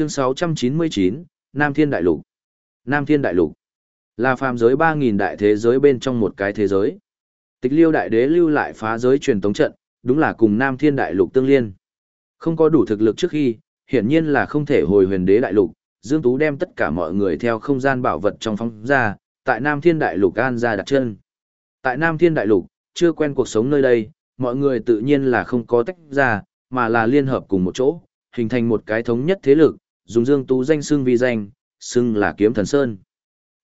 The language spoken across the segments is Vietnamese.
Chương 699, Nam Thiên Đại Lục. Nam Thiên Đại Lục là phàm giới 3000 đại thế giới bên trong một cái thế giới. Tịch Liêu đại đế lưu lại phá giới truyền tống trận, đúng là cùng Nam Thiên Đại Lục tương liên. Không có đủ thực lực trước khi, hiển nhiên là không thể hồi huyền đế đại lục, Dương Tú đem tất cả mọi người theo không gian bảo vật trong phóng ra, tại Nam Thiên Đại Lục an ra đặt chân. Tại Nam Thiên Đại Lục, chưa quen cuộc sống nơi đây, mọi người tự nhiên là không có tách ra, mà là liên hợp cùng một chỗ, hình thành một cái thống nhất thế lực, dùng Dương Tú danh xưng vi danh, xưng là Kiếm Thần Sơn.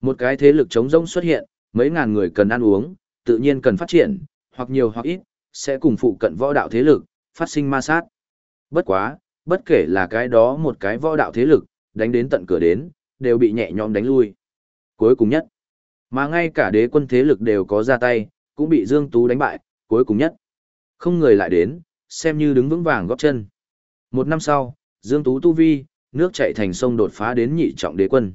Một cái thế lực chống rỗng xuất hiện, mấy ngàn người cần ăn uống, tự nhiên cần phát triển, hoặc nhiều hoặc ít, sẽ cùng phụ cận võ đạo thế lực, phát sinh ma sát. Bất quá, bất kể là cái đó một cái võ đạo thế lực, đánh đến tận cửa đến, đều bị nhẹ nhõm đánh lui. Cuối cùng nhất, mà ngay cả đế quân thế lực đều có ra tay, cũng bị Dương Tú đánh bại, cuối cùng nhất. Không người lại đến, xem như đứng vững vàng góp chân. Một năm sau, Dương Tú tu vi, nước chảy thành sông đột phá đến nhị trọng đế quân.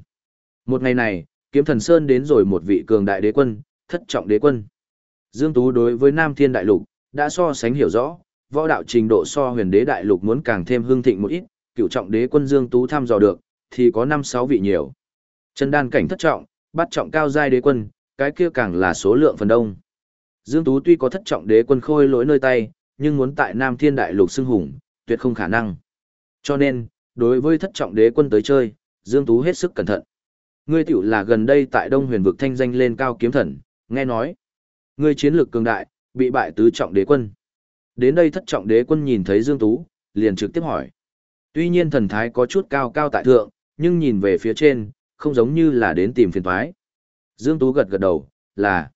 Một ngày này, Kiếm Thần Sơn đến rồi một vị cường đại đế quân, thất trọng đế quân. Dương Tú đối với Nam Thiên Đại Lục, đã so sánh hiểu rõ, võ đạo trình độ so huyền đế đại lục muốn càng thêm hương thịnh một ít, cựu trọng đế quân Dương Tú thăm dò được, thì có 5-6 vị nhiều. Chân đan cảnh thất trọng, bắt trọng cao giai đế quân, cái kia càng là số lượng phần đông. Dương Tú tuy có thất trọng đế quân khôi lỗi nơi tay, nhưng muốn tại Nam Thiên Đại Lục xưng hùng, tuyệt không khả năng. Cho nên, đối với thất trọng đế quân tới chơi, Dương Tú hết sức cẩn thận. Ngươi tiểu là gần đây tại Đông Huyền vực thanh danh lên cao kiếm thần, nghe nói, ngươi chiến lược cường đại, bị bại tứ trọng đế quân. Đến đây thất trọng đế quân nhìn thấy Dương Tú, liền trực tiếp hỏi. Tuy nhiên thần thái có chút cao cao tại thượng, nhưng nhìn về phía trên, không giống như là đến tìm phiền toái. Dương Tú gật gật đầu, là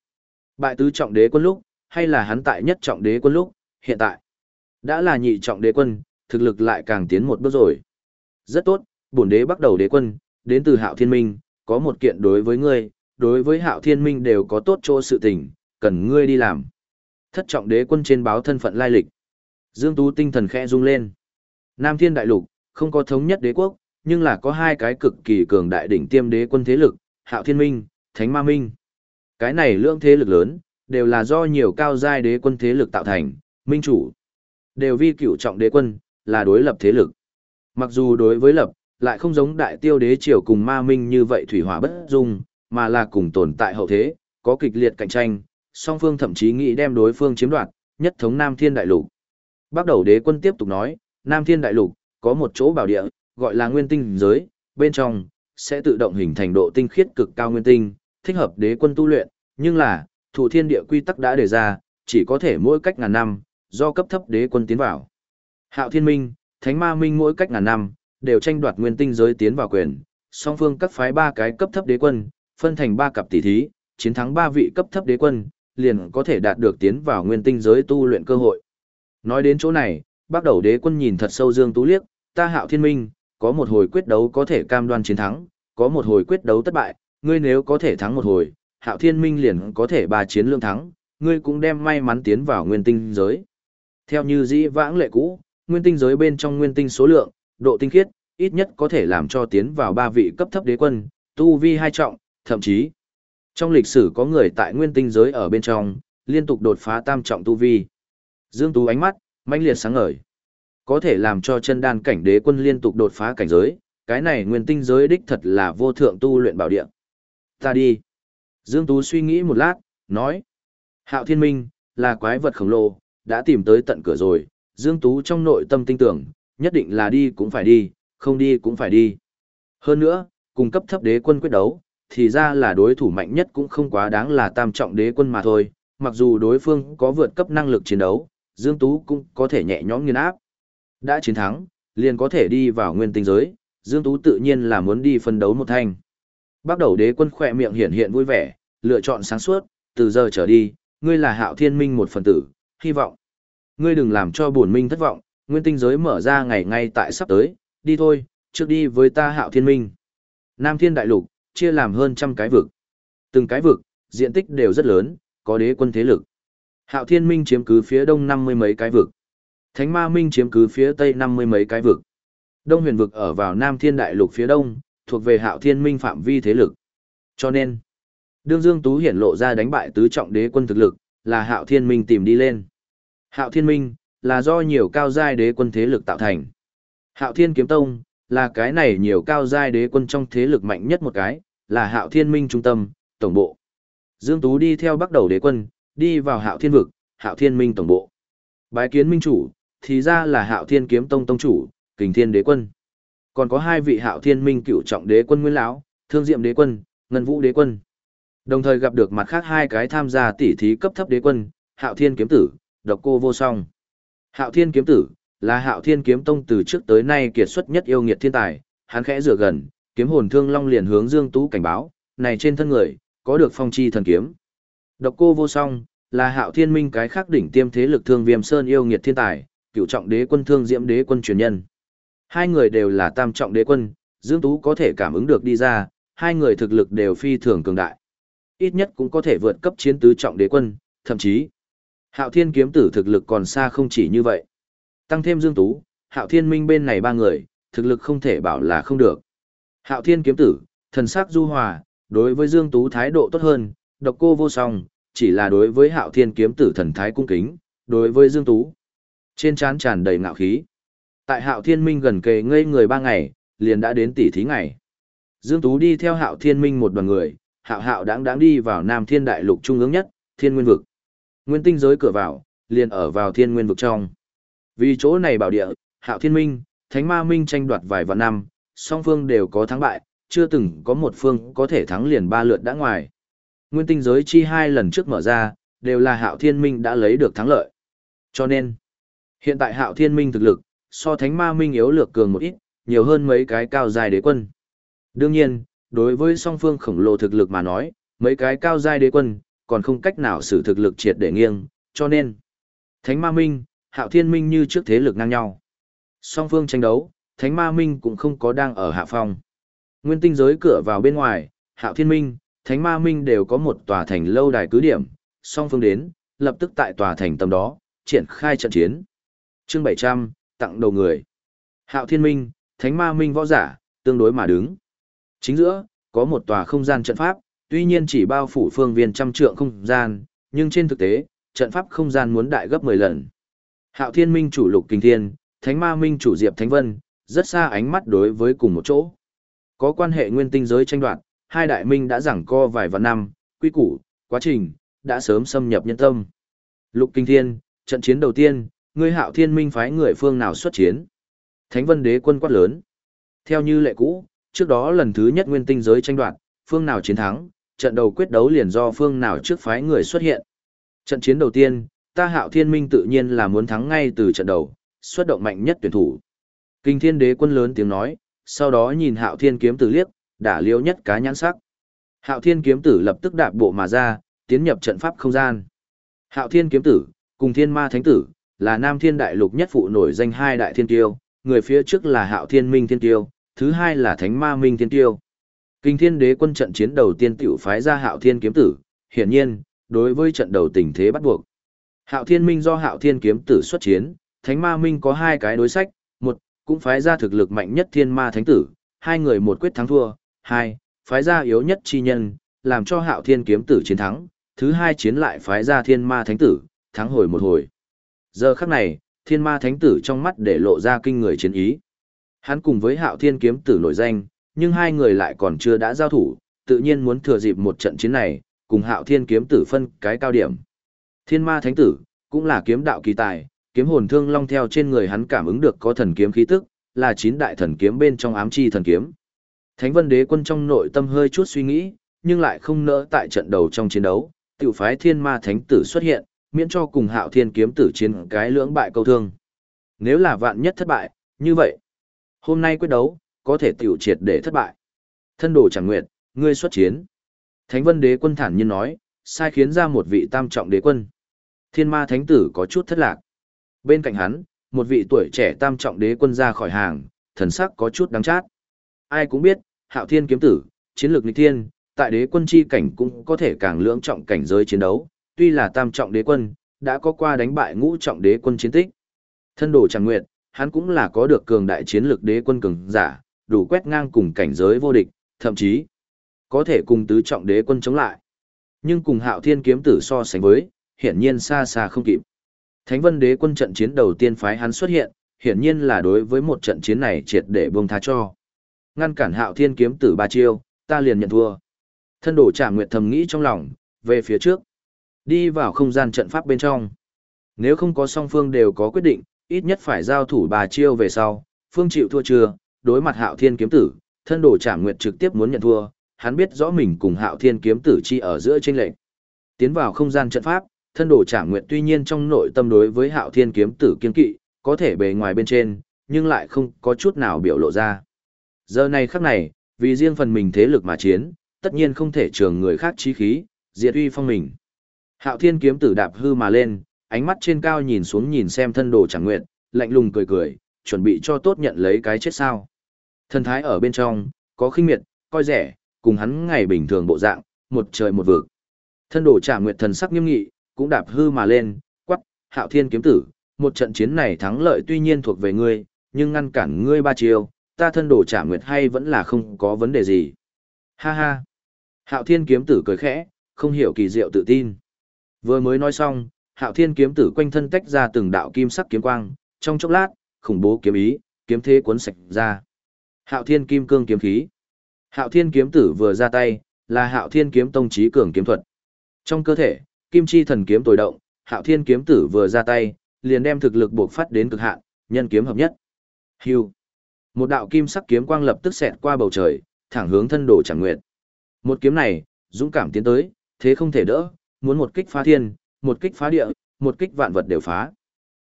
bại tứ trọng đế quân lúc, hay là hắn tại nhất trọng đế quân lúc, hiện tại. Đã là nhị trọng đế quân, thực lực lại càng tiến một bước rồi. Rất tốt, bổn đế bắt đầu đế quân, đến từ hạo thiên minh, có một kiện đối với ngươi, đối với hạo thiên minh đều có tốt chỗ sự tình, cần ngươi đi làm. Thất trọng đế quân trên báo thân phận lai lịch. Dương Tú tinh thần khẽ rung lên. Nam Thiên Đại Lục, không có thống nhất đế quốc, nhưng là có hai cái cực kỳ cường đại đỉnh tiêm đế quân thế lực, Hạo Thiên Minh, Thánh Ma Minh. Cái này lượng thế lực lớn, đều là do nhiều cao giai đế quân thế lực tạo thành, minh chủ. Đều vi cửu trọng đế quân, là đối lập thế lực. Mặc dù đối với lập, lại không giống đại tiêu đế triều cùng ma minh như vậy thủy hỏa bất dung, mà là cùng tồn tại hậu thế, có kịch liệt cạnh tranh, song phương thậm chí nghĩ đem đối phương chiếm đoạt, nhất thống Nam Thiên Đại Lục. Bắt đầu đế quân tiếp tục nói, Nam Thiên Đại Lục, có một chỗ bảo địa, gọi là nguyên tinh giới, bên trong, sẽ tự động hình thành độ tinh khiết cực cao nguyên tinh, thích hợp đế quân tu luyện, nhưng là, thủ thiên địa quy tắc đã đề ra, chỉ có thể mỗi cách ngàn năm, do cấp thấp đế quân tiến vào. Hạo Thiên Minh, Thánh Ma Minh mỗi cách ngàn năm, đều tranh đoạt nguyên tinh giới tiến vào quyền, song phương các phái ba cái cấp thấp đế quân, phân thành ba cặp tỷ thí, chiến thắng ba vị cấp thấp đế quân, liền có thể đạt được tiến vào nguyên tinh giới tu luyện cơ hội. Nói đến chỗ này, bắt đầu đế quân nhìn thật sâu Dương Tú liếc, ta hạo thiên minh, có một hồi quyết đấu có thể cam đoan chiến thắng, có một hồi quyết đấu thất bại, ngươi nếu có thể thắng một hồi, hạo thiên minh liền có thể ba chiến lương thắng, ngươi cũng đem may mắn tiến vào nguyên tinh giới. Theo như dĩ vãng lệ cũ, nguyên tinh giới bên trong nguyên tinh số lượng, độ tinh khiết, ít nhất có thể làm cho tiến vào ba vị cấp thấp đế quân, tu vi hai trọng, thậm chí trong lịch sử có người tại nguyên tinh giới ở bên trong, liên tục đột phá tam trọng tu vi. Dương Tú ánh mắt, mãnh liệt sáng ngời. Có thể làm cho chân đan cảnh đế quân liên tục đột phá cảnh giới, cái này nguyên tinh giới đích thật là vô thượng tu luyện bảo địa. Ta đi. Dương Tú suy nghĩ một lát, nói. Hạo thiên minh, là quái vật khổng lồ, đã tìm tới tận cửa rồi. Dương Tú trong nội tâm tin tưởng, nhất định là đi cũng phải đi, không đi cũng phải đi. Hơn nữa, cung cấp thấp đế quân quyết đấu, thì ra là đối thủ mạnh nhất cũng không quá đáng là tam trọng đế quân mà thôi, mặc dù đối phương có vượt cấp năng lực chiến đấu, Dương Tú cũng có thể nhẹ nhõm nghiên áp. Đã chiến thắng, liền có thể đi vào nguyên tinh giới, Dương Tú tự nhiên là muốn đi phân đấu một thanh. Bắt đầu đế quân khỏe miệng hiện hiện vui vẻ, lựa chọn sáng suốt, từ giờ trở đi, ngươi là hạo thiên minh một phần tử, hy vọng. Ngươi đừng làm cho bổn minh thất vọng, nguyên tinh giới mở ra ngày ngay tại sắp tới, đi thôi, trước đi với ta hạo thiên minh. Nam thiên đại lục, chia làm hơn trăm cái vực. Từng cái vực, diện tích đều rất lớn, có đế quân thế lực. Hạo Thiên Minh chiếm cứ phía đông năm mươi mấy cái vực. Thánh Ma Minh chiếm cứ phía tây năm mươi mấy cái vực. Đông huyền vực ở vào Nam Thiên Đại Lục phía đông, thuộc về Hạo Thiên Minh phạm vi thế lực. Cho nên, Đương Dương Tú hiển lộ ra đánh bại tứ trọng đế quân thực lực, là Hạo Thiên Minh tìm đi lên. Hạo Thiên Minh là do nhiều cao giai đế quân thế lực tạo thành. Hạo Thiên Kiếm Tông là cái này nhiều cao giai đế quân trong thế lực mạnh nhất một cái, là Hạo Thiên Minh trung tâm, tổng bộ. Dương Tú đi theo bắt đầu đế quân, đi vào Hạo Thiên vực, Hạo Thiên Minh tổng bộ. Bái kiến minh chủ, thì ra là Hạo Thiên kiếm tông tông chủ, Kình Thiên đế quân. Còn có hai vị Hạo Thiên Minh cựu trọng đế quân Nguyên lão, Thương Diệm đế quân, Ngân Vũ đế quân. Đồng thời gặp được mặt khác hai cái tham gia tỉ thí cấp thấp đế quân, Hạo Thiên kiếm tử, Độc Cô Vô Song. Hạo Thiên kiếm tử là Hạo Thiên kiếm tông từ trước tới nay kiệt xuất nhất yêu nghiệt thiên tài, hắn khẽ rửa gần, kiếm hồn thương long liền hướng Dương Tú cảnh báo, này trên thân người có được phong chi thần kiếm. Độc Cô Vô Song là Hạo Thiên Minh cái khác đỉnh tiêm thế lực thương Viêm Sơn yêu nghiệt thiên tài, cựu trọng đế quân thương diễm đế quân truyền nhân. Hai người đều là tam trọng đế quân, Dương Tú có thể cảm ứng được đi ra, hai người thực lực đều phi thường cường đại. Ít nhất cũng có thể vượt cấp chiến tứ trọng đế quân, thậm chí Hạo Thiên kiếm tử thực lực còn xa không chỉ như vậy. Tăng thêm Dương Tú, Hạo Thiên Minh bên này ba người, thực lực không thể bảo là không được. Hạo Thiên kiếm tử, thần sắc du hòa, đối với Dương Tú thái độ tốt hơn, độc cô vô song, chỉ là đối với Hạo Thiên kiếm tử thần thái cung kính, đối với Dương Tú. Trên trán tràn đầy ngạo khí. Tại Hạo Thiên Minh gần kề ngây người ba ngày, liền đã đến tỷ thí ngày. Dương Tú đi theo Hạo Thiên Minh một đoàn người, Hạo Hạo đáng đáng đi vào Nam Thiên Đại Lục trung ương nhất, Thiên Nguyên vực. Nguyên tinh giới cửa vào, liền ở vào Thiên Nguyên vực trong. Vì chỗ này bảo địa, Hạo Thiên Minh, Thánh Ma Minh tranh đoạt vài vạn năm, song phương đều có thắng bại, chưa từng có một phương có thể thắng liền ba lượt đã ngoài. Nguyên tinh giới chi hai lần trước mở ra, đều là Hạo Thiên Minh đã lấy được thắng lợi. Cho nên, hiện tại Hạo Thiên Minh thực lực, so Thánh Ma Minh yếu lược cường một ít, nhiều hơn mấy cái cao dài đế quân. Đương nhiên, đối với song phương khổng lồ thực lực mà nói, mấy cái cao giai đế quân, còn không cách nào sử thực lực triệt để nghiêng, cho nên, Thánh Ma Minh, Hạo Thiên Minh như trước thế lực ngang nhau. Song phương tranh đấu, Thánh Ma Minh cũng không có đang ở hạ phong. Nguyên tinh giới cửa vào bên ngoài, Hạo Thiên Minh, Thánh Ma Minh đều có một tòa thành lâu đài cứ điểm, song phương đến, lập tức tại tòa thành tầm đó, triển khai trận chiến. Chương 700, tặng đầu người. Hạo Thiên Minh, Thánh Ma Minh võ giả, tương đối mà đứng. Chính giữa, có một tòa không gian trận pháp, tuy nhiên chỉ bao phủ phương viên trăm trượng không gian, nhưng trên thực tế, trận pháp không gian muốn đại gấp 10 lần. Hạo Thiên Minh chủ Lục Kinh Thiên, Thánh Ma Minh chủ Diệp Thánh Vân, rất xa ánh mắt đối với cùng một chỗ. Có quan hệ nguyên tinh giới tranh đoạt, hai đại minh đã giảng co vài vạn năm, quy củ, quá trình, đã sớm xâm nhập nhân tâm. Lục Kinh Thiên, trận chiến đầu tiên, ngươi Hạo Thiên Minh phái người phương nào xuất chiến? Thánh Vân Đế quân quát lớn. Theo như lệ cũ, trước đó lần thứ nhất nguyên tinh giới tranh đoạt, phương nào chiến thắng, trận đầu quyết đấu liền do phương nào trước phái người xuất hiện. Trận chiến đầu tiên, ta hạo thiên minh tự nhiên là muốn thắng ngay từ trận đầu, xuất động mạnh nhất tuyển thủ. Kinh thiên đế quân lớn tiếng nói, sau đó nhìn hạo thiên kiếm tử liếc, đả liêu nhất cá nhãn sắc. Hạo thiên kiếm tử lập tức đạp bộ mà ra, tiến nhập trận pháp không gian. Hạo thiên kiếm tử, cùng thiên ma thánh tử, là nam thiên đại lục nhất phụ nổi danh hai đại thiên tiêu, người phía trước là hạo thiên minh thiên tiêu, thứ hai là thánh ma minh thiên tiêu. Kinh thiên đế quân trận chiến đầu tiên tiểu phái ra hạo thiên kiếm tử, hiển nhiên, đối với trận đầu tình thế bắt buộc. Hạo thiên minh do hạo thiên kiếm tử xuất chiến, thánh ma minh có hai cái đối sách, một, cũng phái ra thực lực mạnh nhất thiên ma thánh tử, hai người một quyết thắng thua, hai, phái ra yếu nhất chi nhân, làm cho hạo thiên kiếm tử chiến thắng, thứ hai chiến lại phái ra thiên ma thánh tử, thắng hồi một hồi. Giờ khắc này, thiên ma thánh tử trong mắt để lộ ra kinh người chiến ý. Hắn cùng với hạo thiên kiếm tử nổi danh, nhưng hai người lại còn chưa đã giao thủ, tự nhiên muốn thừa dịp một trận chiến này, cùng hạo thiên kiếm tử phân cái cao điểm. Thiên ma thánh tử, cũng là kiếm đạo kỳ tài, kiếm hồn thương long theo trên người hắn cảm ứng được có thần kiếm khí tức, là chín đại thần kiếm bên trong ám chi thần kiếm. Thánh vân đế quân trong nội tâm hơi chút suy nghĩ, nhưng lại không nỡ tại trận đầu trong chiến đấu, tiểu phái thiên ma thánh tử xuất hiện, miễn cho cùng hạo thiên kiếm tử chiến cái lưỡng bại câu thương. Nếu là vạn nhất thất bại, như vậy, hôm nay quyết đấu, có thể tiểu triệt để thất bại. Thân đồ chẳng nguyện, ngươi xuất chiến. Thánh vân đế quân thản nhiên nói, sai khiến ra một vị tam trọng đế quân. Thiên ma thánh tử có chút thất lạc. Bên cạnh hắn, một vị tuổi trẻ tam trọng đế quân ra khỏi hàng, thần sắc có chút đáng chát. Ai cũng biết, hạo thiên kiếm tử, chiến lược nghịch thiên, tại đế quân chi cảnh cũng có thể càng lưỡng trọng cảnh giới chiến đấu, tuy là tam trọng đế quân, đã có qua đánh bại ngũ trọng đế quân chiến tích. Thân đồ chẳng nguyện, hắn cũng là có được cường đại chiến lược đế quân cường giả, đủ quét ngang cùng cảnh giới vô địch, thậm chí có thể cùng tứ trọng đế quân chống lại. Nhưng cùng Hạo Thiên kiếm tử so sánh với, hiển nhiên xa xa không kịp. Thánh Vân đế quân trận chiến đầu tiên phái hắn xuất hiện, hiển nhiên là đối với một trận chiến này triệt để buông tha cho. Ngăn cản hạo thiên kiếm tử ba chiêu, ta liền nhận thua. Thân đổ trả nguyệt thầm nghĩ trong lòng, về phía trước. Đi vào không gian trận pháp bên trong. Nếu không có song phương đều có quyết định, ít nhất phải giao thủ bà chiêu về sau, phương chịu thua chưa, đối mặt hạo thiên kiếm tử, thân đồ trả nguyệt trực tiếp muốn nhận thua, hắn biết rõ mình cùng hạo thiên kiếm tử chi ở giữa tranh lệnh. Tiến vào không gian trận pháp, thân đồ trả nguyệt tuy nhiên trong nội tâm đối với hạo thiên kiếm tử kiên kỵ, có thể bề ngoài bên trên, nhưng lại không có chút nào biểu lộ ra. Giờ này khắc này, vì riêng phần mình thế lực mà chiến, tất nhiên không thể trường người khác chí khí, diệt uy phong mình. Hạo thiên kiếm tử đạp hư mà lên, ánh mắt trên cao nhìn xuống nhìn xem thân đồ Trảm Nguyệt, lạnh lùng cười cười, chuẩn bị cho tốt nhận lấy cái chết sao. Thần thái ở bên trong, có khinh miệt, coi rẻ, cùng hắn ngày bình thường bộ dạng, một trời một vực. Thân đồ trả nguyệt thần sắc nghiêm nghị, cũng đạp hư mà lên, quắc, hạo thiên kiếm tử, một trận chiến này thắng lợi tuy nhiên thuộc về ngươi, nhưng ngăn cản ngươi ba chiều, ta thân đồ trả nguyệt hay vẫn là không có vấn đề gì. Ha ha. Hạo thiên kiếm tử cười khẽ, không hiểu kỳ diệu tự tin. Vừa mới nói xong, hạo thiên kiếm tử quanh thân tách ra từng đạo kim sắc kiếm quang, trong chốc lát, khủng bố kiếm ý, kiếm thế cuốn sạch ra. Hạo thiên kim cương kiếm khí. Hạo thiên kiếm tử vừa ra tay, là hạo thiên kiếm tông trí cường kiếm thuật. Trong cơ thể, kim chi thần kiếm tối động, hạo thiên kiếm tử vừa ra tay, liền đem thực lực buộc phát đến cực hạn, nhân kiếm hợp nhất. Hưu. Một đạo kim sắc kiếm quang lập tức xẹt qua bầu trời, thẳng hướng thân đồ chẳng nguyệt. Một kiếm này, dũng cảm tiến tới, thế không thể đỡ, muốn một kích phá thiên, một kích phá địa, một kích vạn vật đều phá.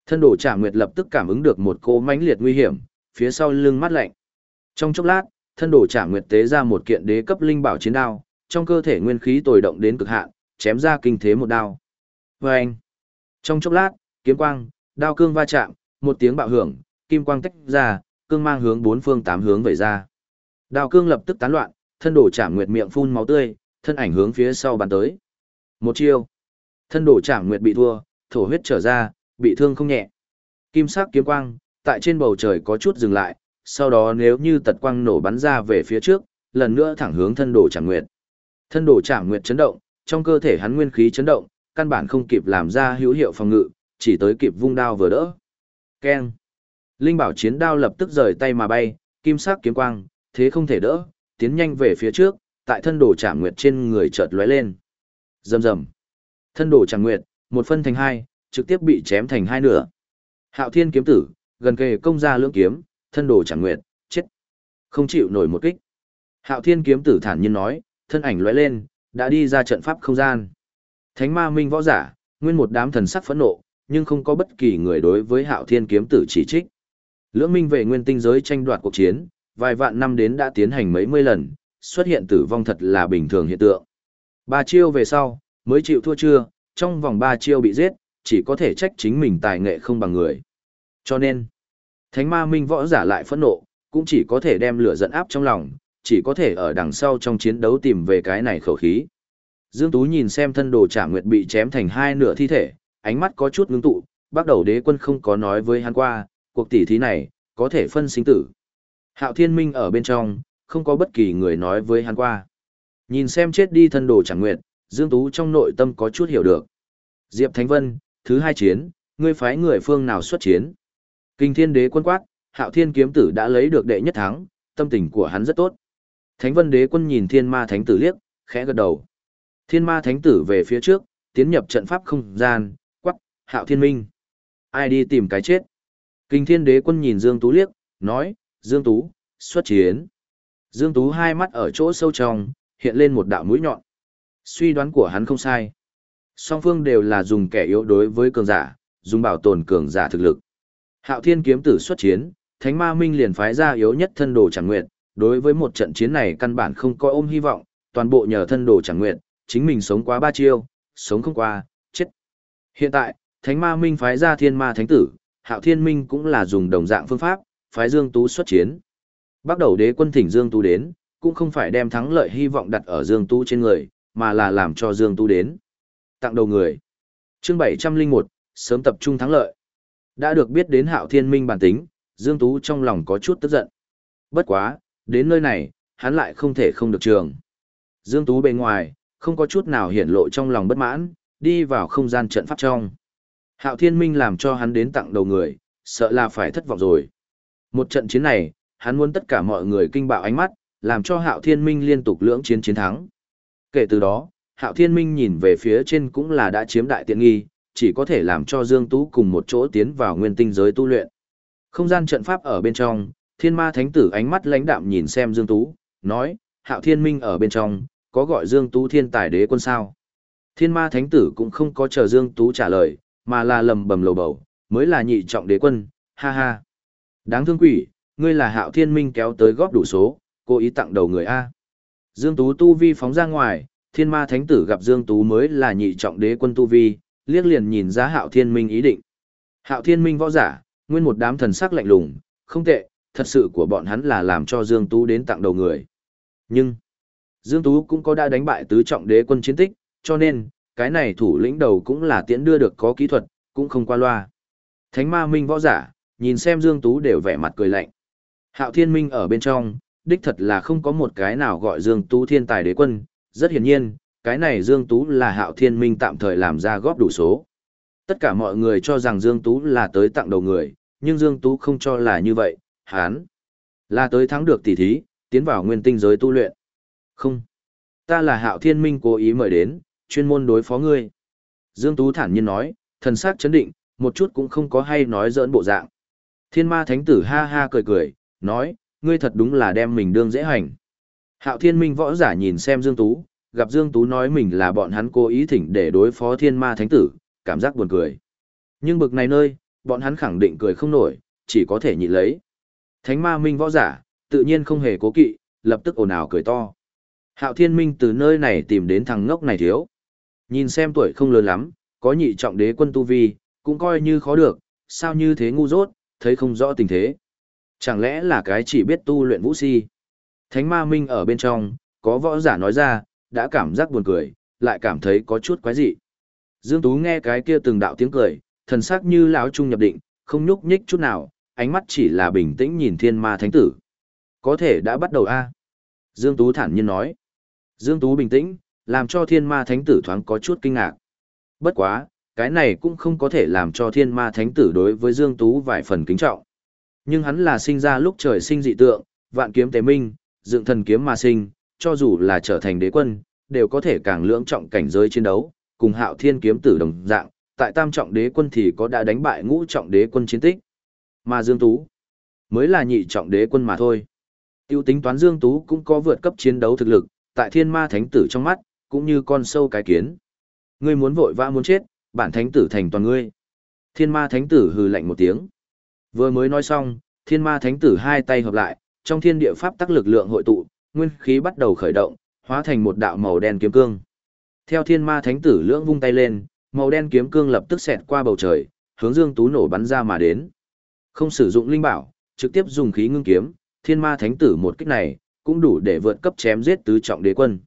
Thân đồ Trảm nguyệt lập tức cảm ứng được một cô mãnh liệt nguy hiểm, phía sau lưng mắt lạnh. Trong chốc lát, thân đồ Trảm nguyệt tế ra một kiện đế cấp linh bảo chiến đao, trong cơ thể nguyên khí tồi động đến cực hạn, chém ra kinh thế một đao. Oeng! anh, trong chốc lát, kiếm quang, đao cương va chạm, một tiếng bạo hưởng, kim quang tách ra, cương mang hướng bốn phương tám hướng vẩy ra. Đao cương lập tức tán loạn, thân đồ Trảm nguyệt miệng phun máu tươi, thân ảnh hướng phía sau bàn tới. Một chiêu. Thân đồ Trảm nguyệt bị thua, thổ huyết trở ra, bị thương không nhẹ. Kim sắc kiếm quang, tại trên bầu trời có chút dừng lại, sau đó nếu như tật quang nổ bắn ra về phía trước, lần nữa thẳng hướng thân đồ Trảm nguyệt. Thân đồ Trảm nguyệt chấn động, trong cơ thể hắn nguyên khí chấn động, căn bản không kịp làm ra hữu hiệu phòng ngự, chỉ tới kịp vung đao vừa đỡ. Keng. Linh bảo chiến đao lập tức rời tay mà bay, kim sắc kiếm quang, thế không thể đỡ, tiến nhanh về phía trước, tại thân đồ Trảm nguyệt trên người chợt lóe lên. Rầm rầm. Thân đồ Trảm nguyệt, một phân thành hai, trực tiếp bị chém thành hai nửa. Hạo Thiên kiếm tử, gần kề công ra lưỡng kiếm, thân đồ chẳng nguyệt, chết. Không chịu nổi một kích. Hạo Thiên kiếm tử thản nhiên nói, thân ảnh lóe lên, đã đi ra trận pháp không gian. Thánh ma minh võ giả, nguyên một đám thần sắc phẫn nộ, nhưng không có bất kỳ người đối với Hạo Thiên kiếm tử chỉ trích. Lưỡng minh về nguyên tinh giới tranh đoạt cuộc chiến, vài vạn năm đến đã tiến hành mấy mươi lần, xuất hiện tử vong thật là bình thường hiện tượng. Ba chiêu về sau, mới chịu thua chưa, trong vòng ba chiêu bị giết, chỉ có thể trách chính mình tài nghệ không bằng người. Cho nên, thánh ma minh võ giả lại phẫn nộ, cũng chỉ có thể đem lửa giận áp trong lòng, chỉ có thể ở đằng sau trong chiến đấu tìm về cái này khẩu khí. Dương Tú nhìn xem thân đồ trả nguyệt bị chém thành hai nửa thi thể, ánh mắt có chút ngưng tụ, bắt đầu đế quân không có nói với hắn qua, cuộc tỷ thí này, có thể phân sinh tử. Hạo thiên minh ở bên trong, không có bất kỳ người nói với hắn qua. Nhìn xem chết đi thân đồ chẳng nguyệt, Dương Tú trong nội tâm có chút hiểu được. Diệp Thánh Vân, thứ hai chiến, ngươi phái người phương nào xuất chiến. Kinh thiên đế quân quát, hạo thiên kiếm tử đã lấy được đệ nhất thắng, tâm tình của hắn rất tốt. Thánh Vân đế quân nhìn thiên ma thánh tử liếc, khẽ gật đầu. Thiên ma thánh tử về phía trước, tiến nhập trận pháp không gian, quắc, hạo thiên minh. Ai đi tìm cái chết? Kinh thiên đế quân nhìn Dương Tú liếc, nói, Dương Tú, xuất chiến. Dương Tú hai mắt ở chỗ sâu trong, hiện lên một đạo mũi nhọn. Suy đoán của hắn không sai. Song phương đều là dùng kẻ yếu đối với cường giả, dùng bảo tồn cường giả thực lực. Hạo Thiên kiếm tử xuất chiến, Thánh Ma Minh liền phái ra yếu nhất thân đồ chẳng nguyện, đối với một trận chiến này căn bản không có ôm hy vọng, toàn bộ nhờ thân đồ chẳng nguyện, chính mình sống quá ba chiêu, sống không qua, chết. Hiện tại, Thánh Ma Minh phái ra Thiên Ma Thánh tử, Hạo Thiên Minh cũng là dùng đồng dạng phương pháp, phái Dương Tú xuất chiến. Bắt đầu đế quân thỉnh Dương Tú đến, cũng không phải đem thắng lợi hy vọng đặt ở Dương Tú trên người, mà là làm cho Dương Tú đến. Tặng đầu người. chương 701, sớm tập trung thắng lợi. Đã được biết đến Hạo Thiên Minh bản tính, Dương Tú trong lòng có chút tức giận. Bất quá, đến nơi này, hắn lại không thể không được trường. Dương Tú bên ngoài, không có chút nào hiển lộ trong lòng bất mãn, đi vào không gian trận pháp trong. Hạo Thiên Minh làm cho hắn đến tặng đầu người, sợ là phải thất vọng rồi. Một trận chiến này, hắn muốn tất cả mọi người kinh bạo ánh mắt, làm cho Hạo Thiên Minh liên tục lưỡng chiến chiến thắng. Kể từ đó, Hạo Thiên Minh nhìn về phía trên cũng là đã chiếm đại tiện nghi, chỉ có thể làm cho Dương Tú cùng một chỗ tiến vào nguyên tinh giới tu luyện. Không gian trận pháp ở bên trong, Thiên Ma Thánh Tử ánh mắt lãnh đạm nhìn xem Dương Tú, nói, Hạo Thiên Minh ở bên trong, có gọi Dương Tú thiên tài đế quân sao? Thiên Ma Thánh Tử cũng không có chờ Dương Tú trả lời, mà là lầm bầm lầu bầu, mới là nhị trọng đế quân, ha ha. Đáng thương quỷ, ngươi là Hạo Thiên Minh kéo tới góp đủ số, cố ý tặng đầu người A. Dương Tú tu vi phóng ra ngoài, Thiên Ma Thánh Tử gặp Dương Tú mới là nhị trọng đế quân tu vi, liếc liền nhìn ra Hạo Thiên Minh ý định. Hạo Thiên Minh võ giả, nguyên một đám thần sắc lạnh lùng, không tệ, thật sự của bọn hắn là làm cho Dương Tú đến tặng đầu người. Nhưng, Dương Tú cũng có đã đánh bại tứ trọng đế quân chiến tích, cho nên, cái này thủ lĩnh đầu cũng là tiễn đưa được có kỹ thuật, cũng không qua loa. Thánh ma minh võ giả, nhìn xem Dương Tú đều vẻ mặt cười lạnh. Hạo Thiên Minh ở bên trong, đích thật là không có một cái nào gọi Dương Tú thiên tài đế quân, rất hiển nhiên, cái này Dương Tú là Hạo Thiên Minh tạm thời làm ra góp đủ số. Tất cả mọi người cho rằng Dương Tú là tới tặng đầu người, nhưng Dương Tú không cho là như vậy, hán là tới thắng được tỷ thí, tiến vào nguyên tinh giới tu luyện. Không, ta là Hạo Thiên Minh cố ý mời đến, chuyên môn đối phó ngươi. Dương Tú thản nhiên nói, thần sắc chấn định, một chút cũng không có hay nói giỡn bộ dạng. Thiên ma thánh tử ha ha cười cười, nói, ngươi thật đúng là đem mình đương dễ hành. Hạo thiên minh võ giả nhìn xem Dương Tú, gặp Dương Tú nói mình là bọn hắn cố ý thỉnh để đối phó thiên ma thánh tử, cảm giác buồn cười. Nhưng bực này nơi, bọn hắn khẳng định cười không nổi, chỉ có thể nhịn lấy. Thánh ma minh võ giả, tự nhiên không hề cố kỵ, lập tức ồn ào cười to. Hạo thiên minh từ nơi này tìm đến thằng ngốc này thiếu. Nhìn xem tuổi không lớn lắm, có nhị trọng đế quân tu vi, cũng coi như khó được, sao như thế ngu dốt, thấy không rõ tình thế. Chẳng lẽ là cái chỉ biết tu luyện vũ si? Thánh ma minh ở bên trong, có võ giả nói ra, đã cảm giác buồn cười, lại cảm thấy có chút quái dị. Dương Tú nghe cái kia từng đạo tiếng cười, thần sắc như lão trung nhập định, không nhúc nhích chút nào, ánh mắt chỉ là bình tĩnh nhìn thiên ma thánh tử. Có thể đã bắt đầu a Dương Tú thản nhiên nói. Dương Tú bình tĩnh, làm cho thiên ma thánh tử thoáng có chút kinh ngạc. Bất quá, cái này cũng không có thể làm cho thiên ma thánh tử đối với Dương Tú vài phần kính trọng. Nhưng hắn là sinh ra lúc trời sinh dị tượng, vạn kiếm tế minh, dựng thần kiếm mà sinh, cho dù là trở thành đế quân, đều có thể càng lưỡng trọng cảnh giới chiến đấu, cùng hạo thiên kiếm tử đồng dạng, tại tam trọng đế quân thì có đã đánh bại ngũ trọng đế quân chiến tích. Mà Dương Tú mới là nhị trọng đế quân mà thôi. Tiêu tính toán Dương Tú cũng có vượt cấp chiến đấu thực lực, tại thiên ma thánh tử trong mắt, cũng như con sâu cái kiến. Ngươi muốn vội vã muốn chết, bản thánh tử thành toàn ngươi. Thiên ma thánh tử hừ lạnh một tiếng. Vừa mới nói xong, thiên ma thánh tử hai tay hợp lại, trong thiên địa pháp tắc lực lượng hội tụ, nguyên khí bắt đầu khởi động, hóa thành một đạo màu đen kiếm cương. Theo thiên ma thánh tử lưỡng vung tay lên, màu đen kiếm cương lập tức xẹt qua bầu trời, hướng Dương Tú nổ bắn ra mà đến. Không sử dụng linh bảo, trực tiếp dùng khí ngưng kiếm, thiên ma thánh tử một kích này, cũng đủ để vượt cấp chém giết tứ trọng đế quân.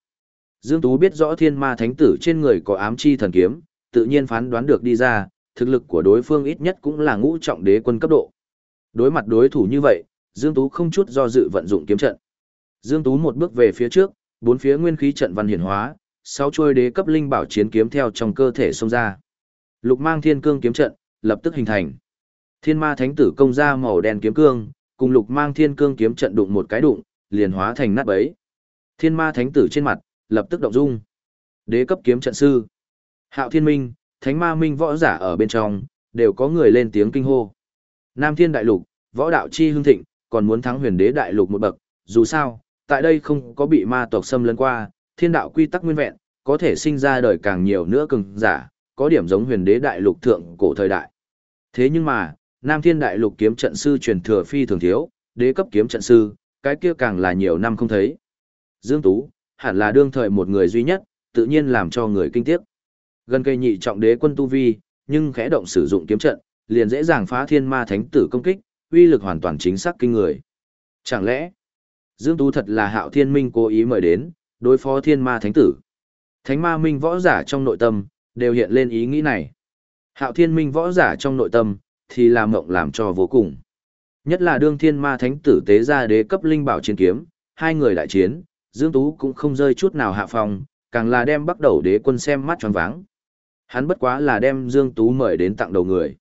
Dương Tú biết rõ thiên ma thánh tử trên người có ám chi thần kiếm, tự nhiên phán đoán được đi ra, thực lực của đối phương ít nhất cũng là ngũ trọng đế quân cấp độ. Đối mặt đối thủ như vậy, Dương Tú không chút do dự vận dụng kiếm trận. Dương Tú một bước về phía trước, bốn phía nguyên khí trận văn hiển hóa, sáu chuôi đế cấp linh bảo chiến kiếm theo trong cơ thể xông ra. Lục mang thiên cương kiếm trận, lập tức hình thành. Thiên ma thánh tử công ra màu đen kiếm cương, cùng lục mang thiên cương kiếm trận đụng một cái đụng, liền hóa thành nát bấy. Thiên ma thánh tử trên mặt, lập tức động dung. Đế cấp kiếm trận sư. Hạo thiên minh, thánh ma minh võ giả ở bên trong, đều có người lên tiếng kinh hô. Nam thiên đại lục, võ đạo chi hưng thịnh, còn muốn thắng huyền đế đại lục một bậc, dù sao, tại đây không có bị ma tộc xâm lấn qua, thiên đạo quy tắc nguyên vẹn, có thể sinh ra đời càng nhiều nữa cường giả, có điểm giống huyền đế đại lục thượng cổ thời đại. Thế nhưng mà, Nam Thiên Đại Lục kiếm trận sư truyền thừa phi thường thiếu, đế cấp kiếm trận sư, cái kia càng là nhiều năm không thấy. Dương Tú, hẳn là đương thời một người duy nhất, tự nhiên làm cho người kinh tiếc. Gần cây nhị trọng đế quân tu vi, nhưng khẽ động sử dụng kiếm trận, liền dễ dàng phá thiên ma thánh tử công kích, uy lực hoàn toàn chính xác kinh người. Chẳng lẽ, Dương Tú thật là hạo thiên minh cố ý mời đến, đối phó thiên ma thánh tử. Thánh ma minh võ giả trong nội tâm, đều hiện lên ý nghĩ này. Hạo thiên minh võ giả trong nội tâm, thì làm mộng làm cho vô cùng. Nhất là đương thiên ma thánh tử tế ra đế cấp linh bảo chiến kiếm, hai người đại chiến, Dương Tú cũng không rơi chút nào hạ phòng, càng là đem bắt đầu đế quân xem mắt tròn váng. Hắn bất quá là đem Dương Tú mời đến tặng đầu người.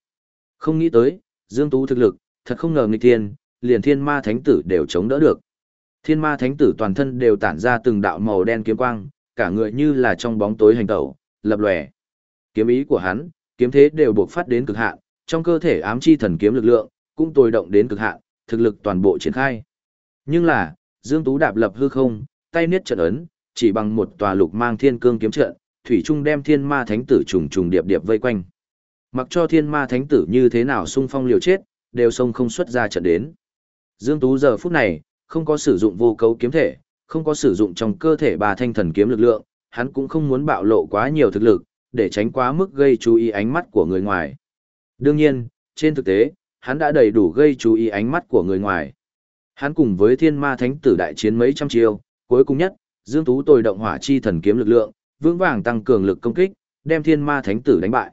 Không nghĩ tới, Dương Tú thực lực, thật không ngờ nghịch thiên, liền thiên ma thánh tử đều chống đỡ được. Thiên ma thánh tử toàn thân đều tản ra từng đạo màu đen kiếm quang, cả người như là trong bóng tối hành tẩu, lập lòe. Kiếm ý của hắn, kiếm thế đều buộc phát đến cực hạn, trong cơ thể ám chi thần kiếm lực lượng, cũng tồi động đến cực hạn, thực lực toàn bộ triển khai. Nhưng là, Dương Tú đạp lập hư không, tay niết trận ấn, chỉ bằng một tòa lục mang thiên cương kiếm trận, thủy trung đem thiên ma thánh tử trùng trùng điệp điệp vây quanh. Mặc cho thiên ma thánh tử như thế nào xung phong liều chết, đều sông không xuất ra trận đến. Dương Tú giờ phút này, không có sử dụng vô cấu kiếm thể, không có sử dụng trong cơ thể bà thanh thần kiếm lực lượng, hắn cũng không muốn bạo lộ quá nhiều thực lực, để tránh quá mức gây chú ý ánh mắt của người ngoài. Đương nhiên, trên thực tế, hắn đã đầy đủ gây chú ý ánh mắt của người ngoài. Hắn cùng với thiên ma thánh tử đại chiến mấy trăm chiêu, cuối cùng nhất, Dương Tú tồi động hỏa chi thần kiếm lực lượng, vững vàng tăng cường lực công kích, đem thiên ma thánh tử đánh bại.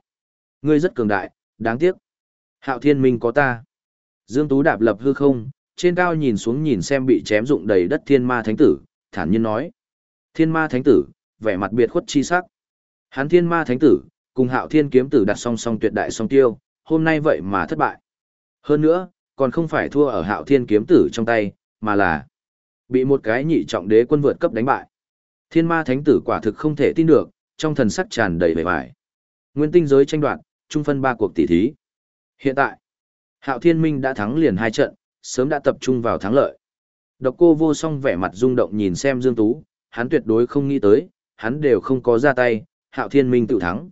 Ngươi rất cường đại, đáng tiếc. Hạo thiên minh có ta. Dương Tú đạp lập hư không, trên cao nhìn xuống nhìn xem bị chém dụng đầy đất thiên ma thánh tử, thản nhiên nói. Thiên ma thánh tử, vẻ mặt biệt khuất chi sắc. Hắn thiên ma thánh tử, cùng hạo thiên kiếm tử đặt song song tuyệt đại song tiêu, hôm nay vậy mà thất bại. Hơn nữa, còn không phải thua ở hạo thiên kiếm tử trong tay, mà là bị một cái nhị trọng đế quân vượt cấp đánh bại. Thiên ma thánh tử quả thực không thể tin được, trong thần sắc tràn đầy vẻ vải. Nguyên tinh giới tranh đoạt, trung phân ba cuộc tỷ thí. Hiện tại, hạo thiên minh đã thắng liền hai trận, sớm đã tập trung vào thắng lợi. Độc cô vô song vẻ mặt rung động nhìn xem Dương Tú, hắn tuyệt đối không nghĩ tới, hắn đều không có ra tay, hạo thiên minh tự thắng.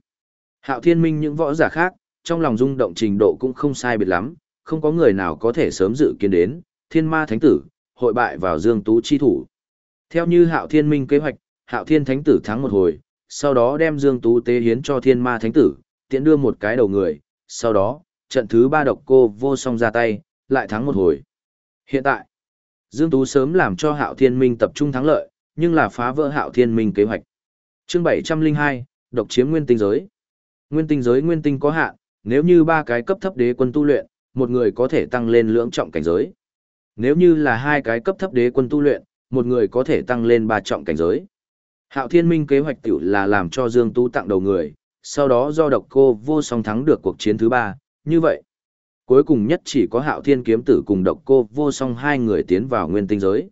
Hạo thiên minh những võ giả khác, trong lòng rung động trình độ cũng không sai biệt lắm, không có người nào có thể sớm dự kiến đến, thiên ma thánh tử, hội bại vào Dương Tú chi thủ. Theo như hạo thiên minh kế hoạch, hạo thiên thánh tử thắng một hồi, sau đó đem Dương Tú tế hiến cho thiên ma thánh tử, tiện đưa một cái đầu người, sau đó, trận thứ ba độc cô vô song ra tay, lại thắng một hồi. Hiện tại, Dương Tú sớm làm cho hạo thiên minh tập trung thắng lợi, nhưng là phá vỡ hạo thiên minh kế hoạch. chương 702, độc chiếm nguyên tinh giới. Nguyên tinh giới nguyên tinh có hạn, nếu như ba cái cấp thấp đế quân tu luyện, một người có thể tăng lên lưỡng trọng cảnh giới. Nếu như là hai cái cấp thấp đế quân tu luyện, một người có thể tăng lên ba trọng cảnh giới. Hạo Thiên Minh kế hoạch tiểu là làm cho Dương Tú tặng đầu người, sau đó do độc cô vô song thắng được cuộc chiến thứ ba, như vậy. Cuối cùng nhất chỉ có Hạo Thiên kiếm tử cùng độc cô vô song hai người tiến vào nguyên tinh giới.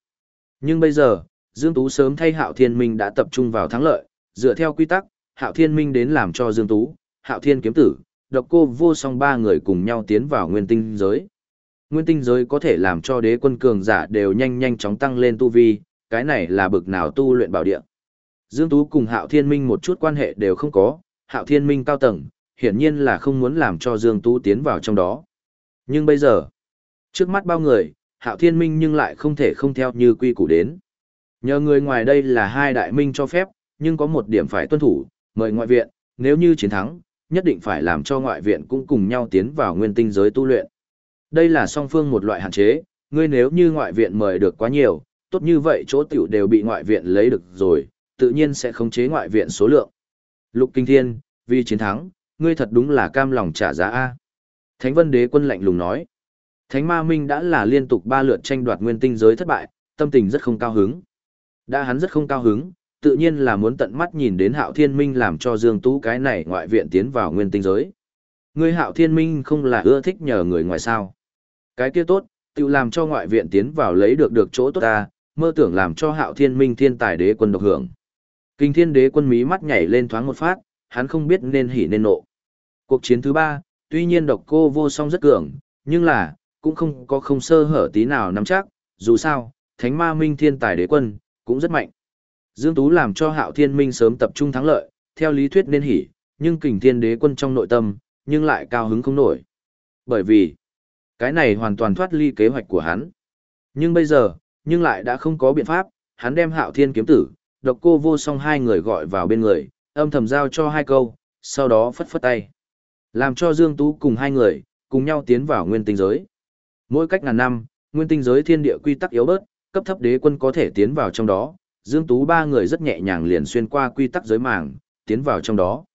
Nhưng bây giờ, Dương Tú sớm thay Hạo Thiên Minh đã tập trung vào thắng lợi, dựa theo quy tắc, Hạo Thiên Minh đến làm cho Dương Tú, Hạo Thiên kiếm tử, độc cô vô song ba người cùng nhau tiến vào nguyên tinh giới. Nguyên tinh giới có thể làm cho đế quân cường giả đều nhanh nhanh chóng tăng lên tu vi, cái này là bực nào tu luyện bảo địa. Dương Tú cùng Hạo Thiên Minh một chút quan hệ đều không có, Hạo Thiên Minh cao tầng, hiển nhiên là không muốn làm cho Dương Tú tiến vào trong đó. Nhưng bây giờ, trước mắt bao người, Hạo Thiên Minh nhưng lại không thể không theo như quy củ đến. Nhờ người ngoài đây là hai đại minh cho phép, nhưng có một điểm phải tuân thủ, mời ngoại viện, nếu như chiến thắng, nhất định phải làm cho ngoại viện cũng cùng nhau tiến vào nguyên tinh giới tu luyện. Đây là song phương một loại hạn chế, ngươi nếu như ngoại viện mời được quá nhiều, tốt như vậy chỗ tiểu đều bị ngoại viện lấy được rồi, tự nhiên sẽ khống chế ngoại viện số lượng. Lục Kinh Thiên, vì chiến thắng, ngươi thật đúng là cam lòng trả giá A. Thánh Vân Đế quân lạnh lùng nói. Thánh Ma Minh đã là liên tục ba lượt tranh đoạt nguyên tinh giới thất bại, tâm tình rất không cao hứng. Đã hắn rất không cao hứng, tự nhiên là muốn tận mắt nhìn đến Hạo Thiên Minh làm cho Dương Tú cái này ngoại viện tiến vào nguyên tinh giới. Ngươi Hạo Thiên Minh không là ưa thích nhờ người ngoài sao? Cái kia tốt, tự làm cho ngoại viện tiến vào lấy được được chỗ tốt ta, mơ tưởng làm cho Hạo Thiên Minh thiên tài đế quân độc hưởng. Kinh Thiên Đế quân mí mắt nhảy lên thoáng một phát, hắn không biết nên hỉ nên nộ. Cuộc chiến thứ ba, tuy nhiên độc cô vô song rất cường, nhưng là, cũng không có không sơ hở tí nào nắm chắc, dù sao, Thánh Ma Minh thiên tài đế quân, cũng rất mạnh. Dương Tú làm cho Hạo Thiên Minh sớm tập trung thắng lợi, theo lý thuyết nên hỉ, nhưng kình thiên đế quân trong nội tâm, nhưng lại cao hứng không nổi. Bởi vì, cái này hoàn toàn thoát ly kế hoạch của hắn. Nhưng bây giờ, nhưng lại đã không có biện pháp, hắn đem Hạo Thiên kiếm tử, độc cô vô song hai người gọi vào bên người, âm thầm giao cho hai câu, sau đó phất phất tay. Làm cho Dương Tú cùng hai người, cùng nhau tiến vào nguyên tinh giới. Mỗi cách ngàn năm, nguyên tinh giới thiên địa quy tắc yếu bớt, cấp thấp đế quân có thể tiến vào trong đó, Dương Tú ba người rất nhẹ nhàng liền xuyên qua quy tắc giới màng, tiến vào trong đó.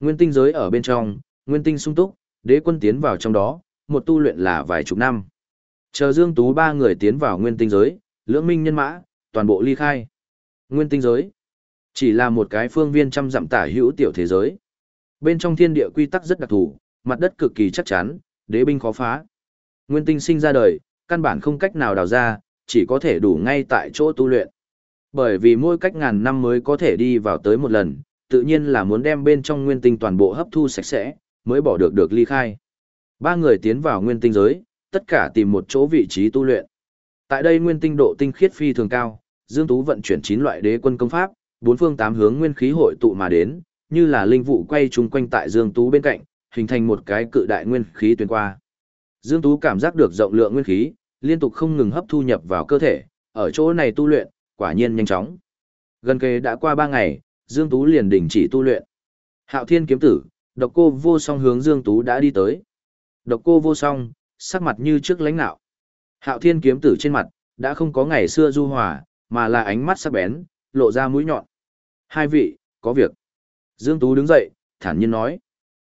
Nguyên tinh giới ở bên trong, nguyên tinh sung túc, đế quân tiến vào trong đó, một tu luyện là vài chục năm. Chờ Dương Tú ba người tiến vào nguyên tinh giới, lưỡng minh nhân mã, toàn bộ ly khai. Nguyên tinh giới chỉ là một cái phương viên trăm dặm tả hữu tiểu thế giới. Bên trong thiên địa quy tắc rất đặc thù, mặt đất cực kỳ chắc chắn, đế binh khó phá. Nguyên tinh sinh ra đời, căn bản không cách nào đào ra, chỉ có thể đủ ngay tại chỗ tu luyện. Bởi vì mỗi cách ngàn năm mới có thể đi vào tới một lần, tự nhiên là muốn đem bên trong nguyên tinh toàn bộ hấp thu sạch sẽ, mới bỏ được được ly khai. Ba người tiến vào nguyên tinh giới, tất cả tìm một chỗ vị trí tu luyện. Tại đây nguyên tinh độ tinh khiết phi thường cao, Dương Tú vận chuyển 9 loại đế quân công pháp, bốn phương tám hướng nguyên khí hội tụ mà đến, như là linh vụ quay chung quanh tại Dương Tú bên cạnh, hình thành một cái cự đại nguyên khí tuyến qua. Dương Tú cảm giác được rộng lượng nguyên khí, liên tục không ngừng hấp thu nhập vào cơ thể, ở chỗ này tu luyện, quả nhiên nhanh chóng. Gần kề đã qua 3 ngày, Dương Tú liền đình chỉ tu luyện. Hạo Thiên kiếm tử, độc cô vô song hướng Dương Tú đã đi tới. Độc cô vô song, sắc mặt như trước lãnh nạo. Hạo Thiên kiếm tử trên mặt, đã không có ngày xưa du hòa, mà là ánh mắt sắc bén, lộ ra mũi nhọn. Hai vị, có việc. Dương Tú đứng dậy, thản nhiên nói.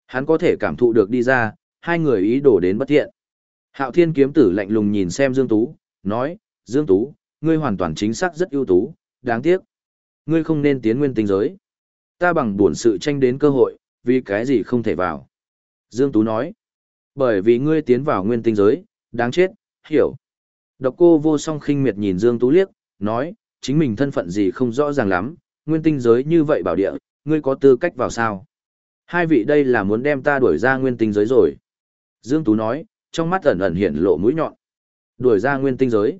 Hắn có thể cảm thụ được đi ra, hai người ý đồ đến bất thiện. Hạo Thiên kiếm tử lạnh lùng nhìn xem Dương Tú, nói, Dương Tú, ngươi hoàn toàn chính xác rất ưu tú, đáng tiếc. Ngươi không nên tiến nguyên tinh giới. Ta bằng buồn sự tranh đến cơ hội, vì cái gì không thể vào. Dương Tú nói, bởi vì ngươi tiến vào nguyên tinh giới, đáng chết, hiểu. Độc cô vô song khinh miệt nhìn Dương Tú liếc, nói, chính mình thân phận gì không rõ ràng lắm, nguyên tinh giới như vậy bảo địa, ngươi có tư cách vào sao? Hai vị đây là muốn đem ta đuổi ra nguyên tinh giới rồi. Dương Tú nói, trong mắt ẩn ẩn hiện lộ mũi nhọn. Đuổi ra nguyên tinh giới.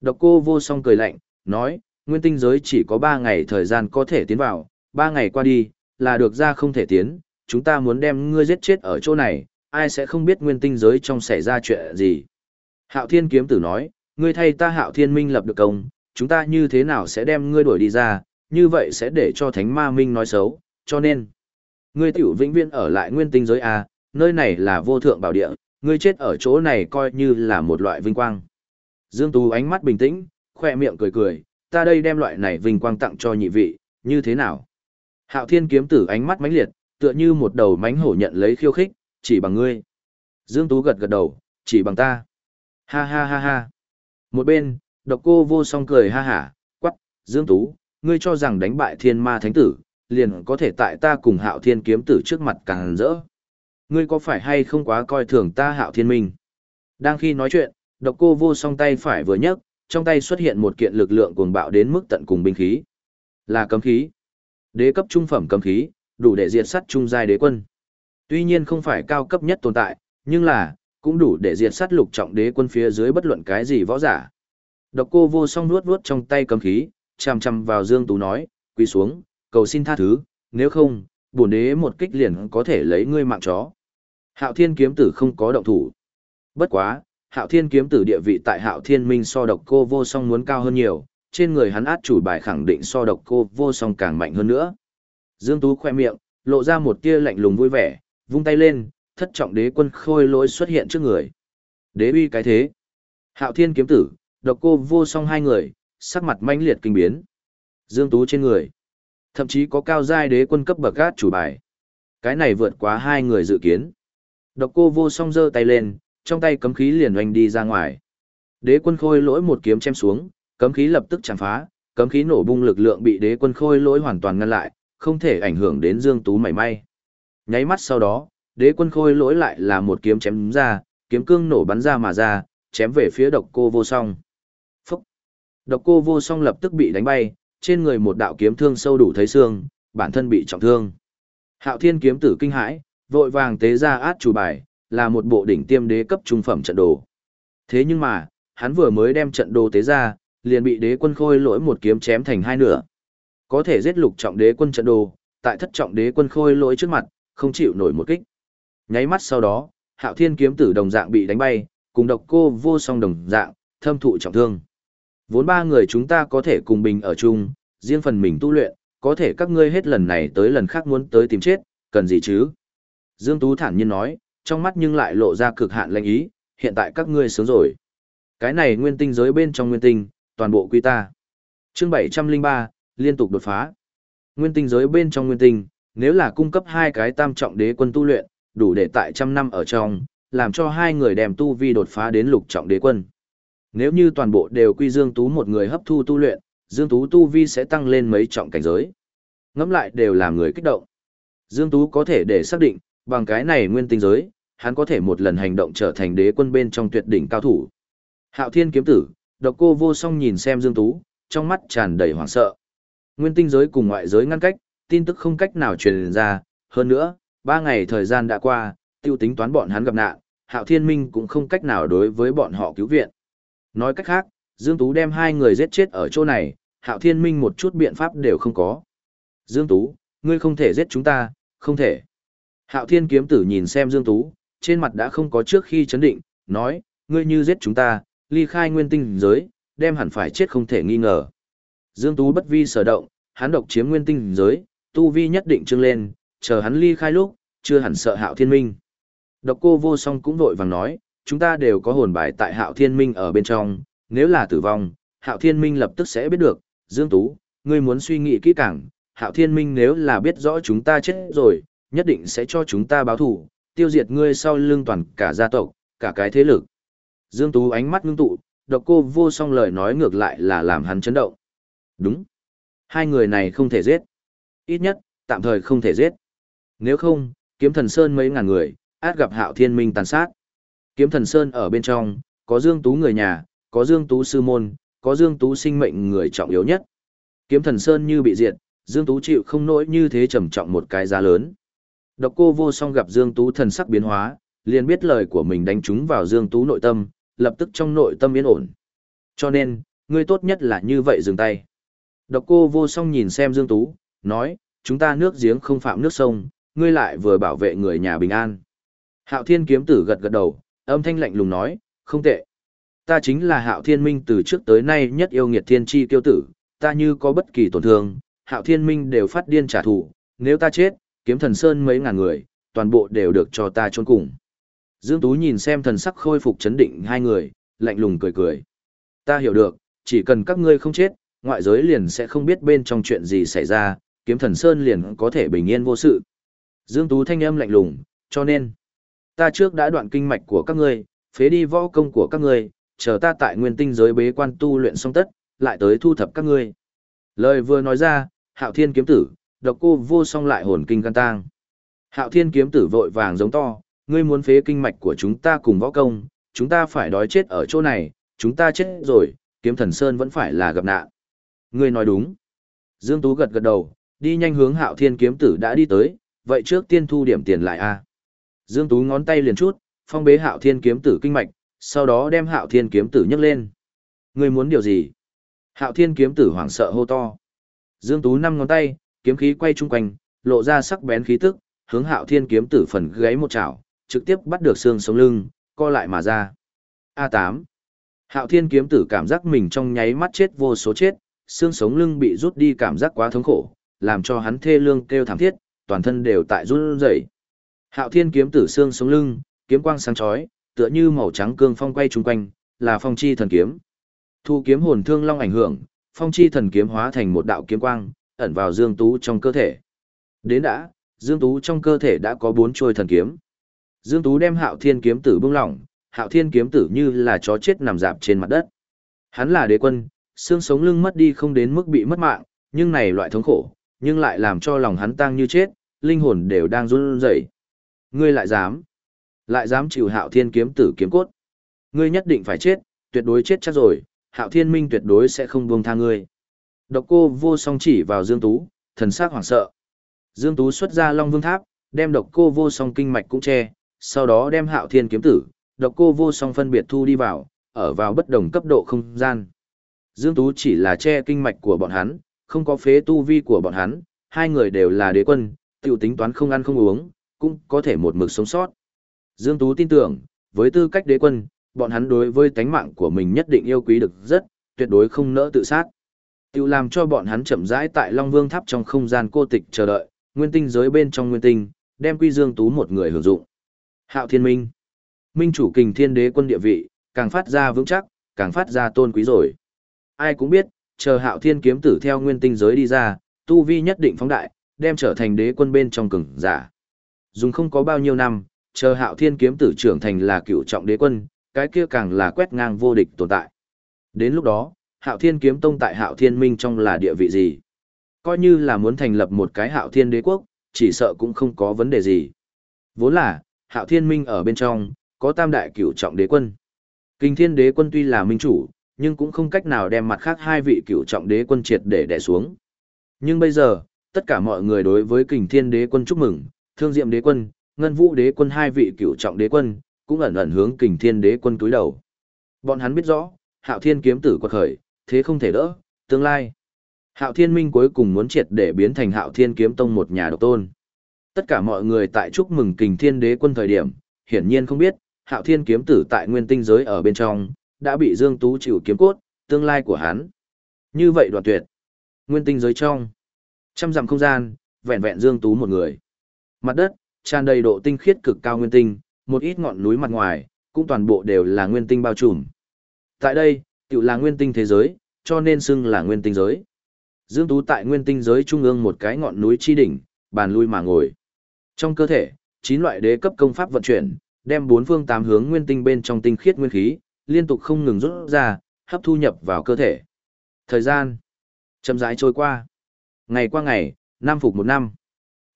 Độc cô vô song cười lạnh, nói, nguyên tinh giới chỉ có 3 ngày thời gian có thể tiến vào, 3 ngày qua đi, là được ra không thể tiến, chúng ta muốn đem ngươi giết chết ở chỗ này, ai sẽ không biết nguyên tinh giới trong xảy ra chuyện gì. Hạo thiên kiếm tử nói, ngươi thay ta hạo thiên minh lập được công, chúng ta như thế nào sẽ đem ngươi đuổi đi ra, như vậy sẽ để cho thánh ma minh nói xấu, cho nên, ngươi tiểu vĩnh viễn ở lại nguyên tinh giới A, nơi này là vô thượng bảo địa, ngươi chết ở chỗ này coi như là một loại vinh quang. Dương Tú ánh mắt bình tĩnh, khoe miệng cười cười, ta đây đem loại này vinh quang tặng cho nhị vị, như thế nào? Hạo thiên kiếm tử ánh mắt mãnh liệt, tựa như một đầu mánh hổ nhận lấy khiêu khích, chỉ bằng ngươi. Dương Tú gật gật đầu, chỉ bằng ta. Ha ha ha ha. Một bên, độc cô vô song cười ha hả, quắc, Dương Tú, ngươi cho rằng đánh bại thiên ma thánh tử, liền có thể tại ta cùng hạo thiên kiếm tử trước mặt càng rỡ. Ngươi có phải hay không quá coi thường ta hạo thiên minh? Đang khi nói chuyện, độc cô vô song tay phải vừa nhấc, trong tay xuất hiện một kiện lực lượng cuồng bạo đến mức tận cùng binh khí. Là cấm khí. Đế cấp trung phẩm cấm khí, đủ để diệt sát trung giai đế quân. Tuy nhiên không phải cao cấp nhất tồn tại, nhưng là, cũng đủ để diệt sát lục trọng đế quân phía dưới bất luận cái gì võ giả. Độc cô vô song nuốt nuốt trong tay cấm khí, chằm chằm vào Dương Tú nói, quỳ xuống, cầu xin tha thứ, nếu không, bổn đế một kích liền có thể lấy ngươi mạng chó. Hạo Thiên kiếm tử không có động thủ. Bất quá, Hạo Thiên kiếm tử địa vị tại Hạo Thiên Minh so độc cô vô song muốn cao hơn nhiều, trên người hắn át chủ bài khẳng định so độc cô vô song càng mạnh hơn nữa. Dương Tú khoe miệng, lộ ra một tia lạnh lùng vui vẻ, vung tay lên, thất trọng đế quân khôi lỗi xuất hiện trước người. Đế uy cái thế. Hạo Thiên kiếm tử, độc cô vô song hai người, sắc mặt manh liệt kinh biến. Dương Tú trên người, thậm chí có cao giai đế quân cấp bậc gát chủ bài. Cái này vượt quá hai người dự kiến. Độc cô vô song giơ tay lên, trong tay cấm khí liền oanh đi ra ngoài. Đế quân khôi lỗi một kiếm chém xuống, cấm khí lập tức chạm phá, cấm khí nổ bung lực lượng bị đế quân khôi lỗi hoàn toàn ngăn lại, không thể ảnh hưởng đến Dương Tú mảy may. Nháy mắt sau đó, đế quân khôi lỗi lại là một kiếm chém ra, kiếm cương nổ bắn ra mà ra, chém về phía độc cô vô song. Độc cô vô song lập tức bị đánh bay, trên người một đạo kiếm thương sâu đủ thấy xương, bản thân bị trọng thương. Hạo thiên kiếm tử kinh hãi, vội vàng tế ra át chủ bài, là một bộ đỉnh tiêm đế cấp trung phẩm trận đồ. Thế nhưng mà, hắn vừa mới đem trận đồ tế ra, liền bị đế quân khôi lỗi một kiếm chém thành hai nửa. Có thể giết lục trọng đế quân trận đồ, tại thất trọng đế quân khôi lỗi trước mặt, không chịu nổi một kích. Nháy mắt sau đó, hạo thiên kiếm tử đồng dạng bị đánh bay, cùng độc cô vô song đồng dạng, thâm thụ trọng thương. Vốn ba người chúng ta có thể cùng bình ở chung, riêng phần mình tu luyện, có thể các ngươi hết lần này tới lần khác muốn tới tìm chết, cần gì chứ? Dương Tú thản nhiên nói, trong mắt nhưng lại lộ ra cực hạn lãnh ý, hiện tại các ngươi sướng rồi. Cái này nguyên tinh giới bên trong nguyên tinh, toàn bộ quy ta. chương 703, liên tục đột phá. Nguyên tinh giới bên trong nguyên tinh, nếu là cung cấp hai cái tam trọng đế quân tu luyện, đủ để tại trăm năm ở trong, làm cho hai người đem tu vi đột phá đến lục trọng đế quân. Nếu như toàn bộ đều quy Dương Tú một người hấp thu tu luyện, Dương Tú tu vi sẽ tăng lên mấy trọng cảnh giới. Ngắm lại đều làm người kích động. Dương Tú có thể để xác định, bằng cái này nguyên tinh giới, hắn có thể một lần hành động trở thành đế quân bên trong tuyệt đỉnh cao thủ. Hạo Thiên kiếm tử, độc cô vô song nhìn xem Dương Tú, trong mắt tràn đầy hoảng sợ. Nguyên tinh giới cùng ngoại giới ngăn cách, tin tức không cách nào truyền ra, hơn nữa, ba ngày thời gian đã qua, tiêu tính toán bọn hắn gặp nạn, Hạo Thiên Minh cũng không cách nào đối với bọn họ cứu viện. Nói cách khác, Dương Tú đem hai người giết chết ở chỗ này, Hạo Thiên Minh một chút biện pháp đều không có. Dương Tú, ngươi không thể giết chúng ta, không thể. Hạo Thiên kiếm tử nhìn xem Dương Tú, trên mặt đã không có trước khi chấn định, nói, ngươi như giết chúng ta, ly khai nguyên tinh giới, đem hẳn phải chết không thể nghi ngờ. Dương Tú bất vi sở động, hắn độc chiếm nguyên tinh giới, tu vi nhất định trưng lên, chờ hắn ly khai lúc, chưa hẳn sợ hạo thiên minh. Độc cô vô song cũng vội vàng nói, chúng ta đều có hồn bài tại hạo thiên minh ở bên trong, nếu là tử vong, hạo thiên minh lập tức sẽ biết được, Dương Tú, ngươi muốn suy nghĩ kỹ càng, hạo thiên minh nếu là biết rõ chúng ta chết rồi, nhất định sẽ cho chúng ta báo thủ, tiêu diệt ngươi sau lưng toàn cả gia tộc, cả cái thế lực. Dương Tú ánh mắt ngưng tụ, độc cô vô song lời nói ngược lại là làm hắn chấn động. Đúng. Hai người này không thể giết. Ít nhất, tạm thời không thể giết. Nếu không, kiếm thần Sơn mấy ngàn người, át gặp hạo thiên minh tàn sát. Kiếm thần Sơn ở bên trong, có Dương Tú người nhà, có Dương Tú sư môn, có Dương Tú sinh mệnh người trọng yếu nhất. Kiếm thần Sơn như bị diệt, Dương Tú chịu không nỗi như thế trầm trọng một cái giá lớn. Độc cô vô song gặp Dương Tú thần sắc biến hóa, liền biết lời của mình đánh trúng vào Dương Tú nội tâm, lập tức trong nội tâm yên ổn. Cho nên, ngươi tốt nhất là như vậy dừng tay. Độc cô vô song nhìn xem Dương Tú, nói, chúng ta nước giếng không phạm nước sông, ngươi lại vừa bảo vệ người nhà bình an. Hạo thiên kiếm tử gật gật đầu, âm thanh lạnh lùng nói, không tệ. Ta chính là hạo thiên minh từ trước tới nay nhất yêu nghiệt thiên chi kiêu tử, ta như có bất kỳ tổn thương, hạo thiên minh đều phát điên trả thù, nếu ta chết, kiếm thần sơn mấy ngàn người, toàn bộ đều được cho ta chôn cùng. Dương Tú nhìn xem thần sắc khôi phục chấn định hai người, lạnh lùng cười cười. Ta hiểu được, chỉ cần các ngươi không chết, ngoại giới liền sẽ không biết bên trong chuyện gì xảy ra, kiếm thần sơn liền có thể bình yên vô sự. Dương Tú thanh âm lạnh lùng, cho nên, ta trước đã đoạn kinh mạch của các ngươi, phế đi võ công của các ngươi, chờ ta tại nguyên tinh giới bế quan tu luyện xong tất, lại tới thu thập các ngươi. Lời vừa nói ra, hạo thiên kiếm tử, độc cô vô song lại hồn kinh can tang. Hạo thiên kiếm tử vội vàng giống to, ngươi muốn phế kinh mạch của chúng ta cùng võ công, chúng ta phải đói chết ở chỗ này, chúng ta chết rồi, kiếm thần sơn vẫn phải là gặp nạn. Ngươi nói đúng. Dương Tú gật gật đầu, đi nhanh hướng hạo thiên kiếm tử đã đi tới, vậy trước tiên thu điểm tiền lại a Dương Tú ngón tay liền chút, phong bế hạo thiên kiếm tử kinh mạch, sau đó đem hạo thiên kiếm tử nhấc lên. Ngươi muốn điều gì? Hạo thiên kiếm tử hoảng sợ hô to. Dương Tú năm ngón tay, kiếm khí quay chung quanh, lộ ra sắc bén khí tức, hướng hạo thiên kiếm tử phần gáy một chảo, trực tiếp bắt được xương sống lưng, co lại mà ra. A8. Hạo thiên kiếm tử cảm giác mình trong nháy mắt chết vô số chết, xương sống lưng bị rút đi cảm giác quá thống khổ, làm cho hắn thê lương kêu thảm thiết, toàn thân đều tại run rẩy. Hạo thiên kiếm tử xương sống lưng, kiếm quang sáng chói, tựa như màu trắng cương phong quay trung quanh, là phong chi thần kiếm. Thu kiếm hồn thương long ảnh hưởng, phong chi thần kiếm hóa thành một đạo kiếm quang, ẩn vào Dương Tú trong cơ thể. Đến đã, Dương Tú trong cơ thể đã có bốn trôi thần kiếm. Dương Tú đem Hạo Thiên kiếm tử bung lỏng, Hạo Thiên kiếm tử như là chó chết nằm dạp trên mặt đất. Hắn là đế quân, xương sống lưng mất đi không đến mức bị mất mạng, nhưng này loại thống khổ, nhưng lại làm cho lòng hắn tang như chết, linh hồn đều đang run rẩy. Ngươi lại dám? Lại dám chịu Hạo Thiên kiếm tử kiếm cốt? Ngươi nhất định phải chết, tuyệt đối chết chắc rồi, Hạo Thiên Minh tuyệt đối sẽ không buông tha ngươi. Độc cô vô song chỉ vào Dương Tú, thần sắc hoảng sợ. Dương Tú xuất ra Long Vương Tháp, đem độc cô vô song kinh mạch cũng che, sau đó đem hạo thiên kiếm tử, độc cô vô song phân biệt thu đi vào, ở vào bất đồng cấp độ không gian. Dương Tú chỉ là che kinh mạch của bọn hắn, không có phế tu vi của bọn hắn, hai người đều là đế quân, tiểu tính toán không ăn không uống, cũng có thể một mực sống sót. Dương Tú tin tưởng, với tư cách đế quân, bọn hắn đối với tánh mạng của mình nhất định yêu quý được rất, tuyệt đối không nỡ tự sát. tiêu làm cho bọn hắn chậm rãi tại Long Vương Tháp trong không gian cô tịch chờ đợi, nguyên tinh giới bên trong nguyên tinh, đem Quy Dương Tú một người hưởng dụng. Hạo Thiên Minh. Minh chủ kình thiên đế quân địa vị, càng phát ra vững chắc, càng phát ra tôn quý rồi. Ai cũng biết, chờ Hạo Thiên kiếm tử theo nguyên tinh giới đi ra, tu vi nhất định phóng đại, đem trở thành đế quân bên trong cường giả. Dùng không có bao nhiêu năm, chờ Hạo Thiên kiếm tử trưởng thành là cựu trọng đế quân, cái kia càng là quét ngang vô địch tồn tại. Đến lúc đó, Hạo Thiên kiếm tông tại Hạo Thiên Minh trong là địa vị gì? Coi như là muốn thành lập một cái Hạo Thiên đế quốc, chỉ sợ cũng không có vấn đề gì. Vốn là, Hạo Thiên Minh ở bên trong, có tam đại cựu trọng đế quân. Kinh Thiên Đế quân tuy là minh chủ, nhưng cũng không cách nào đem mặt khác hai vị cựu trọng đế quân triệt để đè xuống. Nhưng bây giờ, tất cả mọi người đối với Kình Thiên Đế quân chúc mừng, Thương Diệm Đế quân, Ngân Vũ Đế quân hai vị cựu trọng đế quân, cũng ẩn ẩn hướng Kình Thiên Đế quân túi đầu. Bọn hắn biết rõ, Hạo Thiên kiếm tử quật khởi, thế không thể đỡ, tương lai. Hạo Thiên Minh cuối cùng muốn triệt để biến thành Hạo Thiên kiếm tông một nhà độc tôn. Tất cả mọi người tại chúc mừng Kình Thiên Đế quân thời điểm, hiển nhiên không biết, Hạo Thiên kiếm tử tại nguyên tinh giới ở bên trong, đã bị Dương Tú chịu kiếm cốt, tương lai của hắn. Như vậy đoạn tuyệt. Nguyên tinh giới trong. Trăm dặm không gian, vẹn vẹn Dương Tú một người. Mặt đất, tràn đầy độ tinh khiết cực cao nguyên tinh, một ít ngọn núi mặt ngoài, cũng toàn bộ đều là nguyên tinh bao trùm. Tại đây, tự là nguyên tinh thế giới, cho nên xưng là nguyên tinh giới. Dương Tú tại nguyên tinh giới trung ương một cái ngọn núi chi đỉnh, bàn lui mà ngồi. Trong cơ thể, chín loại đế cấp công pháp vận chuyển, đem bốn phương tám hướng nguyên tinh bên trong tinh khiết nguyên khí, liên tục không ngừng rút ra, hấp thu nhập vào cơ thể. Thời gian chậm rãi trôi qua. Ngày qua ngày, năm phục một năm.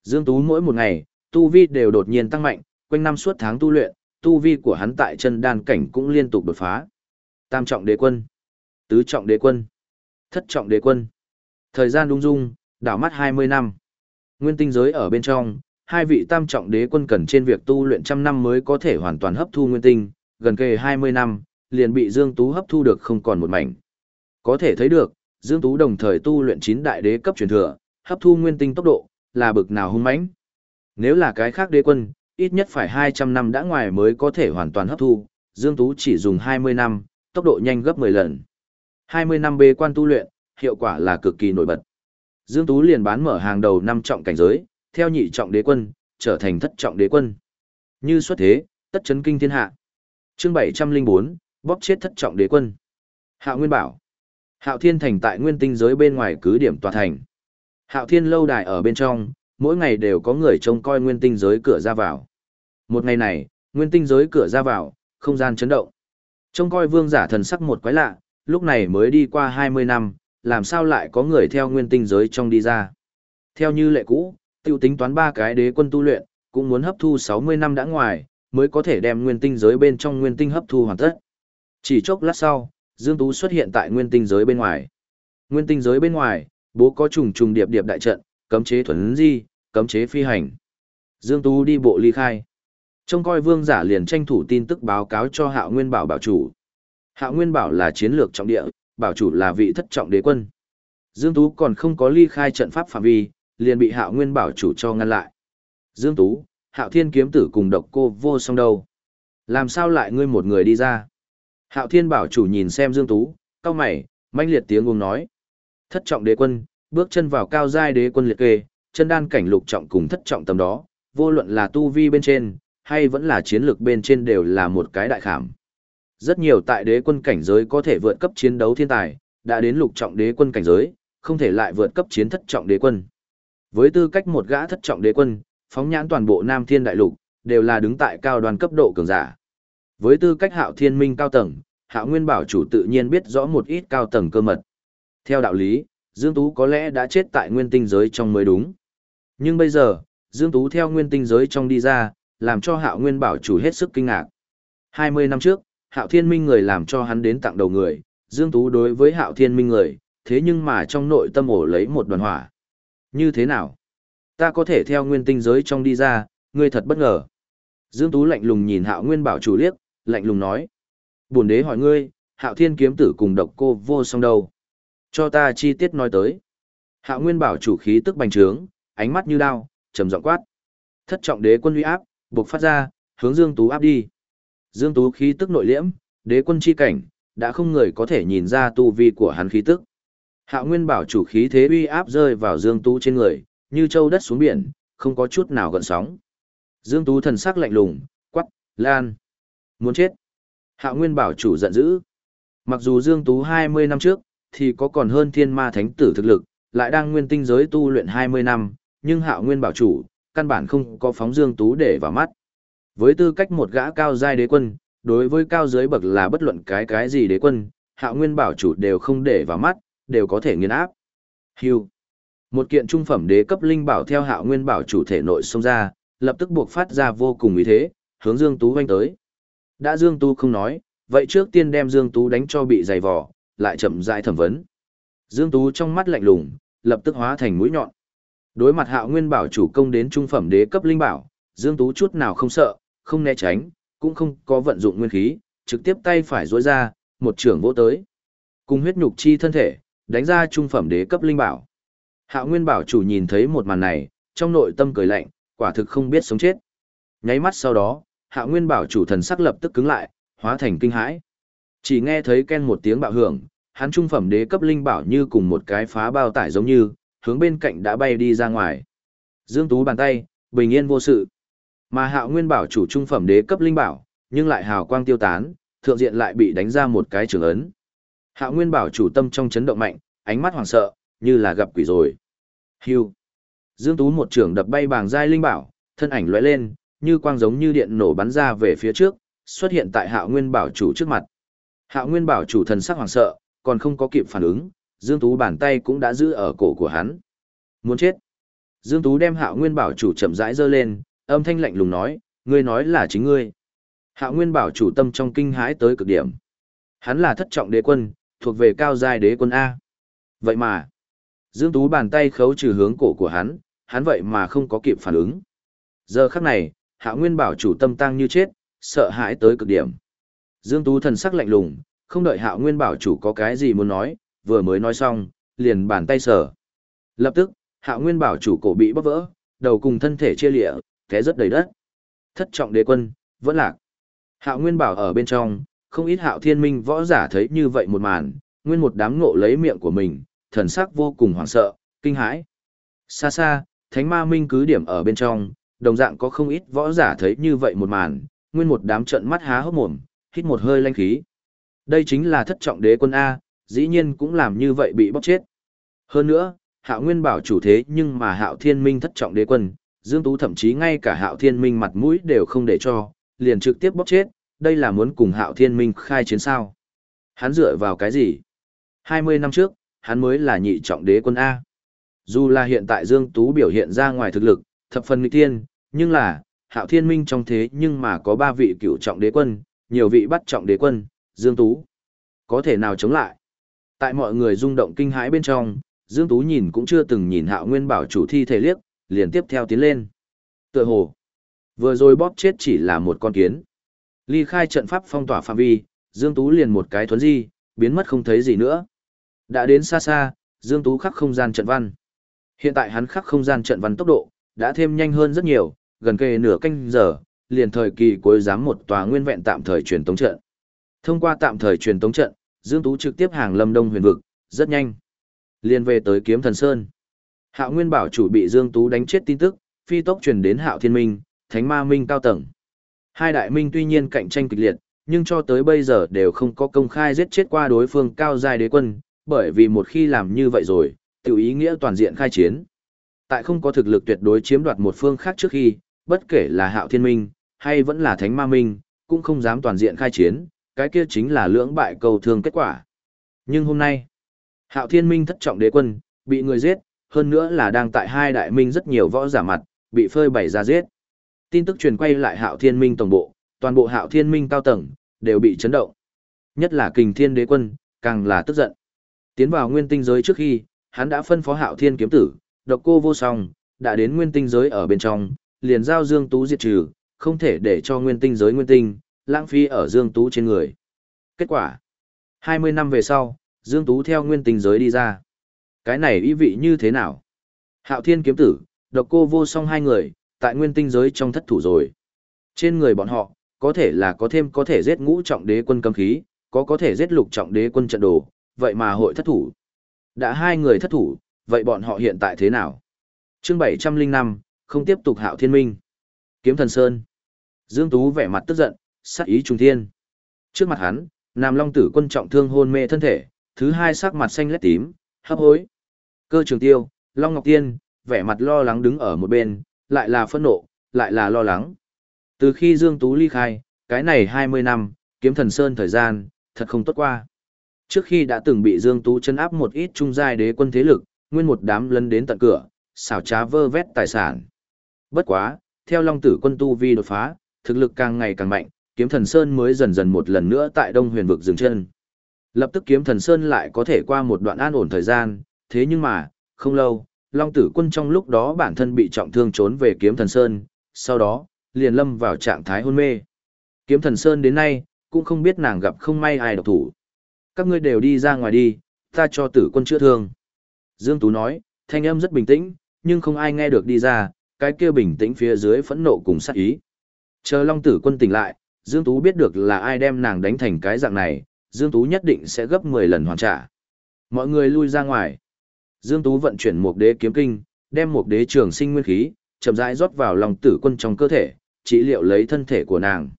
Dương Tú mỗi một ngày, tu vi đều đột nhiên tăng mạnh, quanh năm suốt tháng tu luyện, tu vi của hắn tại chân đan cảnh cũng liên tục đột phá. Tam trọng đế quân, tứ trọng đế quân, thất trọng đế quân. Thời gian đung dung, đảo mắt 20 năm. Nguyên tinh giới ở bên trong, hai vị tam trọng đế quân cần trên việc tu luyện trăm năm mới có thể hoàn toàn hấp thu nguyên tinh, gần kề 20 năm, liền bị Dương Tú hấp thu được không còn một mảnh. Có thể thấy được, Dương Tú đồng thời tu luyện 9 đại đế cấp truyền thừa, hấp thu nguyên tinh tốc độ, là bực nào hung mãnh. Nếu là cái khác đế quân, ít nhất phải 200 năm đã ngoài mới có thể hoàn toàn hấp thu, Dương Tú chỉ dùng 20 năm, tốc độ nhanh gấp 10 lần. 20 năm bế quan tu luyện, hiệu quả là cực kỳ nổi bật. Dương Tú liền bán mở hàng đầu năm trọng cảnh giới, theo nhị trọng đế quân, trở thành thất trọng đế quân. Như xuất thế, tất chấn kinh thiên hạ. Chương 704, bóp chết thất trọng đế quân. Hạo Nguyên bảo. Hạo Thiên thành tại nguyên tinh giới bên ngoài cứ điểm tòa thành. Hạo Thiên lâu đài ở bên trong, mỗi ngày đều có người trông coi nguyên tinh giới cửa ra vào. Một ngày này, nguyên tinh giới cửa ra vào, không gian chấn động. Trông coi vương giả thần sắc một quái lạ, lúc này mới đi qua 20 năm, làm sao lại có người theo nguyên tinh giới trong đi ra. Theo như lệ cũ, tiêu tính toán ba cái đế quân tu luyện, cũng muốn hấp thu 60 năm đã ngoài, mới có thể đem nguyên tinh giới bên trong nguyên tinh hấp thu hoàn tất. Chỉ chốc lát sau, Dương Tú xuất hiện tại nguyên tinh giới bên ngoài. Nguyên tinh giới bên ngoài, bố có trùng trùng điệp điệp đại trận, cấm chế thuần di, cấm chế phi hành. Dương Tú đi bộ ly khai. Trông coi vương giả liền tranh thủ tin tức báo cáo cho Hạo Nguyên Bảo bảo chủ. Hạo Nguyên Bảo là chiến lược trọng địa, bảo chủ là vị thất trọng đế quân. Dương Tú còn không có ly khai trận pháp phạm vi, liền bị Hạo Nguyên Bảo chủ cho ngăn lại. Dương Tú, Hạo Thiên kiếm tử cùng độc cô vô song đâu. Làm sao lại ngươi một người đi ra? Hạo Thiên Bảo chủ nhìn xem Dương Tú, cao mày, manh liệt tiếng uống nói. Thất trọng đế quân, bước chân vào cao giai đế quân liệt kê, chân đan cảnh lục trọng cùng thất trọng tầm đó, vô luận là tu vi bên trên, hay vẫn là chiến lược bên trên đều là một cái đại khảm. Rất nhiều tại đế quân cảnh giới có thể vượt cấp chiến đấu thiên tài, đã đến lục trọng đế quân cảnh giới, không thể lại vượt cấp chiến thất trọng đế quân. Với tư cách một gã thất trọng đế quân, phóng nhãn toàn bộ Nam Thiên Đại Lục, đều là đứng tại cao đoàn cấp độ cường giả. Với tư cách hạo thiên minh cao tầng, hạo nguyên bảo chủ tự nhiên biết rõ một ít cao tầng cơ mật. Theo đạo lý, Dương Tú có lẽ đã chết tại nguyên tinh giới trong mới đúng. Nhưng bây giờ, Dương Tú theo nguyên tinh giới trong đi ra, làm cho hạo nguyên bảo chủ hết sức kinh ngạc. 20 năm trước, hạo thiên minh người làm cho hắn đến tặng đầu người, Dương Tú đối với hạo thiên minh người, thế nhưng mà trong nội tâm ổ lấy một đoàn hỏa. Như thế nào? Ta có thể theo nguyên tinh giới trong đi ra, ngươi thật bất ngờ. Dương Tú lạnh lùng nhìn hạo nguyên bảo chủ liếc, lạnh lùng nói. Bổn đế hỏi ngươi, hạo thiên kiếm tử cùng độc cô vô song đâu. Cho ta chi tiết nói tới. Hạo nguyên bảo chủ khí tức bành trướng, ánh mắt như đao, trầm giọng quát. Thất trọng đế quân uy áp, buộc phát ra, hướng Dương Tú áp đi. Dương Tú khí tức nội liễm, đế quân chi cảnh, đã không người có thể nhìn ra tu vi của hắn khí tức. Hạo Nguyên bảo chủ khí thế uy áp rơi vào Dương Tú trên người, như châu đất xuống biển, không có chút nào gợn sóng. Dương Tú thần sắc lạnh lùng, quắc, lan. Muốn chết. Hạo Nguyên bảo chủ giận dữ. Mặc dù Dương Tú 20 năm trước, thì có còn hơn thiên ma thánh tử thực lực, lại đang nguyên tinh giới tu luyện 20 năm, nhưng Hạo Nguyên bảo chủ, căn bản không có phóng Dương Tú để vào mắt. Với tư cách một gã cao giai đế quân, đối với cao giới bậc là bất luận cái cái gì đế quân, Hạo Nguyên bảo chủ đều không để vào mắt, đều có thể nghiền áp. Hưu. Một kiện trung phẩm đế cấp linh bảo theo Hạo Nguyên bảo chủ thể nội xông ra, lập tức buộc phát ra vô cùng ý thế, hướng Dương Tú vanh tới. Đã Dương Tú không nói, vậy trước tiên đem Dương Tú đánh cho bị dày vò, lại chậm rãi thẩm vấn. Dương Tú trong mắt lạnh lùng, lập tức hóa thành mũi nhọn. Đối mặt Hạo Nguyên Bảo chủ công đến trung phẩm đế cấp linh bảo, Dương Tú chút nào không sợ, không né tránh, cũng không có vận dụng nguyên khí, trực tiếp tay phải duỗi ra, một trường vỗ tới. Cùng huyết nhục chi thân thể, đánh ra trung phẩm đế cấp linh bảo. Hạo Nguyên Bảo chủ nhìn thấy một màn này, trong nội tâm cười lạnh, quả thực không biết sống chết. Nháy mắt sau đó, Hạo Nguyên Bảo chủ thần sắc lập tức cứng lại, hóa thành kinh hãi. Chỉ nghe thấy ken một tiếng bạo hưởng, hắn trung phẩm đế cấp linh bảo như cùng một cái phá bao tải giống như, hướng bên cạnh đã bay đi ra ngoài. Dương Tú bàn tay, bình yên vô sự. Mà Hạo Nguyên Bảo chủ trung phẩm đế cấp linh bảo, nhưng lại hào quang tiêu tán, thượng diện lại bị đánh ra một cái trường ấn. Hạo Nguyên Bảo chủ tâm trong chấn động mạnh, ánh mắt hoảng sợ, như là gặp quỷ rồi. Hưu. Dương Tú một trường đập bay bàng giai linh bảo, thân ảnh lóe lên, như quang giống như điện nổ bắn ra về phía trước, xuất hiện tại Hạo Nguyên Bảo chủ trước mặt. Hạo Nguyên Bảo chủ thần sắc hoảng sợ, còn không có kịp phản ứng, Dương Tú bàn tay cũng đã giữ ở cổ của hắn. Muốn chết. Dương Tú đem Hạo Nguyên Bảo chủ chậm rãi giơ lên, âm thanh lạnh lùng nói, ngươi nói là chính ngươi. Hạo Nguyên Bảo chủ tâm trong kinh hãi tới cực điểm. Hắn là thất trọng đế quân, thuộc về cao giai đế quân A. Vậy mà, Dương Tú bàn tay khấu trừ hướng cổ của hắn, hắn vậy mà không có kịp phản ứng. Giờ khắc này, Hạ Nguyên Bảo chủ tâm tăng như chết, sợ hãi tới cực điểm. Dương Tú thần sắc lạnh lùng, không đợi Hạo Nguyên Bảo chủ có cái gì muốn nói, vừa mới nói xong, liền bàn tay sở. Lập tức, Hạo Nguyên Bảo chủ cổ bị bóp vỡ, đầu cùng thân thể chia lịa, té rất đầy đất. Thất trọng đế quân, vẫn lạc. Hạo Nguyên Bảo ở bên trong, không ít Hạo Thiên Minh võ giả thấy như vậy một màn, nguyên một đám ngộ lấy miệng của mình, thần sắc vô cùng hoảng sợ, kinh hãi. Xa xa, Thánh Ma Minh cứ điểm ở bên trong, đồng dạng có không ít võ giả thấy như vậy một màn, nguyên một đám trận mắt há hốc mồm, hít một hơi lanh khí. Đây chính là thất trọng đế quân A, dĩ nhiên cũng làm như vậy bị bóc chết. Hơn nữa, Hạo Nguyên bảo chủ thế nhưng mà Hạo Thiên Minh thất trọng đế quân, Dương Tú thậm chí ngay cả Hạo Thiên Minh mặt mũi đều không để cho, liền trực tiếp bóc chết, đây là muốn cùng Hạo Thiên Minh khai chiến sao? Hắn dựa vào cái gì? 20 năm trước, hắn mới là nhị trọng đế quân A. Dù là hiện tại Dương Tú biểu hiện ra ngoài thực lực, thập phần nghịch tiên, nhưng là, hạo thiên minh trong thế nhưng mà có ba vị cựu trọng đế quân, nhiều vị bắt trọng đế quân, Dương Tú. Có thể nào chống lại? Tại mọi người rung động kinh hãi bên trong, Dương Tú nhìn cũng chưa từng nhìn hạo nguyên bảo chủ thi thể liếc, liền tiếp theo tiến lên. Tựa hồ, vừa rồi bóp chết chỉ là một con kiến. Ly khai trận pháp phong tỏa phạm vi, Dương Tú liền một cái thuấn di, biến mất không thấy gì nữa. Đã đến xa xa, Dương Tú khắc không gian trận văn. Hiện tại hắn khắc không gian trận văn tốc độ, đã thêm nhanh hơn rất nhiều, gần kề nửa canh giờ, liền thời kỳ cuối giám một tòa nguyên vẹn tạm thời truyền tống trận. Thông qua tạm thời truyền tống trận, Dương Tú trực tiếp hàng Lâm Đông huyền vực, rất nhanh. Liền về tới Kiếm Thần Sơn. Hạo Nguyên bảo chủ bị Dương Tú đánh chết tin tức, phi tốc truyền đến Hạo Thiên Minh, Thánh Ma Minh cao tầng. Hai đại minh tuy nhiên cạnh tranh kịch liệt, nhưng cho tới bây giờ đều không có công khai giết chết qua đối phương cao giai đế quân, bởi vì một khi làm như vậy rồi, tiểu ý nghĩa toàn diện khai chiến. Tại không có thực lực tuyệt đối chiếm đoạt một phương khác trước khi, bất kể là hạo thiên minh, hay vẫn là thánh ma minh, cũng không dám toàn diện khai chiến, cái kia chính là lưỡng bại cầu thường kết quả. Nhưng hôm nay, hạo thiên minh thất trọng đế quân, bị người giết, hơn nữa là đang tại hai đại minh rất nhiều võ giả mặt, bị phơi bày ra giết. Tin tức truyền quay lại hạo thiên minh tổng bộ, toàn bộ hạo thiên minh cao tầng, đều bị chấn động. Nhất là kình thiên đế quân, càng là tức giận. Tiến vào nguyên tinh giới trước khi, hắn đã phân phó hạo thiên kiếm tử, độc cô vô song, đã đến nguyên tinh giới ở bên trong, liền giao Dương Tú diệt trừ, không thể để cho nguyên tinh giới nguyên tinh, lãng phí ở Dương Tú trên người. Kết quả, 20 năm về sau, Dương Tú theo nguyên tinh giới đi ra. Cái này ý vị như thế nào? Hạo thiên kiếm tử, độc cô vô song hai người, tại nguyên tinh giới trong thất thủ rồi. Trên người bọn họ, có thể là có thêm có thể giết ngũ trọng đế quân cầm khí, có có thể giết lục trọng đế quân trận đồ, vậy mà hội thất thủ. Đã hai người thất thủ, vậy bọn họ hiện tại thế nào? chương 705, không tiếp tục hạo thiên minh. Kiếm thần Sơn. Dương Tú vẻ mặt tức giận, sát ý trùng thiên. Trước mặt hắn, Nam Long tử quân trọng thương hôn mê thân thể, thứ hai sắc mặt xanh lét tím, hấp hối. Cơ trường tiêu, Long Ngọc Tiên, vẻ mặt lo lắng đứng ở một bên, lại là phẫn nộ, lại là lo lắng. Từ khi Dương Tú ly khai, cái này 20 năm, kiếm thần Sơn thời gian, thật không tốt qua. Trước khi đã từng bị Dương Tú chân áp một ít trung giai đế quân thế lực, nguyên một đám lân đến tận cửa, xảo trá vơ vét tài sản. Bất quá, theo Long Tử quân tu vi đột phá, thực lực càng ngày càng mạnh, kiếm thần Sơn mới dần dần một lần nữa tại Đông huyền vực dừng chân. Lập tức kiếm thần Sơn lại có thể qua một đoạn an ổn thời gian, thế nhưng mà, không lâu, Long tử quân trong lúc đó bản thân bị trọng thương trốn về kiếm thần Sơn, sau đó, liền lâm vào trạng thái hôn mê. Kiếm thần Sơn đến nay, cũng không biết nàng gặp không may ai độc thủ. Các ngươi đều đi ra ngoài đi, ta cho tử quân chữa thương. Dương Tú nói, thanh âm rất bình tĩnh, nhưng không ai nghe được đi ra, cái kia bình tĩnh phía dưới phẫn nộ cùng sát ý. Chờ Long tử quân tỉnh lại, Dương Tú biết được là ai đem nàng đánh thành cái dạng này, Dương Tú nhất định sẽ gấp 10 lần hoàn trả. Mọi người lui ra ngoài. Dương Tú vận chuyển một đế kiếm kinh, đem một đế trường sinh nguyên khí, chậm rãi rót vào lòng tử quân trong cơ thể, trị liệu lấy thân thể của nàng.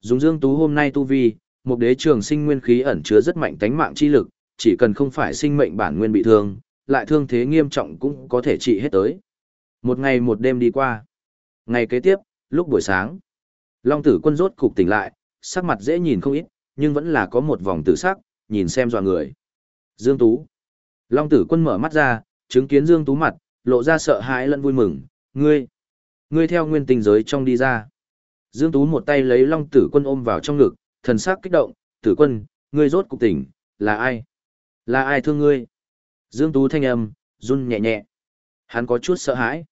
Dùng Dương Tú hôm nay tu vi, một đế trường sinh nguyên khí ẩn chứa rất mạnh tánh mạng chi lực, chỉ cần không phải sinh mệnh bản nguyên bị thương, lại thương thế nghiêm trọng cũng có thể trị hết tới. Một ngày một đêm đi qua. Ngày kế tiếp, lúc buổi sáng, Long tử quân rốt cục tỉnh lại, sắc mặt dễ nhìn không ít, nhưng vẫn là có một vòng tử sắc, nhìn xem dọa người. Dương Tú. Long tử quân mở mắt ra, chứng kiến Dương Tú mặt, lộ ra sợ hãi lẫn vui mừng, ngươi. Ngươi theo nguyên tình giới trong đi ra. Dương Tú một tay lấy Long tử quân ôm vào trong ngực, thần sắc kích động, tử quân, ngươi rốt cục tỉnh, là ai? Là ai thương ngươi? Dương Tú thanh âm, run nhẹ nhẹ. Hắn có chút sợ hãi.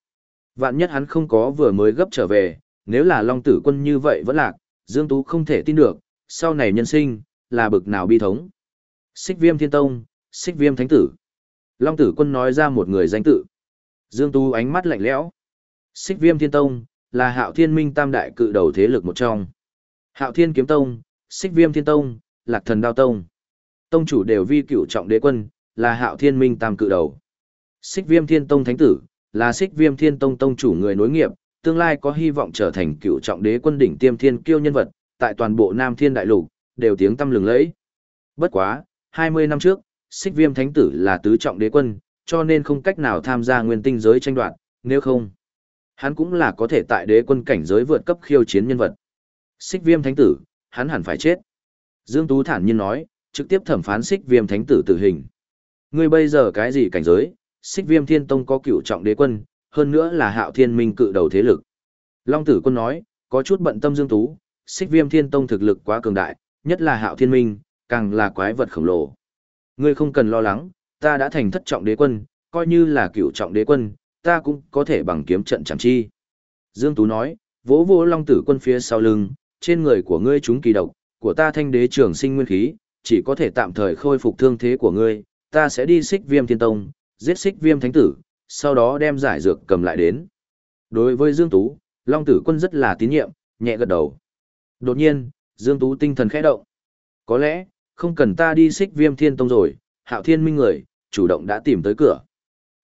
Vạn nhất hắn không có vừa mới gấp trở về, nếu là Long tử quân như vậy vẫn lạc, Dương Tú không thể tin được, sau này nhân sinh, là bực nào bi thống. Xích viêm thiên tông, xích viêm thánh tử. Long tử quân nói ra một người danh tự. Dương Tú ánh mắt lạnh lẽo. Xích viêm thiên tông, là hạo thiên minh tam đại cự đầu thế lực một trong. Hạo thiên kiếm tông, xích viêm thiên tông, lạc thần đao tông. Tông chủ đều vi cửu trọng đế quân, là hạo thiên minh tam cự đầu. Xích viêm thiên tông thánh tử, là xích viêm thiên tông tông chủ người nối nghiệp, tương lai có hy vọng trở thành cựu trọng đế quân đỉnh tiêm thiên kiêu nhân vật, tại toàn bộ Nam Thiên Đại Lục, đều tiếng tăm lừng lẫy. Bất quá, 20 năm trước, xích viêm thánh tử là tứ trọng đế quân, cho nên không cách nào tham gia nguyên tinh giới tranh đoạt, nếu không, hắn cũng là có thể tại đế quân cảnh giới vượt cấp khiêu chiến nhân vật. Xích viêm thánh tử, hắn hẳn phải chết. Dương Tú thản nhiên nói, trực tiếp thẩm phán xích viêm thánh tử tử hình. Ngươi bây giờ cái gì cảnh giới, xích viêm thiên tông có cựu trọng đế quân, hơn nữa là hạo thiên minh cự đầu thế lực. Long tử quân nói, có chút bận tâm Dương Tú, xích viêm thiên tông thực lực quá cường đại, nhất là hạo thiên minh, càng là quái vật khổng lồ. Ngươi không cần lo lắng, ta đã thành thất trọng đế quân, coi như là cựu trọng đế quân, ta cũng có thể bằng kiếm trận chẳng chi. Dương Tú nói, vỗ vỗ long tử quân phía sau lưng, trên người của ngươi chúng kỳ độc, của ta thanh đế trường sinh nguyên khí, chỉ có thể tạm thời khôi phục thương thế của ngươi, ta sẽ đi xích viêm thiên tông, giết xích viêm thánh tử, sau đó đem giải dược cầm lại đến. Đối với Dương Tú, Long Tử Quân rất là tín nhiệm, nhẹ gật đầu. Đột nhiên, Dương Tú tinh thần khẽ động. Có lẽ, không cần ta đi xích viêm thiên tông rồi, hạo thiên minh người, chủ động đã tìm tới cửa.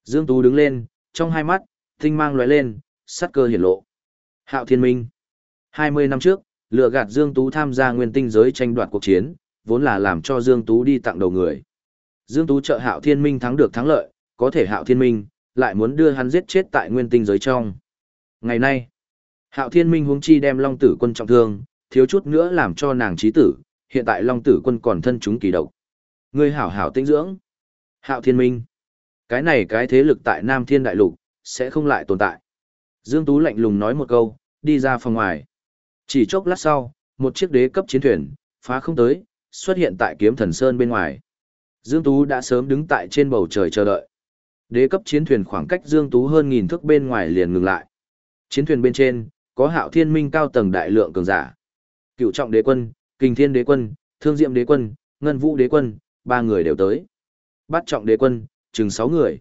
Dương Tú đứng lên, trong hai mắt, tinh mang lóe lên, sát cơ hiển lộ. Hạo thiên minh. 20 năm trước, lừa gạt Dương Tú tham gia nguyên tinh giới tranh đoạt cuộc chiến, vốn là làm cho Dương Tú đi tặng đầu người. Dương Tú trợ hạo thiên minh thắng được thắng lợi, có thể hạo thiên minh, lại muốn đưa hắn giết chết tại nguyên tinh giới trong. Ngày nay, hạo thiên minh huống chi đem long tử quân trọng thương, thiếu chút nữa làm cho nàng trí tử, hiện tại long tử quân còn thân chúng kỳ độc. Ngươi hảo hảo tinh dưỡng. Hạo thiên minh. Cái này cái thế lực tại Nam Thiên Đại Lục, sẽ không lại tồn tại. Dương Tú lạnh lùng nói một câu, đi ra phòng ngoài. Chỉ chốc lát sau, một chiếc đế cấp chiến thuyền, phá không tới, xuất hiện tại kiếm thần sơn bên ngoài. Dương Tú đã sớm đứng tại trên bầu trời chờ đợi. Đế cấp chiến thuyền khoảng cách Dương Tú hơn nghìn thước bên ngoài liền ngừng lại. Chiến thuyền bên trên, có hạo thiên minh cao tầng đại lượng cường giả. Cựu trọng đế quân, kinh thiên đế quân, thương diệm đế quân, ngân vũ đế quân, ba người đều tới. Bát trọng đế quân, chừng sáu người.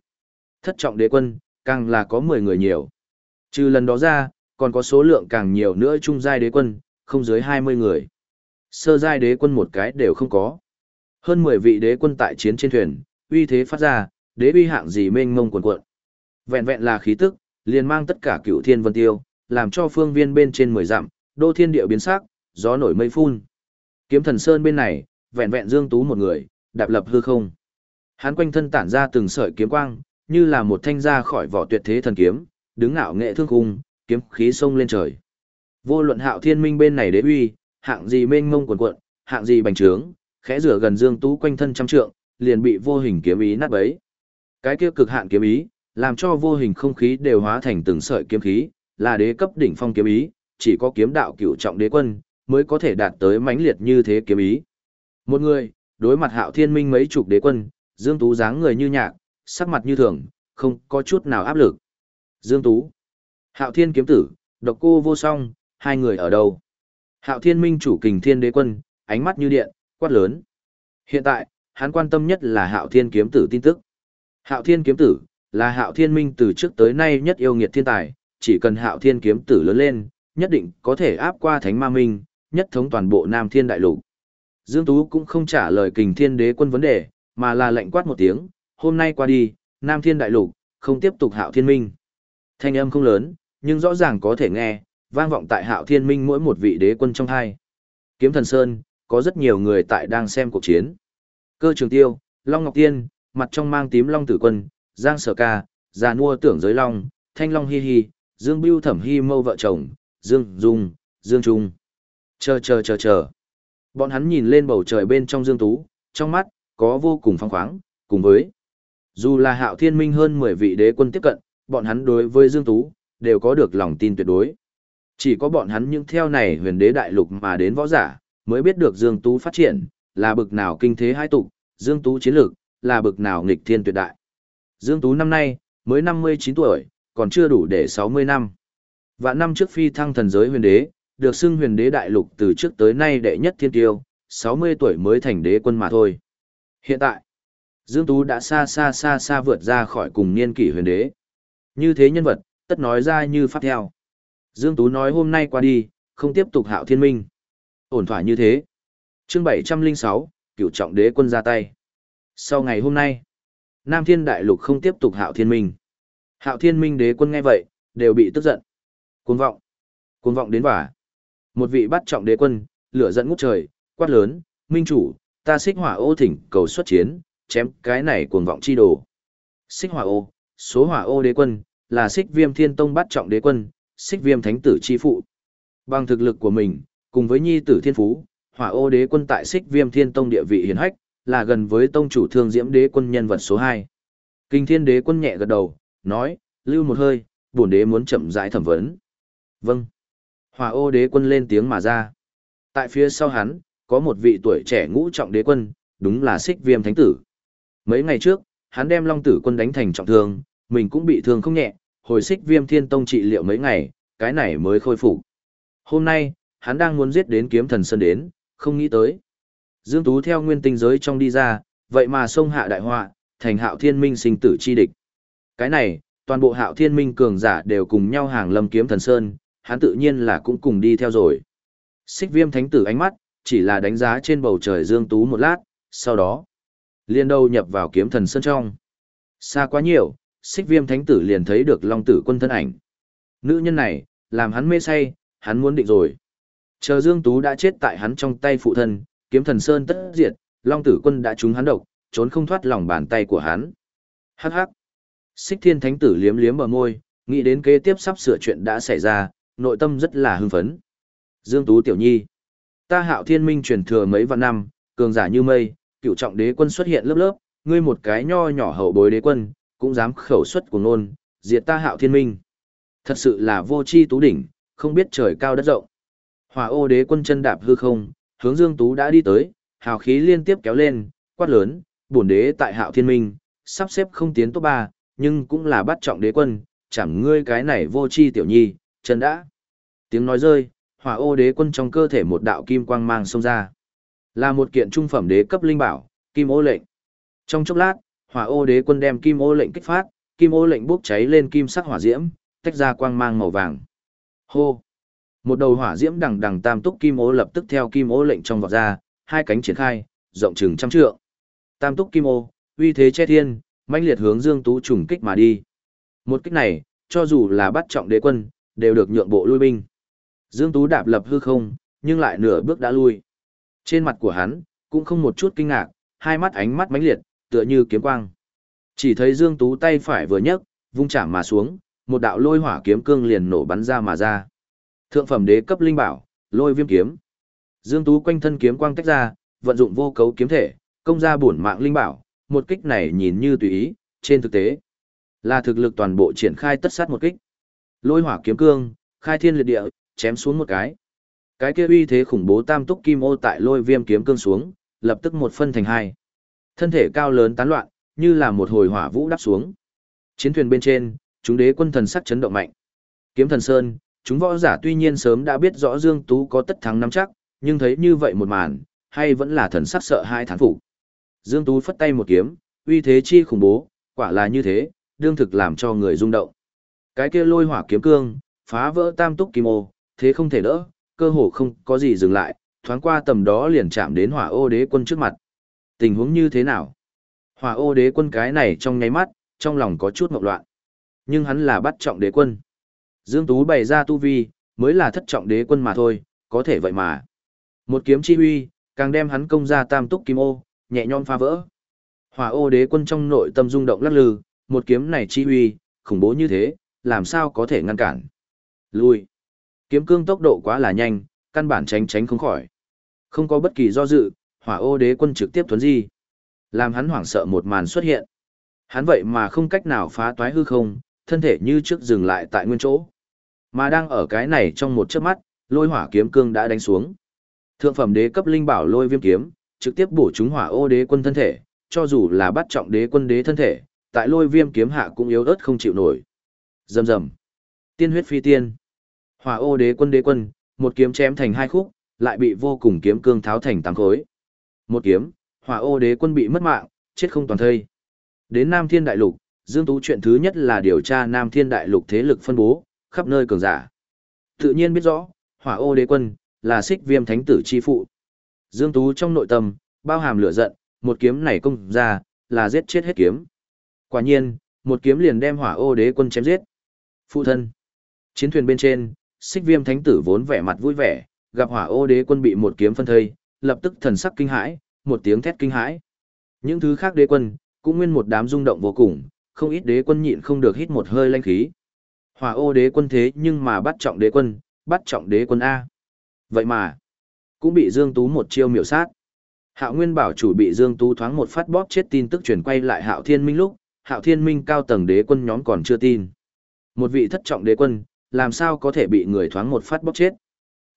Thất trọng đế quân, càng là có mười người nhiều. Trừ lần đó ra, còn có số lượng càng nhiều nữa trung giai đế quân, không dưới hai mươi người. Sơ giai đế quân một cái đều không có. Hơn mười vị đế quân tại chiến trên thuyền, uy thế phát ra, đế uy hạng gì mênh mông cuồn cuộn. Vẹn vẹn là khí tức, liền mang tất cả cựu thiên vân tiêu, làm cho phương viên bên trên mười dặm, đô thiên địa biến sắc, gió nổi mây phun. Kiếm thần sơn bên này, vẹn vẹn Dương Tú một người, đạp lập hư không. Hắn quanh thân tản ra từng sợi kiếm quang, như là một thanh ra khỏi vỏ tuyệt thế thần kiếm, đứng ngạo nghệ thương khung, kiếm khí sông lên trời. Vô luận hạo thiên minh bên này đế uy, hạng gì mênh mông quần cuộn, hạng gì bành trướng, khẽ rửa gần Dương Tú quanh thân trăm trượng, liền bị vô hình kiếm ý nát bấy. Cái kia cực hạn kiếm ý, làm cho vô hình không khí đều hóa thành từng sợi kiếm khí, là đế cấp đỉnh phong kiếm ý, chỉ có kiếm đạo cửu trọng đế quân mới có thể đạt tới mãnh liệt như thế kiếm ý. Một người, đối mặt Hạo Thiên Minh mấy chục đế quân, Dương Tú dáng người như nhạc, sắc mặt như thường, không có chút nào áp lực. Dương Tú, Hạo Thiên kiếm tử, độc cô vô song, hai người ở đâu? Hạo Thiên Minh chủ kình thiên đế quân, ánh mắt như điện, quát lớn. Hiện tại, hắn quan tâm nhất là Hạo Thiên kiếm tử tin tức. Hạo Thiên kiếm tử, là Hạo Thiên Minh từ trước tới nay nhất yêu nghiệt thiên tài, chỉ cần Hạo Thiên kiếm tử lớn lên, nhất định có thể áp qua Thánh Ma Minh, nhất thống toàn bộ Nam Thiên Đại Lục. Dương Tú cũng không trả lời kình thiên đế quân vấn đề, mà là lệnh quát một tiếng, hôm nay qua đi, Nam Thiên Đại Lục, không tiếp tục Hạo Thiên Minh. Thanh âm không lớn, nhưng rõ ràng có thể nghe, vang vọng tại Hạo Thiên Minh mỗi một vị đế quân trong hai. Kiếm Thần Sơn, có rất nhiều người tại đang xem cuộc chiến. Cơ Trường Tiêu, Long Ngọc Tiên, mặt trong mang tím Long Tử Quân, Giang Sở Ca, Già Nua Tưởng Giới Long, Thanh Long Hi Hi, Dương Bưu Thẩm Hi Mâu vợ chồng, Dương Dung, Dương Trung. Chờ chờ chờ chờ. Bọn hắn nhìn lên bầu trời bên trong Dương Tú, trong mắt, có vô cùng phong khoáng, cùng với. Dù là hạo thiên minh hơn 10 vị đế quân tiếp cận, bọn hắn đối với Dương Tú, đều có được lòng tin tuyệt đối. Chỉ có bọn hắn những theo này huyền đế đại lục mà đến võ giả, mới biết được Dương Tú phát triển, là bực nào kinh thế hai tục, Dương Tú chiến lược, là bực nào nghịch thiên tuyệt đại. Dương Tú năm nay, mới 59 tuổi, còn chưa đủ để 60 năm. Và năm trước phi thăng thần giới huyền đế, được xưng huyền đế đại lục từ trước tới nay đệ nhất thiên tiêu, 60 tuổi mới thành đế quân mà thôi. Hiện tại, Dương Tú đã xa xa xa xa vượt ra khỏi cùng niên kỷ huyền đế. Như thế nhân vật, tất nói ra như pháp theo. Dương Tú nói hôm nay qua đi, không tiếp tục hạo thiên minh. Ổn thỏa như thế. chương 706, cựu trọng đế quân ra tay. Sau ngày hôm nay, Nam Thiên Đại Lục không tiếp tục hạo thiên minh. Hạo thiên minh đế quân nghe vậy, đều bị tức giận. Cuồng vọng. Cuồng vọng đến vả. Một vị bắt trọng đế quân, lửa giận ngút trời, quát lớn, minh chủ, ta xích hỏa ô thỉnh cầu xuất chiến, chém cái này cuồng vọng chi đồ. Xích hỏa ô, số hỏa ô đế quân, là xích viêm thiên tông bắt trọng đế quân, xích viêm thánh tử chi phụ. Bằng thực lực của mình, cùng với nhi tử thiên phú, hỏa ô đế quân tại xích viêm thiên tông địa vị hiển hách, là gần với tông chủ thương diễm đế quân nhân vật số 2. Kinh thiên đế quân nhẹ gật đầu, nói, lưu một hơi, bổn đế muốn chậm rãi thẩm vấn. Vâng. hòa ô đế quân lên tiếng mà ra. Tại phía sau hắn, có một vị tuổi trẻ ngũ trọng đế quân, đúng là xích viêm thánh tử. Mấy ngày trước, hắn đem long tử quân đánh thành trọng thương, mình cũng bị thương không nhẹ, hồi xích viêm thiên tông trị liệu mấy ngày, cái này mới khôi phục. Hôm nay, hắn đang muốn giết đến kiếm thần sơn đến, không nghĩ tới. Dương Tú theo nguyên tinh giới trong đi ra, vậy mà sông hạ đại họa, thành hạo thiên minh sinh tử chi địch. Cái này, toàn bộ hạo thiên minh cường giả đều cùng nhau hàng lâm kiếm thần sơn, hắn tự nhiên là cũng cùng đi theo rồi. Xích viêm thánh tử ánh mắt, chỉ là đánh giá trên bầu trời Dương Tú một lát, sau đó, liên đầu nhập vào kiếm thần sơn trong. Xa quá nhiều, xích viêm thánh tử liền thấy được long tử quân thân ảnh. Nữ nhân này, làm hắn mê say, hắn muốn định rồi. Chờ Dương Tú đã chết tại hắn trong tay phụ thân, kiếm thần sơn tất diệt, long tử quân đã trúng hắn độc, trốn không thoát lòng bàn tay của hắn. Hắc hắc. Xích thiên thánh tử liếm liếm bờ môi, nghĩ đến kế tiếp sắp sửa chuyện đã xảy ra, nội tâm rất là hưng phấn. Dương Tú tiểu nhi. Ta hạo thiên minh truyền thừa mấy vạn năm, cường giả như mây, cựu trọng đế quân xuất hiện lớp lớp, ngươi một cái nho nhỏ hậu bối đế quân, cũng dám khẩu xuất của nôn, diệt ta hạo thiên minh. Thật sự là vô chi tú đỉnh, không biết trời cao đất rộng. Hỏa ô đế quân chân đạp hư không, hướng Dương Tú đã đi tới, hào khí liên tiếp kéo lên, quát lớn, bổn đế tại hạo thiên minh, sắp xếp không tiến top 3, nhưng cũng là bắt trọng đế quân, chẳng ngươi cái này vô chi tiểu nhi, chân đã. Tiếng nói rơi, hỏa ô đế quân trong cơ thể một đạo kim quang mang xông ra. Là một kiện trung phẩm đế cấp linh bảo, kim ô lệnh. Trong chốc lát, hỏa ô đế quân đem kim ô lệnh kích phát, kim ô lệnh bốc cháy lên kim sắc hỏa diễm, tách ra quang mang màu vàng. Hô! Một đầu hỏa diễm đằng đằng tam túc kim ô lập tức theo kim ô lệnh trong vọt ra, hai cánh triển khai, rộng chừng trăm trượng. Tam túc kim ô, uy thế che thiên, mãnh liệt hướng Dương Tú trùng kích mà đi. Một kích này, cho dù là bắt trọng đế quân, đều được nhượng bộ lui binh. Dương Tú đạp lập hư không, nhưng lại nửa bước đã lui. Trên mặt của hắn, cũng không một chút kinh ngạc, hai mắt ánh mắt mãnh liệt, tựa như kiếm quang. Chỉ thấy Dương Tú tay phải vừa nhấc, vung chạm mà xuống, một đạo lôi hỏa kiếm cương liền nổ bắn ra mà ra. Thượng phẩm đế cấp linh bảo, lôi viêm kiếm. Dương Tú quanh thân kiếm quang tách ra, vận dụng vô cấu kiếm thể, công ra bổn mạng linh bảo, một kích này nhìn như tùy ý, trên thực tế là thực lực toàn bộ triển khai tất sát một kích. Lôi hỏa kiếm cương, khai thiên liệt địa, chém xuống một cái. Cái kia uy thế khủng bố tam túc kim ô tại lôi viêm kiếm cương xuống, lập tức một phân thành hai. Thân thể cao lớn tán loạn, như là một hồi hỏa vũ đắp xuống. Chiến thuyền bên trên, chúng đế quân thần sắc chấn động mạnh. Kiếm thần sơn, chúng võ giả tuy nhiên sớm đã biết rõ Dương Tú có tất thắng nắm chắc, nhưng thấy như vậy một màn, hay vẫn là thần sắc sợ hai thán phục. Dương Tú phất tay một kiếm, uy thế chi khủng bố, quả là như thế, đương thực làm cho người rung động. Cái kia lôi hỏa kiếm cương, phá vỡ tam túc kim ô, thế không thể đỡ, cơ hồ không có gì dừng lại, thoáng qua tầm đó liền chạm đến hỏa ô đế quân trước mặt. Tình huống như thế nào? Hỏa ô đế quân cái này trong nháy mắt, trong lòng có chút mộng loạn. Nhưng hắn là bắt trọng đế quân. Dương Tú bày ra tu vi, mới là thất trọng đế quân mà thôi, có thể vậy mà. Một kiếm chi huy, càng đem hắn công ra tam túc kim ô, nhẹ nhõm phá vỡ. Hỏa ô đế quân trong nội tâm rung động lắc lư, một kiếm này chi huy, khủng bố như thế, làm sao có thể ngăn cản. Lui. Kiếm cương tốc độ quá là nhanh, căn bản tránh tránh không khỏi. Không có bất kỳ do dự, hỏa ô đế quân trực tiếp thuấn di. Làm hắn hoảng sợ một màn xuất hiện. Hắn vậy mà không cách nào phá toái hư không, thân thể như trước dừng lại tại nguyên chỗ. Mà đang ở cái này trong một chớp mắt, lôi hỏa kiếm cương đã đánh xuống. Thượng phẩm đế cấp linh bảo lôi viêm kiếm, trực tiếp bổ trúng hỏa ô đế quân thân thể, cho dù là bắt trọng đế quân đế thân thể, tại lôi viêm kiếm hạ cũng yếu ớt không chịu nổi. Rầm rầm. Tiên huyết phi tiên. Hỏa ô đế quân đế quân, một kiếm chém thành hai khúc, lại bị vô cùng kiếm cương tháo thành tám khối. Một kiếm, hỏa ô đế quân bị mất mạng, chết không toàn thây. Đến Nam Thiên Đại Lục, Dương Tú chuyện thứ nhất là điều tra Nam Thiên Đại Lục thế lực phân bố, khắp nơi cường giả. Tự nhiên biết rõ, hỏa ô đế quân, là xích viêm thánh tử chi phụ. Dương Tú trong nội tâm, bao hàm lửa giận, một kiếm này công ra, là giết chết hết kiếm. Quả nhiên, một kiếm liền đem hỏa ô đế quân chém giết. Phụ thân. Chiến thuyền bên trên, xích viêm thánh tử vốn vẻ mặt vui vẻ, gặp hỏa ô đế quân bị một kiếm phân thây, lập tức thần sắc kinh hãi, một tiếng thét kinh hãi. Những thứ khác đế quân, cũng nguyên một đám rung động vô cùng, không ít đế quân nhịn không được hít một hơi lanh khí. Hòa ô đế quân thế nhưng mà bắt trọng đế quân, bắt trọng đế quân A. Vậy mà, cũng bị Dương Tú một chiêu miểu sát. Hạo Nguyên bảo chủ bị Dương Tú thoáng một phát bóp chết tin tức truyền quay lại Hạo Thiên Minh lúc, Hạo Thiên Minh cao tầng đế quân nhóm còn chưa tin. Một vị thất trọng đế quân, làm sao có thể bị người thoáng một phát bóp chết.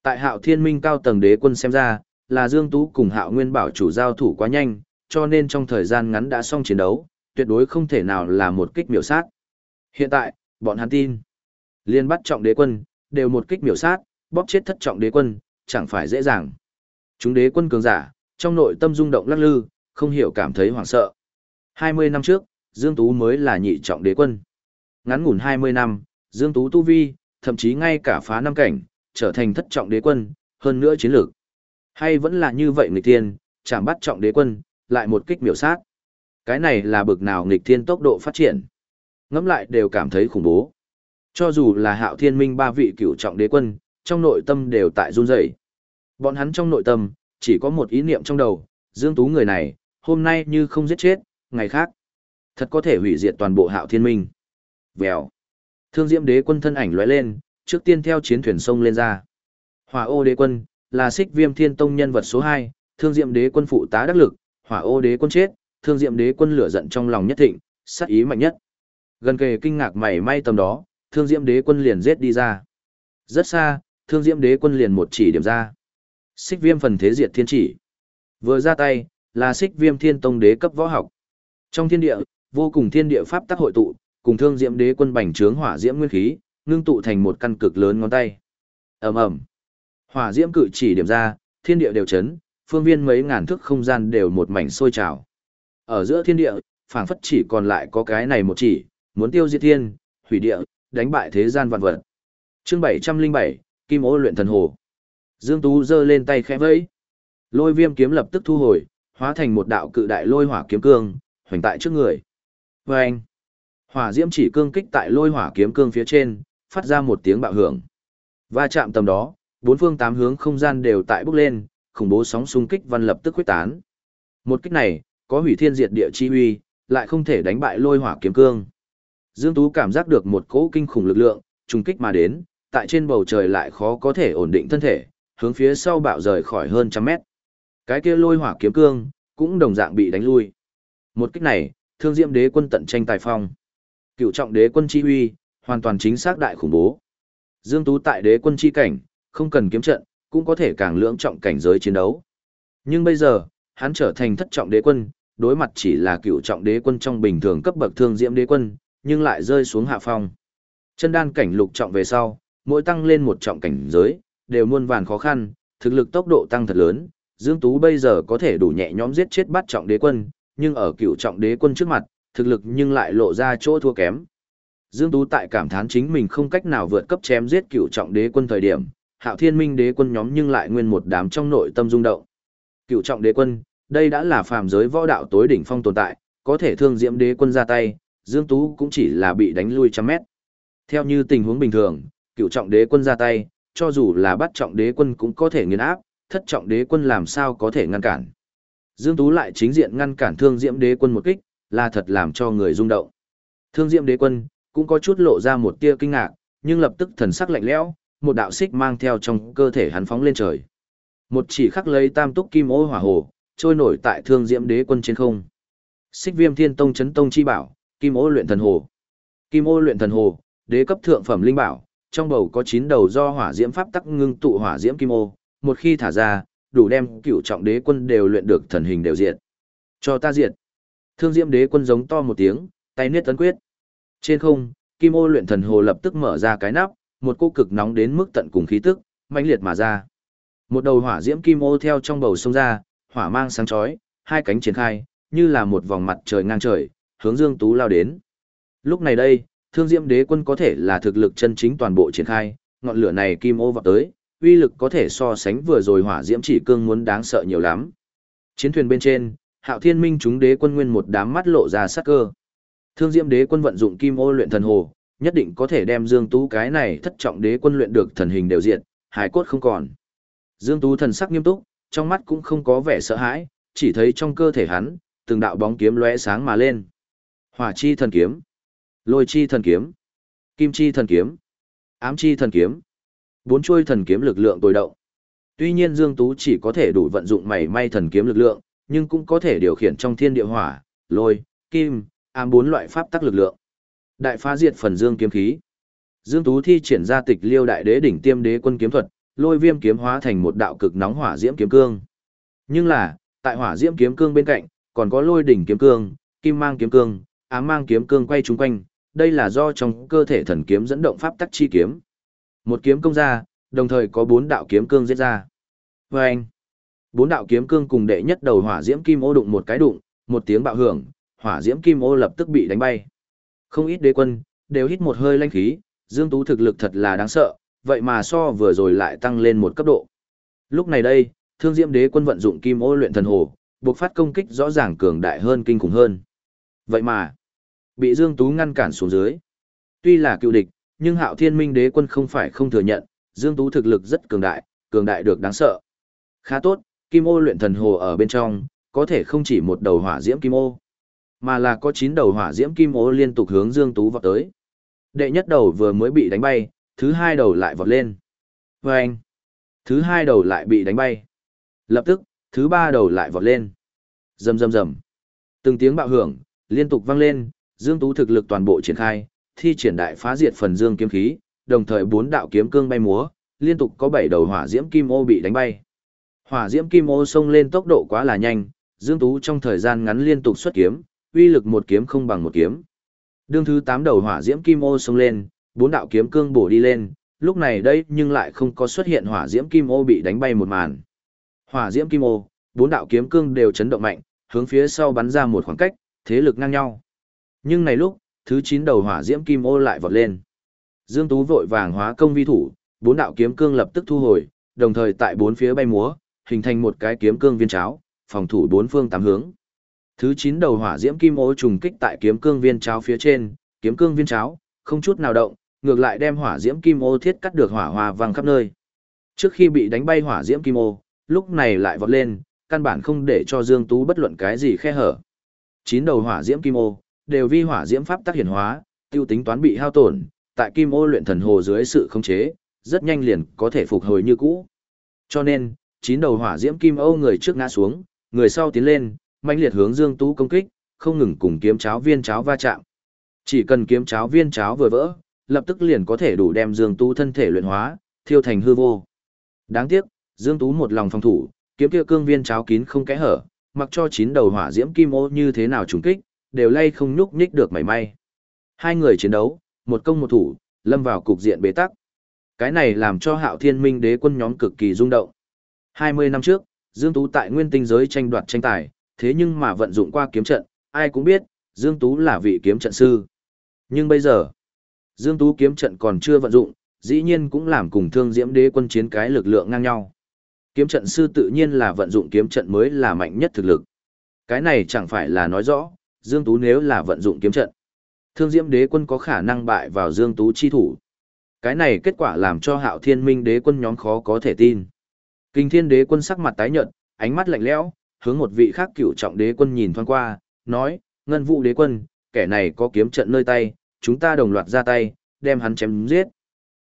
Tại Hạo Thiên Minh cao tầng đế quân xem ra, là Dương Tú cùng Hạo Nguyên bảo chủ giao thủ quá nhanh, cho nên trong thời gian ngắn đã xong chiến đấu, tuyệt đối không thể nào là một kích miểu sát. Hiện tại, bọn hắn tin. Liên bắt trọng đế quân, đều một kích miểu sát, bóp chết thất trọng đế quân, chẳng phải dễ dàng. Chúng đế quân cường giả, trong nội tâm rung động lắc lư, không hiểu cảm thấy hoảng sợ. 20 năm trước, Dương Tú mới là nhị trọng đế quân. Ngắn ngủn 20 năm, Dương Tú tu vi, thậm chí ngay cả phá năm cảnh, trở thành thất trọng đế quân, hơn nữa chiến lược. Hay vẫn là như vậy nghịch thiên, chẳng bắt trọng đế quân, lại một kích miểu sát. Cái này là bực nào nghịch thiên tốc độ phát triển. Ngắm lại đều cảm thấy khủng bố. Cho dù là hạo thiên minh ba vị cửu trọng đế quân, trong nội tâm đều tại run rẩy. Bọn hắn trong nội tâm, chỉ có một ý niệm trong đầu, Dương Tú người này, hôm nay như không giết chết, ngày khác. Thật có thể hủy diệt toàn bộ hạo thiên minh. Vèo. Thương diễm đế quân thân ảnh lóe lên, trước tiên theo chiến thuyền sông lên ra. Hỏa ô đế quân, là xích viêm thiên tông nhân vật số 2, thương diễm đế quân phụ tá đắc lực, hỏa ô đế quân chết, thương diễm đế quân lửa giận trong lòng nhất thịnh, sát ý mạnh nhất. Gần kề kinh ngạc mảy may tầm đó, thương diễm đế quân liền giết đi ra. Rất xa, thương diễm đế quân liền một chỉ điểm ra. Xích viêm phần thế diệt thiên chỉ. Vừa ra tay, là xích viêm thiên tông đế cấp võ học. Trong thiên địa, vô cùng thiên địa pháp tác hội tụ, cùng thương diễm đế quân bành trướng hỏa diễm nguyên khí, ngưng tụ thành một căn cực lớn ngón tay. Ầm ầm. Hỏa diễm cự chỉ điểm ra, thiên địa đều chấn, phương viên mấy ngàn thước không gian đều một mảnh sôi trào. Ở giữa thiên địa, phảng phất chỉ còn lại có cái này một chỉ, muốn tiêu diệt thiên, hủy địa, đánh bại thế gian vạn vật. Chương 707, Kim Ô luyện thần hồ. Dương Tú giơ lên tay khẽ vẫy. Lôi viêm kiếm lập tức thu hồi, hóa thành một đạo cự đại lôi hỏa kiếm cương, hoành tại trước người. Và anh, hỏa diễm chỉ cương kích tại lôi hỏa kiếm cương phía trên, phát ra một tiếng bạo hưởng. Va chạm tầm đó, bốn phương tám hướng không gian đều tại bốc lên, khủng bố sóng xung kích văn lập tức quyết tán. Một kích này, có hủy thiên diệt địa chi uy, lại không thể đánh bại lôi hỏa kiếm cương. Dương Tú cảm giác được một cỗ kinh khủng lực lượng, trùng kích mà đến, tại trên bầu trời lại khó có thể ổn định thân thể, hướng phía sau bạo rời khỏi hơn trăm mét. Cái kia lôi hỏa kiếm cương, cũng đồng dạng bị đánh lui. Một kích này, thương diễm đế quân tận tranh tài phong. Cựu trọng đế quân chi huy, hoàn toàn chính xác đại khủng bố. Dương Tú tại đế quân chi cảnh, Không cần kiếm trận, cũng có thể càng lưỡng trọng cảnh giới chiến đấu. Nhưng bây giờ, hắn trở thành thất trọng đế quân, đối mặt chỉ là cựu trọng đế quân trong bình thường cấp bậc thương diễm đế quân, nhưng lại rơi xuống hạ phong. Chân đan cảnh lục trọng về sau, mỗi tăng lên một trọng cảnh giới, đều muôn vàn khó khăn, thực lực tốc độ tăng thật lớn, Dương Tú bây giờ có thể đủ nhẹ nhõm giết chết bắt trọng đế quân, nhưng ở cựu trọng đế quân trước mặt, thực lực nhưng lại lộ ra chỗ thua kém. Dương Tú tại cảm thán chính mình không cách nào vượt cấp chém giết cựu trọng đế quân thời điểm, Hạo Thiên Minh đế quân nhóm nhưng lại nguyên một đám trong nội tâm rung động. Cựu trọng đế quân, đây đã là phàm giới võ đạo tối đỉnh phong tồn tại, có thể thương diễm đế quân ra tay, Dương Tú cũng chỉ là bị đánh lui trăm mét. Theo như tình huống bình thường, cựu trọng đế quân ra tay, cho dù là bắt trọng đế quân cũng có thể nghiền áp, thất trọng đế quân làm sao có thể ngăn cản. Dương Tú lại chính diện ngăn cản thương diễm đế quân một kích, là thật làm cho người rung động. Thương diễm đế quân, cũng có chút lộ ra một tia kinh ngạc, nhưng lập tức thần sắc lạnh lẽo, một đạo xích mang theo trong cơ thể hắn phóng lên trời. Một chỉ khắc lấy tam túc kim ô hỏa hồ, trôi nổi tại thương diễm đế quân trên không. Xích viêm thiên tông chấn tông chi bảo, kim ô luyện thần hồ. Kim ô luyện thần hồ, đế cấp thượng phẩm linh bảo, trong bầu có 9 đầu do hỏa diễm pháp tắc ngưng tụ hỏa diễm kim ô, một khi thả ra, đủ đem cửu trọng đế quân đều luyện được thần hình đều diệt. Cho ta diệt. Thương diễm đế quân giống to một tiếng, tay niết tấn quyết. Trên không, kim ô luyện thần hồ lập tức mở ra cái nắp, một cô cực nóng đến mức tận cùng khí tức, mãnh liệt mà ra. Một đầu hỏa diễm kim ô theo trong bầu sông ra, hỏa mang sáng chói, hai cánh triển khai, như là một vòng mặt trời ngang trời, hướng Dương Tú lao đến. Lúc này đây, Thương Diễm Đế quân có thể là thực lực chân chính toàn bộ triển khai, ngọn lửa này kim ô vọt tới, uy lực có thể so sánh vừa rồi hỏa diễm chỉ cương muốn đáng sợ nhiều lắm. Chiến thuyền bên trên, Hạo Thiên Minh chúng đế quân nguyên một đám mắt lộ ra sắc cơ. Thương Diễm Đế quân vận dụng kim ô luyện thần hồ, nhất định có thể đem Dương Tú cái này thất trọng đế quân luyện được thần hình đều diện, hải cốt không còn. Dương Tú thần sắc nghiêm túc, trong mắt cũng không có vẻ sợ hãi, chỉ thấy trong cơ thể hắn, từng đạo bóng kiếm lóe sáng mà lên. Hỏa chi thần kiếm, lôi chi thần kiếm, kim chi thần kiếm, ám chi thần kiếm. Bốn chuôi thần kiếm lực lượng tồi động. Tuy nhiên Dương Tú chỉ có thể đủ vận dụng mảy may thần kiếm lực lượng, nhưng cũng có thể điều khiển trong thiên địa hỏa, lôi, kim, ám bốn loại pháp tắc lực lượng. Đại phá diệt phần dương kiếm khí. Dương Tú thi triển ra tịch liêu đại đế đỉnh tiêm đế quân kiếm thuật, lôi viêm kiếm hóa thành một đạo cực nóng hỏa diễm kiếm cương. Nhưng là, tại hỏa diễm kiếm cương bên cạnh, còn có lôi đỉnh kiếm cương, kim mang kiếm cương, ám mang kiếm cương quay chung quanh, đây là do trong cơ thể thần kiếm dẫn động pháp tắc chi kiếm. Một kiếm công ra, đồng thời có bốn đạo kiếm cương giết ra. Và anh, bốn đạo kiếm cương cùng đệ nhất đầu hỏa diễm kim ô đụng một cái đụng, một tiếng bạo hưởng, hỏa diễm kim ô lập tức bị đánh bay. Không ít đế quân, đều hít một hơi lanh khí, Dương Tú thực lực thật là đáng sợ, vậy mà so vừa rồi lại tăng lên một cấp độ. Lúc này đây, thương diễm đế quân vận dụng kim ô luyện thần hồ, buộc phát công kích rõ ràng cường đại hơn kinh khủng hơn. Vậy mà, bị Dương Tú ngăn cản xuống dưới. Tuy là cựu địch, nhưng hạo thiên minh đế quân không phải không thừa nhận, Dương Tú thực lực rất cường đại, cường đại được đáng sợ. Khá tốt, kim ô luyện thần hồ ở bên trong, có thể không chỉ một đầu hỏa diễm kim ô, mà là có 9 đầu hỏa diễm kim ô liên tục hướng Dương Tú vọt tới. Đệ nhất đầu vừa mới bị đánh bay, thứ hai đầu lại vọt lên. Và anh, thứ hai đầu lại bị đánh bay. Lập tức, thứ ba đầu lại vọt lên. Rầm rầm rầm. Từng tiếng bạo hưởng, liên tục vang lên, Dương Tú thực lực toàn bộ triển khai, thi triển đại phá diệt phần dương kiếm khí, đồng thời bốn đạo kiếm cương bay múa, liên tục có 7 đầu hỏa diễm kim ô bị đánh bay. Hỏa diễm kim ô xông lên tốc độ quá là nhanh, Dương Tú trong thời gian ngắn liên tục xuất kiếm, uy lực một kiếm không bằng một kiếm. Đương thứ 8 đầu hỏa diễm kim ô xông lên, bốn đạo kiếm cương bổ đi lên, lúc này đây nhưng lại không có xuất hiện hỏa diễm kim ô bị đánh bay một màn. Hỏa diễm kim ô, bốn đạo kiếm cương đều chấn động mạnh, hướng phía sau bắn ra một khoảng cách, thế lực ngang nhau. Nhưng này lúc, thứ 9 đầu hỏa diễm kim ô lại vọt lên. Dương Tú vội vàng hóa công vi thủ, bốn đạo kiếm cương lập tức thu hồi, đồng thời tại bốn phía bay múa, hình thành một cái kiếm cương viên cháo, phòng thủ bốn phương tám hướng. Thứ 9 đầu hỏa diễm kim ô trùng kích tại kiếm cương viên cháo phía trên, kiếm cương viên cháo, không chút nào động, ngược lại đem hỏa diễm kim ô thiết cắt được hỏa hoa vang khắp nơi. Trước khi bị đánh bay hỏa diễm kim ô, lúc này lại vọt lên, căn bản không để cho Dương Tú bất luận cái gì khe hở. Chín đầu hỏa diễm kim ô, đều vi hỏa diễm pháp tác hiển hóa, tiêu tính toán bị hao tổn, tại kim ô luyện thần hồ dưới sự khống chế, rất nhanh liền có thể phục hồi như cũ. Cho nên, chín đầu hỏa diễm kim ô người trước ngã xuống, người sau tiến lên, mãnh liệt hướng Dương Tú công kích, không ngừng cùng kiếm cháo viên cháo va chạm. Chỉ cần kiếm cháo viên cháo vừa vỡ, lập tức liền có thể đủ đem Dương Tú thân thể luyện hóa, thiêu thành hư vô. Đáng tiếc, Dương Tú một lòng phòng thủ, kiếm kia cương viên cháo kín không kẽ hở, mặc cho chín đầu hỏa diễm kim ô như thế nào trùng kích, đều lay không nhúc nhích được mảy may. Hai người chiến đấu, một công một thủ, lâm vào cục diện bế tắc. Cái này làm cho Hạo Thiên Minh đế quân nhóm cực kỳ rung động. 20 năm trước, Dương Tú tại nguyên tinh giới tranh đoạt tranh tài, thế nhưng mà vận dụng qua kiếm trận, ai cũng biết, Dương Tú là vị kiếm trận sư. Nhưng bây giờ, Dương Tú kiếm trận còn chưa vận dụng, dĩ nhiên cũng làm cùng thương diễm đế quân chiến cái lực lượng ngang nhau. Kiếm trận sư tự nhiên là vận dụng kiếm trận mới là mạnh nhất thực lực. Cái này chẳng phải là nói rõ, Dương Tú nếu là vận dụng kiếm trận, thương diễm đế quân có khả năng bại vào Dương Tú chi thủ. Cái này kết quả làm cho hạo thiên minh đế quân nhóm khó có thể tin. Kinh thiên đế quân sắc mặt tái nhợt, ánh mắt lạnh lẽo, hướng một vị khác cựu trọng đế quân nhìn thoáng qua, nói, ngân Vũ đế quân, kẻ này có kiếm trận nơi tay, chúng ta đồng loạt ra tay, đem hắn chém giết.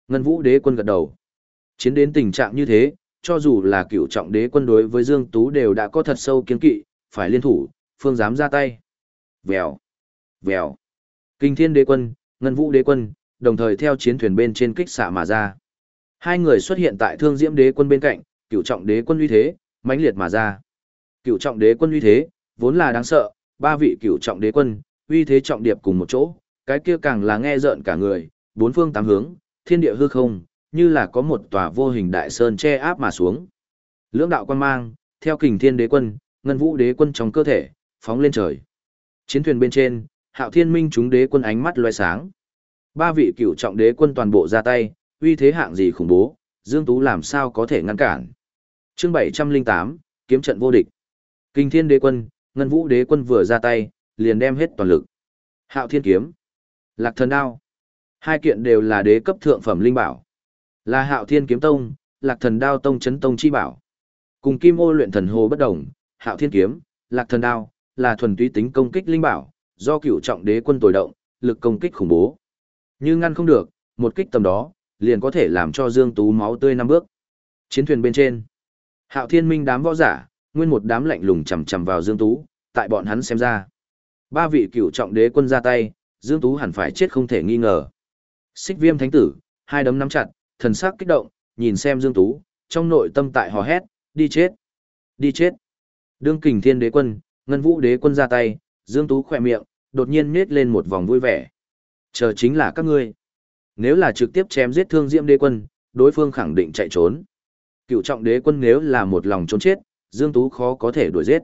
Ngân vũ đế quân gật đầu. Chiến đến tình trạng như thế, cho dù là cựu trọng đế quân đối với Dương Tú đều đã có thật sâu kiến kỵ, phải liên thủ, phương dám ra tay. Vèo, vèo. Kinh thiên đế quân, ngân vũ đế quân, đồng thời theo chiến thuyền bên trên kích xạ mà ra. Hai người xuất hiện tại thương diễm đế quân bên cạnh, cựu trọng đế quân uy thế, mãnh liệt mà ra. Cựu trọng đế quân uy thế, vốn là đáng sợ, ba vị cựu trọng đế quân, uy thế trọng điệp cùng một chỗ, cái kia càng là nghe rợn cả người, bốn phương tám hướng, thiên địa hư không, như là có một tòa vô hình đại sơn che áp mà xuống. Lưỡng đạo quan mang, theo kình thiên đế quân, ngân vũ đế quân trong cơ thể, phóng lên trời. Chiến thuyền bên trên, hạo thiên minh chúng đế quân ánh mắt loe sáng. Ba vị cựu trọng đế quân toàn bộ ra tay, uy thế hạng gì khủng bố, Dương Tú làm sao có thể ngăn cản. chương 708, kiếm trận vô địch. Kinh thiên đế quân, ngân vũ đế quân vừa ra tay, liền đem hết toàn lực. Hạo thiên kiếm, lạc thần đao. Hai kiện đều là đế cấp thượng phẩm linh bảo. Là hạo thiên kiếm tông, lạc thần đao tông chấn tông chi bảo. Cùng kim ô luyện thần hồ bất đồng, hạo thiên kiếm, lạc thần đao, là thuần túy tính công kích linh bảo, do cựu trọng đế quân tồi động, lực công kích khủng bố. Như ngăn không được, một kích tầm đó, liền có thể làm cho Dương Tú máu tươi năm bước. Chiến thuyền bên trên, hạo thiên minh đám võ giả, nguyên một đám lạnh lùng chầm chầm vào Dương Tú, tại bọn hắn xem ra. Ba vị cựu trọng đế quân ra tay, Dương Tú hẳn phải chết không thể nghi ngờ. Xích viêm thánh tử, hai đấm nắm chặt, thần sắc kích động, nhìn xem Dương Tú, trong nội tâm tại hò hét, đi chết, đi chết. Đương kình thiên đế quân, ngân vũ đế quân ra tay, Dương Tú khỏe miệng, đột nhiên nết lên một vòng vui vẻ. Chờ chính là các ngươi. Nếu là trực tiếp chém giết thương diễm đế quân, đối phương khẳng định chạy trốn. Cựu trọng đế quân nếu là một lòng trốn chết, Dương Tú khó có thể đuổi giết.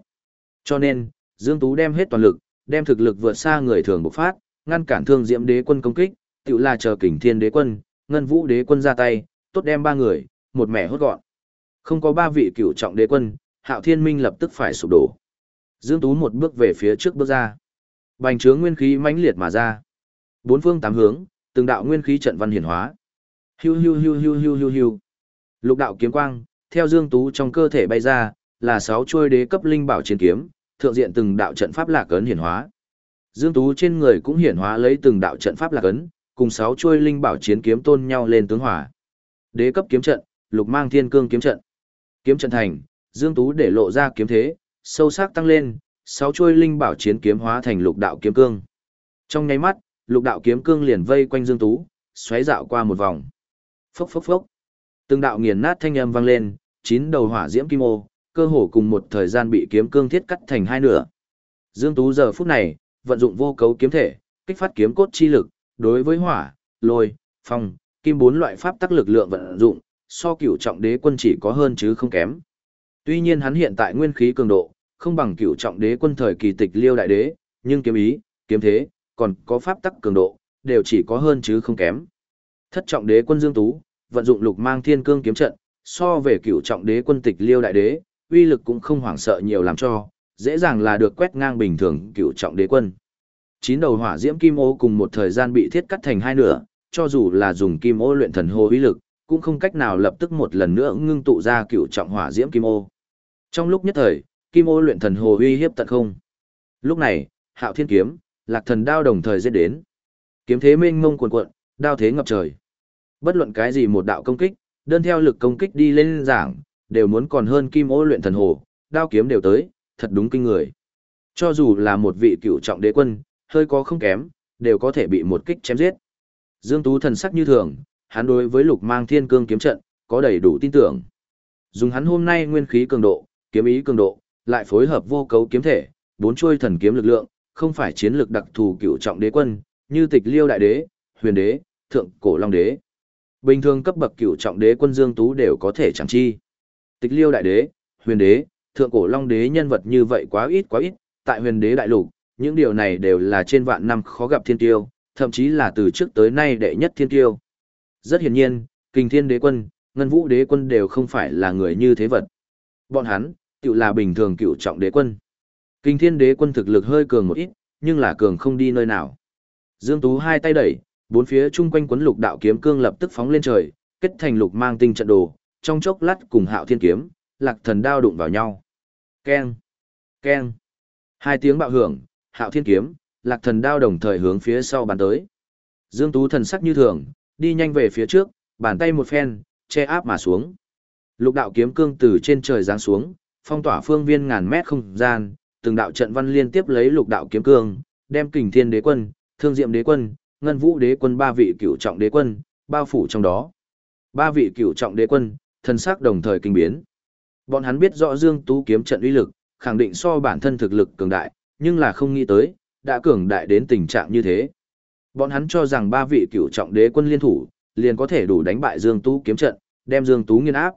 Cho nên, Dương Tú đem hết toàn lực, đem thực lực vượt xa người thường bộc phát, ngăn cản thương diễm đế quân công kích, tự là chờ kình thiên đế quân, ngân vũ đế quân ra tay, tốt đem ba người, một mẻ hốt gọn. Không có ba vị cựu trọng đế quân, hạo thiên minh lập tức phải sụp đổ. Dương Tú một bước về phía trước bước ra. Bành trướng nguyên khí mãnh liệt mà ra. Bốn phương tám hướng, từng đạo nguyên khí trận văn hiển hóa. Hiu hiu hiu hiu hiu hiu hiu. Lục đạo kiếm quang, theo Dương Tú trong cơ thể bay ra, là sáu chuôi đế cấp linh bảo chiến kiếm, thượng diện từng đạo trận pháp lạc ấn hiển hóa. Dương Tú trên người cũng hiển hóa lấy từng đạo trận pháp lạc ấn, cùng sáu chuôi linh bảo chiến kiếm tôn nhau lên tướng hỏa. Đế cấp kiếm trận, lục mang thiên cương kiếm trận. Kiếm trận thành, Dương Tú để lộ ra kiếm thế, sâu sắc tăng lên, sáu chuôi linh bảo chiến kiếm hóa thành lục đạo kiếm cương. Trong nháy mắt, lục đạo kiếm cương liền vây quanh Dương Tú, xoáy dạo qua một vòng. Phốc phốc phốc. Từng đạo nghiền nát thanh âm vang lên, chín đầu hỏa diễm kim ô, cơ hồ cùng một thời gian bị kiếm cương thiết cắt thành hai nửa. Dương Tú giờ phút này, vận dụng vô cấu kiếm thể, kích phát kiếm cốt chi lực, đối với hỏa, lôi, phong, kim bốn loại pháp tắc lực lượng vận dụng, so cửu trọng đế quân chỉ có hơn chứ không kém. Tuy nhiên hắn hiện tại nguyên khí cường độ, không bằng cựu trọng đế quân thời kỳ tịch liêu đại đế, nhưng kiếm ý, kiếm thế, còn có pháp tắc cường độ, đều chỉ có hơn chứ không kém. Thất trọng đế quân Dương Tú, vận dụng lục mang thiên cương kiếm trận, so về cựu trọng đế quân tịch liêu đại đế, uy lực cũng không hoảng sợ nhiều làm cho, dễ dàng là được quét ngang bình thường cựu trọng đế quân chín đầu hỏa diễm kim ô cùng một thời gian bị thiết cắt thành hai nửa, cho dù là dùng kim ô luyện thần hồ uy lực, cũng không cách nào lập tức một lần nữa ngưng tụ ra cựu trọng hỏa diễm kim ô. Trong lúc nhất thời, kim ô luyện thần hồ uy hiếp tận không. Lúc này, Hạo Thiên kiếm, Lạc Thần đao đồng thời giết đến. Kiếm thế mênh mông cuồn cuộn, đao thế ngập trời. Bất luận cái gì một đạo công kích, đơn theo lực công kích đi lên giảng, đều muốn còn hơn kim ô luyện thần hồ, đao kiếm đều tới, thật đúng kinh người. Cho dù là một vị cựu trọng đế quân, hơi có không kém, đều có thể bị một kích chém giết. Dương Tú thần sắc như thường, hắn đối với lục mang thiên cương kiếm trận, có đầy đủ tin tưởng. Dùng hắn hôm nay nguyên khí cường độ, kiếm ý cường độ, lại phối hợp vô cấu kiếm thể, bốn chuôi thần kiếm lực lượng, không phải chiến lược đặc thù cựu trọng đế quân, như tịch liêu đại đế, huyền đế, thượng cổ long đế. Bình thường cấp bậc cựu trọng đế quân Dương Tú đều có thể chẳng chi. Tịch liêu đại đế, huyền đế, thượng cổ long đế nhân vật như vậy quá ít quá ít, tại huyền đế đại lục, những điều này đều là trên vạn năm khó gặp thiên tiêu, thậm chí là từ trước tới nay đệ nhất thiên tiêu. Rất hiển nhiên, kình thiên đế quân, ngân vũ đế quân đều không phải là người như thế vật. Bọn hắn, tự là bình thường cựu trọng đế quân. Kinh thiên đế quân thực lực hơi cường một ít, nhưng là cường không đi nơi nào. Dương Tú hai tay đẩy, bốn phía chung quanh quấn lục đạo kiếm cương lập tức phóng lên trời, kết thành lục mang tinh trận đồ, trong chốc lát cùng hạo thiên kiếm, lạc thần đao đụng vào nhau. Keng! Keng! Hai tiếng bạo hưởng, hạo thiên kiếm, lạc thần đao đồng thời hướng phía sau bàn tới. Dương Tú thần sắc như thường, đi nhanh về phía trước, bàn tay một phen, che áp mà xuống. Lục đạo kiếm cương từ trên trời giáng xuống, phong tỏa phương viên ngàn mét không gian, từng đạo trận văn liên tiếp lấy lục đạo kiếm cương, đem kình thiên đế quân, thương diệm đế quân, ngân vũ đế quân ba vị cửu trọng đế quân, bao phủ trong đó. Ba vị cửu trọng đế quân, thân sắc đồng thời kinh biến. Bọn hắn biết rõ Dương Tú kiếm trận uy lực, khẳng định so bản thân thực lực cường đại, nhưng là không nghĩ tới, đã cường đại đến tình trạng như thế. Bọn hắn cho rằng ba vị cửu trọng đế quân liên thủ, liền có thể đủ đánh bại Dương Tú kiếm trận, đem Dương Tú nghiên áp.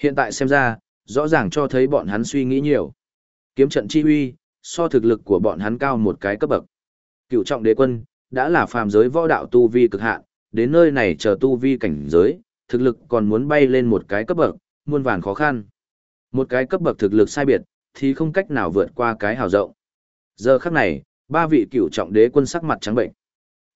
Hiện tại xem ra, rõ ràng cho thấy bọn hắn suy nghĩ nhiều. Kiếm trận chi uy, so thực lực của bọn hắn cao một cái cấp bậc. Cựu trọng đế quân, đã là phàm giới võ đạo tu vi cực hạn, đến nơi này chờ tu vi cảnh giới, thực lực còn muốn bay lên một cái cấp bậc, muôn vàn khó khăn. Một cái cấp bậc thực lực sai biệt, thì không cách nào vượt qua cái hào rộng. Giờ khắc này, ba vị cựu trọng đế quân sắc mặt trắng bệnh.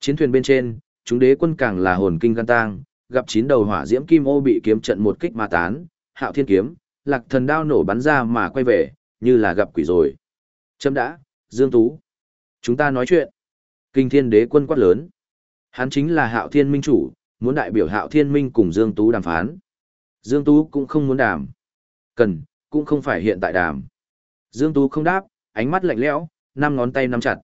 Chiến thuyền bên trên, chúng đế quân càng là hồn kinh gan tang, gặp chín đầu hỏa diễm kim ô bị kiếm trận một kích mà tán, hạo thiên kiếm, lạc thần đao nổ bắn ra mà quay về, như là gặp quỷ rồi. Chấm đã, Dương Tú. Chúng ta nói chuyện. Kinh thiên đế quân quát lớn. Hắn chính là hạo thiên minh chủ, muốn đại biểu hạo thiên minh cùng Dương Tú đàm phán. Dương Tú cũng không muốn đàm. Cần, cũng không phải hiện tại đàm. Dương Tú không đáp, ánh mắt lạnh lẽo, năm ngón tay nắm chặt.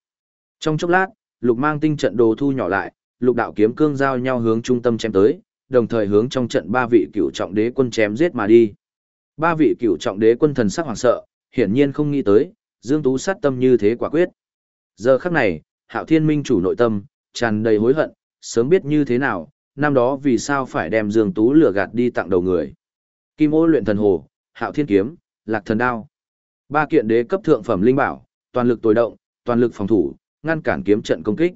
Trong chốc lát, lục mang tinh trận đồ thu nhỏ lại, lục đạo kiếm cương giao nhau hướng trung tâm chém tới, đồng thời hướng trong trận ba vị cựu trọng đế quân chém giết mà đi. Ba vị cựu trọng đế quân thần sắc hoảng sợ, hiển nhiên không nghĩ tới, Dương Tú sát tâm như thế quả quyết. Giờ khắc này, Hạo Thiên Minh chủ nội tâm, tràn đầy hối hận, sớm biết như thế nào, năm đó vì sao phải đem Dương Tú lừa gạt đi tặng đầu người. Kim ô luyện thần hồ, Hạo Thiên kiếm, Lạc thần đao. Ba kiện đế cấp thượng phẩm linh bảo, toàn lực tối động, toàn lực phòng thủ, ngăn cản kiếm trận công kích.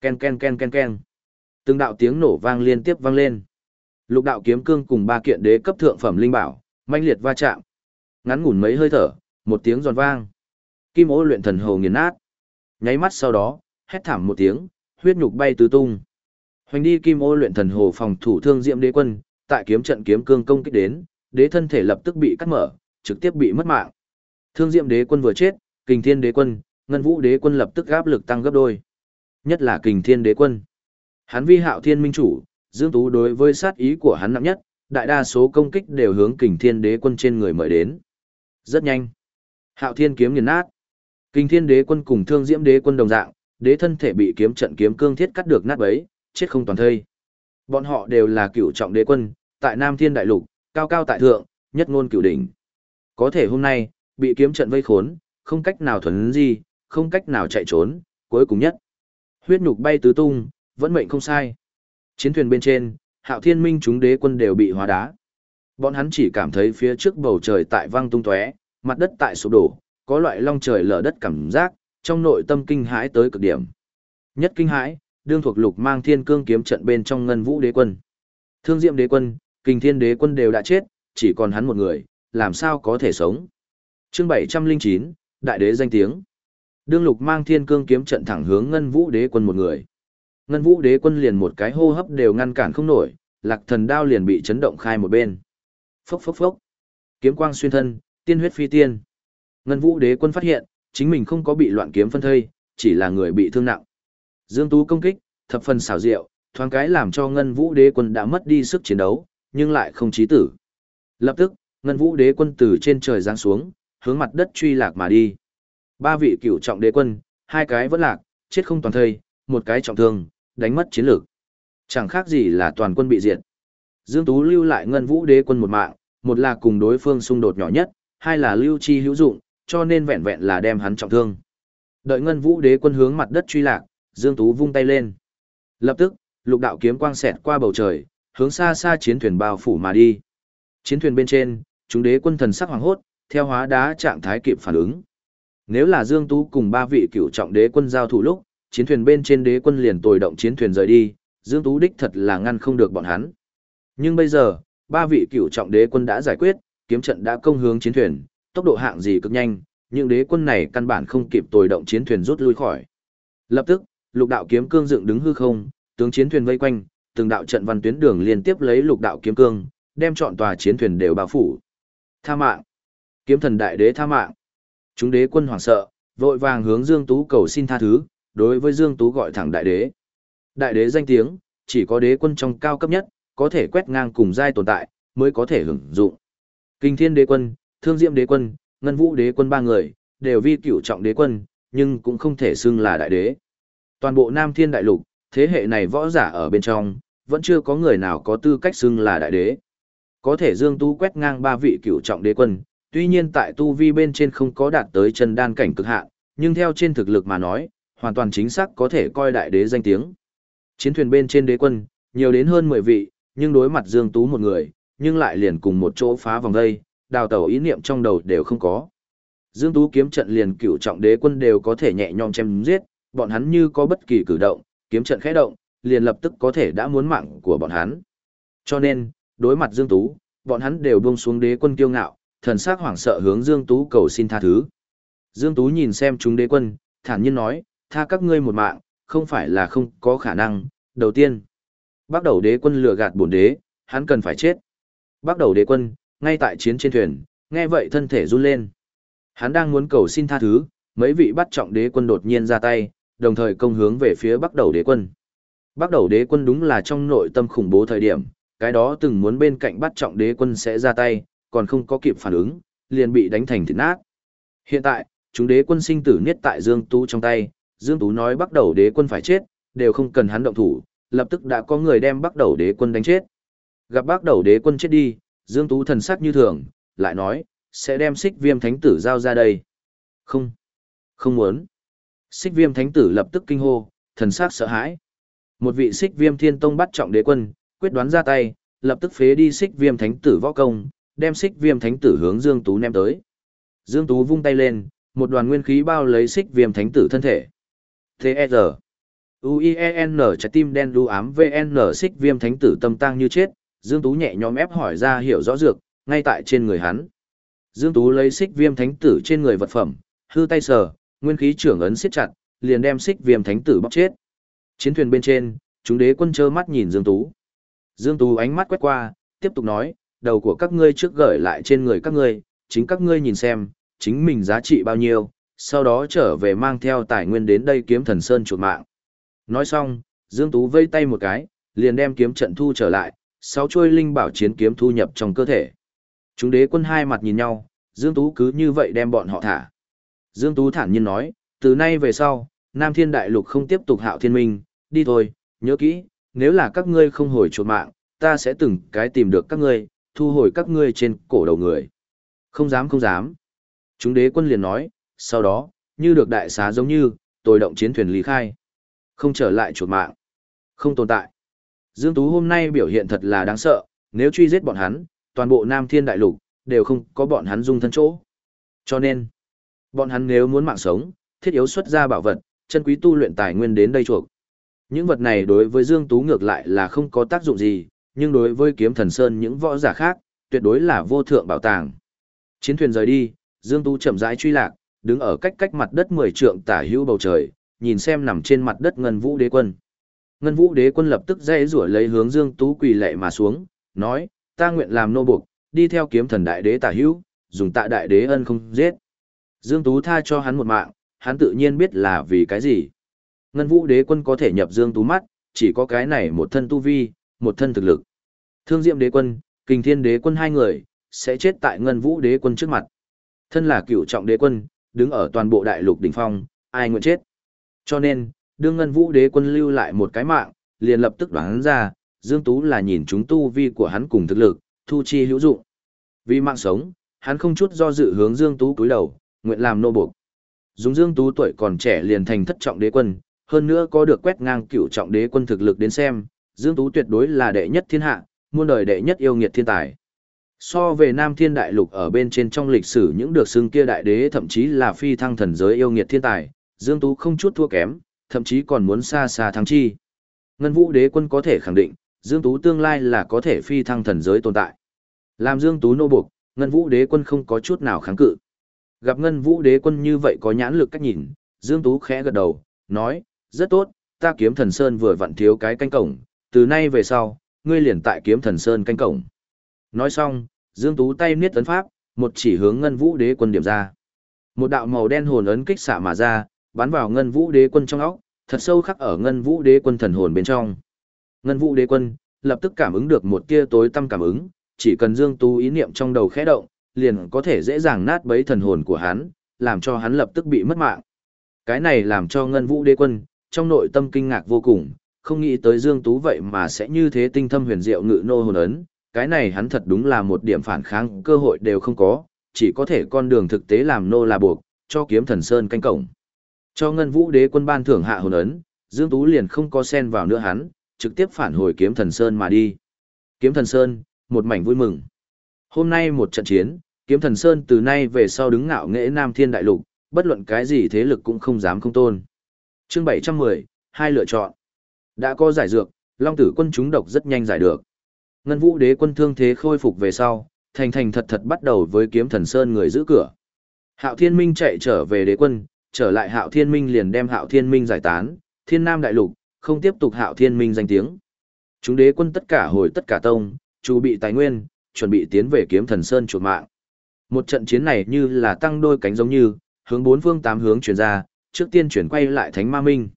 Ken ken ken ken ken. Từng đạo tiếng nổ vang liên tiếp vang lên. Lục đạo kiếm cương cùng ba kiện đế cấp thượng phẩm linh bảo, manh liệt va chạm. Ngắn ngủn mấy hơi thở, một tiếng giòn vang. Kim ô luyện thần hồ nghiền nát. Nháy mắt sau đó, hét thảm một tiếng, huyết nhục bay tứ tung. Hoành đi kim ô luyện thần hồ phòng thủ thương diệm đế quân, tại kiếm trận kiếm cương công kích đến, đế thân thể lập tức bị cắt mở, trực tiếp bị mất mạng. Thương diệm đế quân vừa chết, kình thiên đế quân, ngân vũ đế quân lập tức áp lực tăng gấp đôi. Nhất là kình thiên đế quân. Hắn vi hạo thiên minh chủ, dương tú đối với sát ý của hắn nặng nhất, đại đa số công kích đều hướng kình thiên đế quân trên người mời đến. Rất nhanh. Hạo thiên kiếm nghiền nát. Kình thiên đế quân cùng thương diễm đế quân đồng dạng, đế thân thể bị kiếm trận kiếm cương thiết cắt được nát bấy, chết không toàn thây. Bọn họ đều là cựu trọng đế quân, tại Nam Thiên Đại Lục, cao cao tại thượng, nhất ngôn cửu đỉnh. Có thể hôm nay, bị kiếm trận vây khốn, không cách nào thuần gì, không cách nào chạy trốn, cuối cùng nhất. Huyết nhục bay tứ tung, vẫn mệnh không sai. Chiến thuyền bên trên, hạo thiên minh chúng đế quân đều bị hóa đá. Bọn hắn chỉ cảm thấy phía trước bầu trời tại vang tung tóe, mặt đất tại sụp đổ, có loại long trời lở đất cảm giác, trong nội tâm kinh hãi tới cực điểm. Nhất kinh hãi, đương thuộc lục mang thiên cương kiếm trận bên trong ngân vũ đế quân. Thương diệm đế quân, kinh thiên đế quân đều đã chết, chỉ còn hắn một người, làm sao có thể sống. chương 709, Đại đế danh tiếng. Đương lục mang thiên cương kiếm trận thẳng hướng ngân vũ đế quân một người. Ngân vũ đế quân liền một cái hô hấp đều ngăn cản không nổi, lạc thần đao liền bị chấn động khai một bên. Phốc phốc phốc. Kiếm quang xuyên thân, tiên huyết phi tiên. Ngân vũ đế quân phát hiện, chính mình không có bị loạn kiếm phân thây, chỉ là người bị thương nặng. Dương Tú công kích, thập phần xảo diệu, thoáng cái làm cho Ngân Vũ Đế quân đã mất đi sức chiến đấu, nhưng lại không chí tử. Lập tức, Ngân Vũ Đế quân từ trên trời giáng xuống, hướng mặt đất truy lạc mà đi. Ba vị cựu trọng đế quân, hai cái vẫn lạc, chết không toàn thây, một cái trọng thương, đánh mất chiến lược. Chẳng khác gì là toàn quân bị diệt. Dương Tú lưu lại Ngân Vũ Đế quân một mạng, một là cùng đối phương xung đột nhỏ nhất, hai là lưu chi hữu dụng, cho nên vẹn vẹn là đem hắn trọng thương. Đợi Ngân Vũ Đế quân hướng mặt đất truy lạc, Dương Tú vung tay lên. Lập tức, lục đạo kiếm quang xẹt qua bầu trời, hướng xa xa chiến thuyền bao phủ mà đi. Chiến thuyền bên trên, chúng đế quân thần sắc hoàng hốt, theo hóa đá trạng thái kịp phản ứng. Nếu là Dương Tú cùng ba vị cựu trọng đế quân giao thủ lúc, chiến thuyền bên trên đế quân liền tồi động chiến thuyền rời đi, Dương Tú đích thật là ngăn không được bọn hắn. Nhưng bây giờ, ba vị cựu trọng đế quân đã giải quyết, kiếm trận đã công hướng chiến thuyền, tốc độ hạng gì cực nhanh, nhưng đế quân này căn bản không kịp tồi động chiến thuyền rút lui khỏi. Lập tức, lục đạo kiếm cương dựng đứng hư không, tướng chiến thuyền vây quanh, từng đạo trận văn tuyến đường liên tiếp lấy lục đạo kiếm cương, đem chọn tòa chiến thuyền đều bao phủ. Tha mạng. Kiếm thần đại đế tha mạng. Chúng đế quân hoảng sợ, vội vàng hướng Dương Tú cầu xin tha thứ, đối với Dương Tú gọi thẳng đại đế. Đại đế danh tiếng, chỉ có đế quân trong cao cấp nhất, có thể quét ngang cùng giai tồn tại, mới có thể hưởng dụng. Kinh thiên đế quân, thương diệm đế quân, ngân vũ đế quân ba người, đều vi cửu trọng đế quân, nhưng cũng không thể xưng là đại đế. Toàn bộ Nam Thiên Đại Lục, thế hệ này võ giả ở bên trong, vẫn chưa có người nào có tư cách xưng là đại đế. Có thể Dương Tú quét ngang ba vị cửu trọng đế quân, tuy nhiên tại tu vi bên trên không có đạt tới chân đan cảnh cực hạn, nhưng theo trên thực lực mà nói, hoàn toàn chính xác có thể coi đại đế danh tiếng. Chiến thuyền bên trên đế quân, nhiều đến hơn 10 vị, nhưng đối mặt Dương Tú một người, nhưng lại liền cùng một chỗ phá vòng dây, đào tẩu ý niệm trong đầu đều không có. Dương Tú kiếm trận liền cửu trọng đế quân đều có thể nhẹ nhõm chém giết, bọn hắn như có bất kỳ cử động, kiếm trận khẽ động, liền lập tức có thể đã muốn mạng của bọn hắn. Cho nên, đối mặt Dương Tú, bọn hắn đều buông xuống đế quân kiêu ngạo, thần sắc hoảng sợ hướng Dương Tú cầu xin tha thứ. Dương Tú nhìn xem chúng đế quân, thản nhiên nói, tha các ngươi một mạng, không phải là không có khả năng. Đầu tiên, bắt đầu đế quân lừa gạt bổn đế, hắn cần phải chết. Bắt đầu đế quân, ngay tại chiến trên thuyền, nghe vậy thân thể run lên. Hắn đang muốn cầu xin tha thứ, mấy vị bắt trọng đế quân đột nhiên ra tay, đồng thời công hướng về phía bắt đầu đế quân. Bắt đầu đế quân đúng là trong nội tâm khủng bố thời điểm, cái đó từng muốn bên cạnh bắt trọng đế quân sẽ ra tay, còn không có kịp phản ứng, liền bị đánh thành thịt nát. Hiện tại, chúng đế quân sinh tử niết tại Dương Tú trong tay, Dương Tú nói bắt đầu đế quân phải chết, đều không cần hắn động thủ, lập tức đã có người đem bắt đầu đế quân đánh chết. Gặp bắt đầu đế quân chết đi, Dương Tú thần sắc như thường, lại nói, sẽ đem xích viêm thánh tử giao ra đây. Không, không muốn. Xích viêm thánh tử lập tức kinh hô, thần sắc sợ hãi. Một vị xích viêm thiên tông bắt trọng đế quân, quyết đoán ra tay, lập tức phế đi xích viêm thánh tử võ công, đem xích viêm thánh tử hướng Dương Tú ném tới. Dương Tú vung tay lên, một đoàn nguyên khí bao lấy xích viêm thánh tử thân thể. T.E.R. U-I-E-N trái tim đen đu ám VN xích viêm thánh tử tâm tăng như chết, Dương Tú nhẹ nhõm ép hỏi ra hiểu rõ dược, ngay tại trên người hắn. Dương Tú lấy xích viêm thánh tử trên người vật phẩm, hư tay sờ, nguyên khí trưởng ấn siết chặt, liền đem xích viêm thánh tử bóc chết. Chiến thuyền bên trên, chúng đế quân trơ mắt nhìn Dương Tú. Dương Tú ánh mắt quét qua, tiếp tục nói, đầu của các ngươi trước gửi lại trên người các ngươi, chính các ngươi nhìn xem, chính mình giá trị bao nhiêu, sau đó trở về mang theo tài nguyên đến đây kiếm thần sơn chuột mạng. Nói xong, Dương Tú vây tay một cái, liền đem kiếm trận thu trở lại, sáu chuôi linh bảo chiến kiếm thu nhập trong cơ thể. Chúng đế quân hai mặt nhìn nhau, Dương Tú cứ như vậy đem bọn họ thả. Dương Tú thản nhiên nói, từ nay về sau, Nam Thiên Đại Lục không tiếp tục hạo thiên minh, đi thôi, nhớ kỹ, nếu là các ngươi không hồi chuột mạng, ta sẽ từng cái tìm được các ngươi, thu hồi các ngươi trên cổ đầu người. Không dám không dám. Chúng đế quân liền nói, sau đó, như được đại xá giống như, tôi động chiến thuyền lý khai. Không trở lại chuột mạng. Không tồn tại. Dương Tú hôm nay biểu hiện thật là đáng sợ, nếu truy giết bọn hắn, toàn bộ Nam Thiên Đại Lục, đều không có bọn hắn dung thân chỗ. Cho nên, bọn hắn nếu muốn mạng sống, thiết yếu xuất ra bảo vật, chân quý tu luyện tài nguyên đến đây chuộc. Những vật này đối với Dương Tú ngược lại là không có tác dụng gì, nhưng đối với kiếm thần sơn những võ giả khác, tuyệt đối là vô thượng bảo tàng. Chiến thuyền rời đi, Dương Tú chậm rãi truy lạc, đứng ở cách cách mặt đất 10 trượng tả hữu bầu trời, nhìn xem nằm trên mặt đất Ngân Vũ Đế quân. Ngân Vũ Đế quân lập tức dây rủa lấy hướng Dương Tú quỳ lệ mà xuống, nói: "Ta nguyện làm nô buộc, đi theo kiếm thần đại đế tả hữu, dùng tạ đại đế ân không giết." Dương Tú tha cho hắn một mạng, hắn tự nhiên biết là vì cái gì. Ngân Vũ Đế quân có thể nhập Dương Tú mắt, chỉ có cái này một thân tu vi, một thân thực lực. Thương Diệm Đế quân, Kình Thiên Đế quân hai người sẽ chết tại Ngân Vũ Đế quân trước mặt. Thân là cựu trọng đế quân, đứng ở toàn bộ đại lục đỉnh phong, ai nguyện chết. Cho nên, đương Ngân Vũ Đế quân lưu lại một cái mạng, liền lập tức đoán ra, Dương Tú là nhìn chúng tu vi của hắn cùng thực lực, thu chi hữu dụng. Vì mạng sống, hắn không chút do dự hướng Dương Tú cúi đầu, nguyện làm nô buộc. Dùng Dương Tú tuổi còn trẻ liền thành thất trọng đế quân, hơn nữa có được quét ngang cửu trọng đế quân thực lực đến xem, Dương Tú tuyệt đối là đệ nhất thiên hạ, muôn đời đệ nhất yêu nghiệt thiên tài. So về Nam Thiên Đại Lục ở bên trên trong lịch sử những được xưng kia đại đế thậm chí là phi thăng thần giới yêu nghiệt thiên tài, Dương Tú không chút thua kém, thậm chí còn muốn xa xa thắng chi. Ngân Vũ Đế quân có thể khẳng định, Dương Tú tương lai là có thể phi thăng thần giới tồn tại. Làm Dương Tú nô buộc, Ngân Vũ Đế quân không có chút nào kháng cự. Gặp Ngân Vũ Đế quân như vậy có nhãn lực cách nhìn, Dương Tú khẽ gật đầu, nói, rất tốt, ta kiếm thần Sơn vừa vặn thiếu cái canh cổng, từ nay về sau, ngươi liền tại kiếm thần Sơn canh cổng. Nói xong, Dương Tú tay niết tấn pháp, một chỉ hướng Ngân Vũ Đế quân điểm ra. Một đạo màu đen hồn ấn kích xạ mà ra, bắn vào Ngân Vũ Đế quân trong óc, thật sâu khắc ở Ngân Vũ Đế quân thần hồn bên trong. Ngân Vũ Đế quân lập tức cảm ứng được một tia tối tâm cảm ứng, chỉ cần Dương Tú ý niệm trong đầu khẽ động, liền có thể dễ dàng nát bấy thần hồn của hắn, làm cho hắn lập tức bị mất mạng. Cái này làm cho Ngân Vũ Đế quân trong nội tâm kinh ngạc vô cùng, không nghĩ tới Dương Tú vậy mà sẽ như thế tinh thâm huyền diệu ngự nô hồn ấn, cái này hắn thật đúng là một điểm phản kháng cơ hội đều không có, chỉ có thể con đường thực tế làm nô là buộc, cho kiếm thần sơn canh cổng. Cho ngân vũ đế quân ban thưởng hạ hồn ấn, Dương Tú liền không có sen vào nữa hắn, trực tiếp phản hồi kiếm thần sơn mà đi. Kiếm thần sơn, một mảnh vui mừng. Hôm nay một trận chiến, kiếm thần sơn từ nay về sau đứng ngạo nghệ nam thiên đại lục, bất luận cái gì thế lực cũng không dám không tôn. chương 710, hai lựa chọn. Đã có giải dược, Long tử quân chúng độc rất nhanh giải được. Ngân vũ đế quân thương thế khôi phục về sau, thành thành thật thật bắt đầu với kiếm thần sơn người giữ cửa. Hạo thiên minh chạy trở về đế quân, trở lại hạo thiên minh liền đem hạo thiên minh giải tán, thiên nam đại lục, không tiếp tục hạo thiên minh danh tiếng. Chúng đế quân tất cả hồi tất cả tông, chu bị tài nguyên, chuẩn bị tiến về kiếm thần sơn chuột mạng. Một trận chiến này như là tăng đôi cánh giống như, hướng bốn phương tám hướng chuyển ra, trước tiên chuyển quay lại thánh ma minh.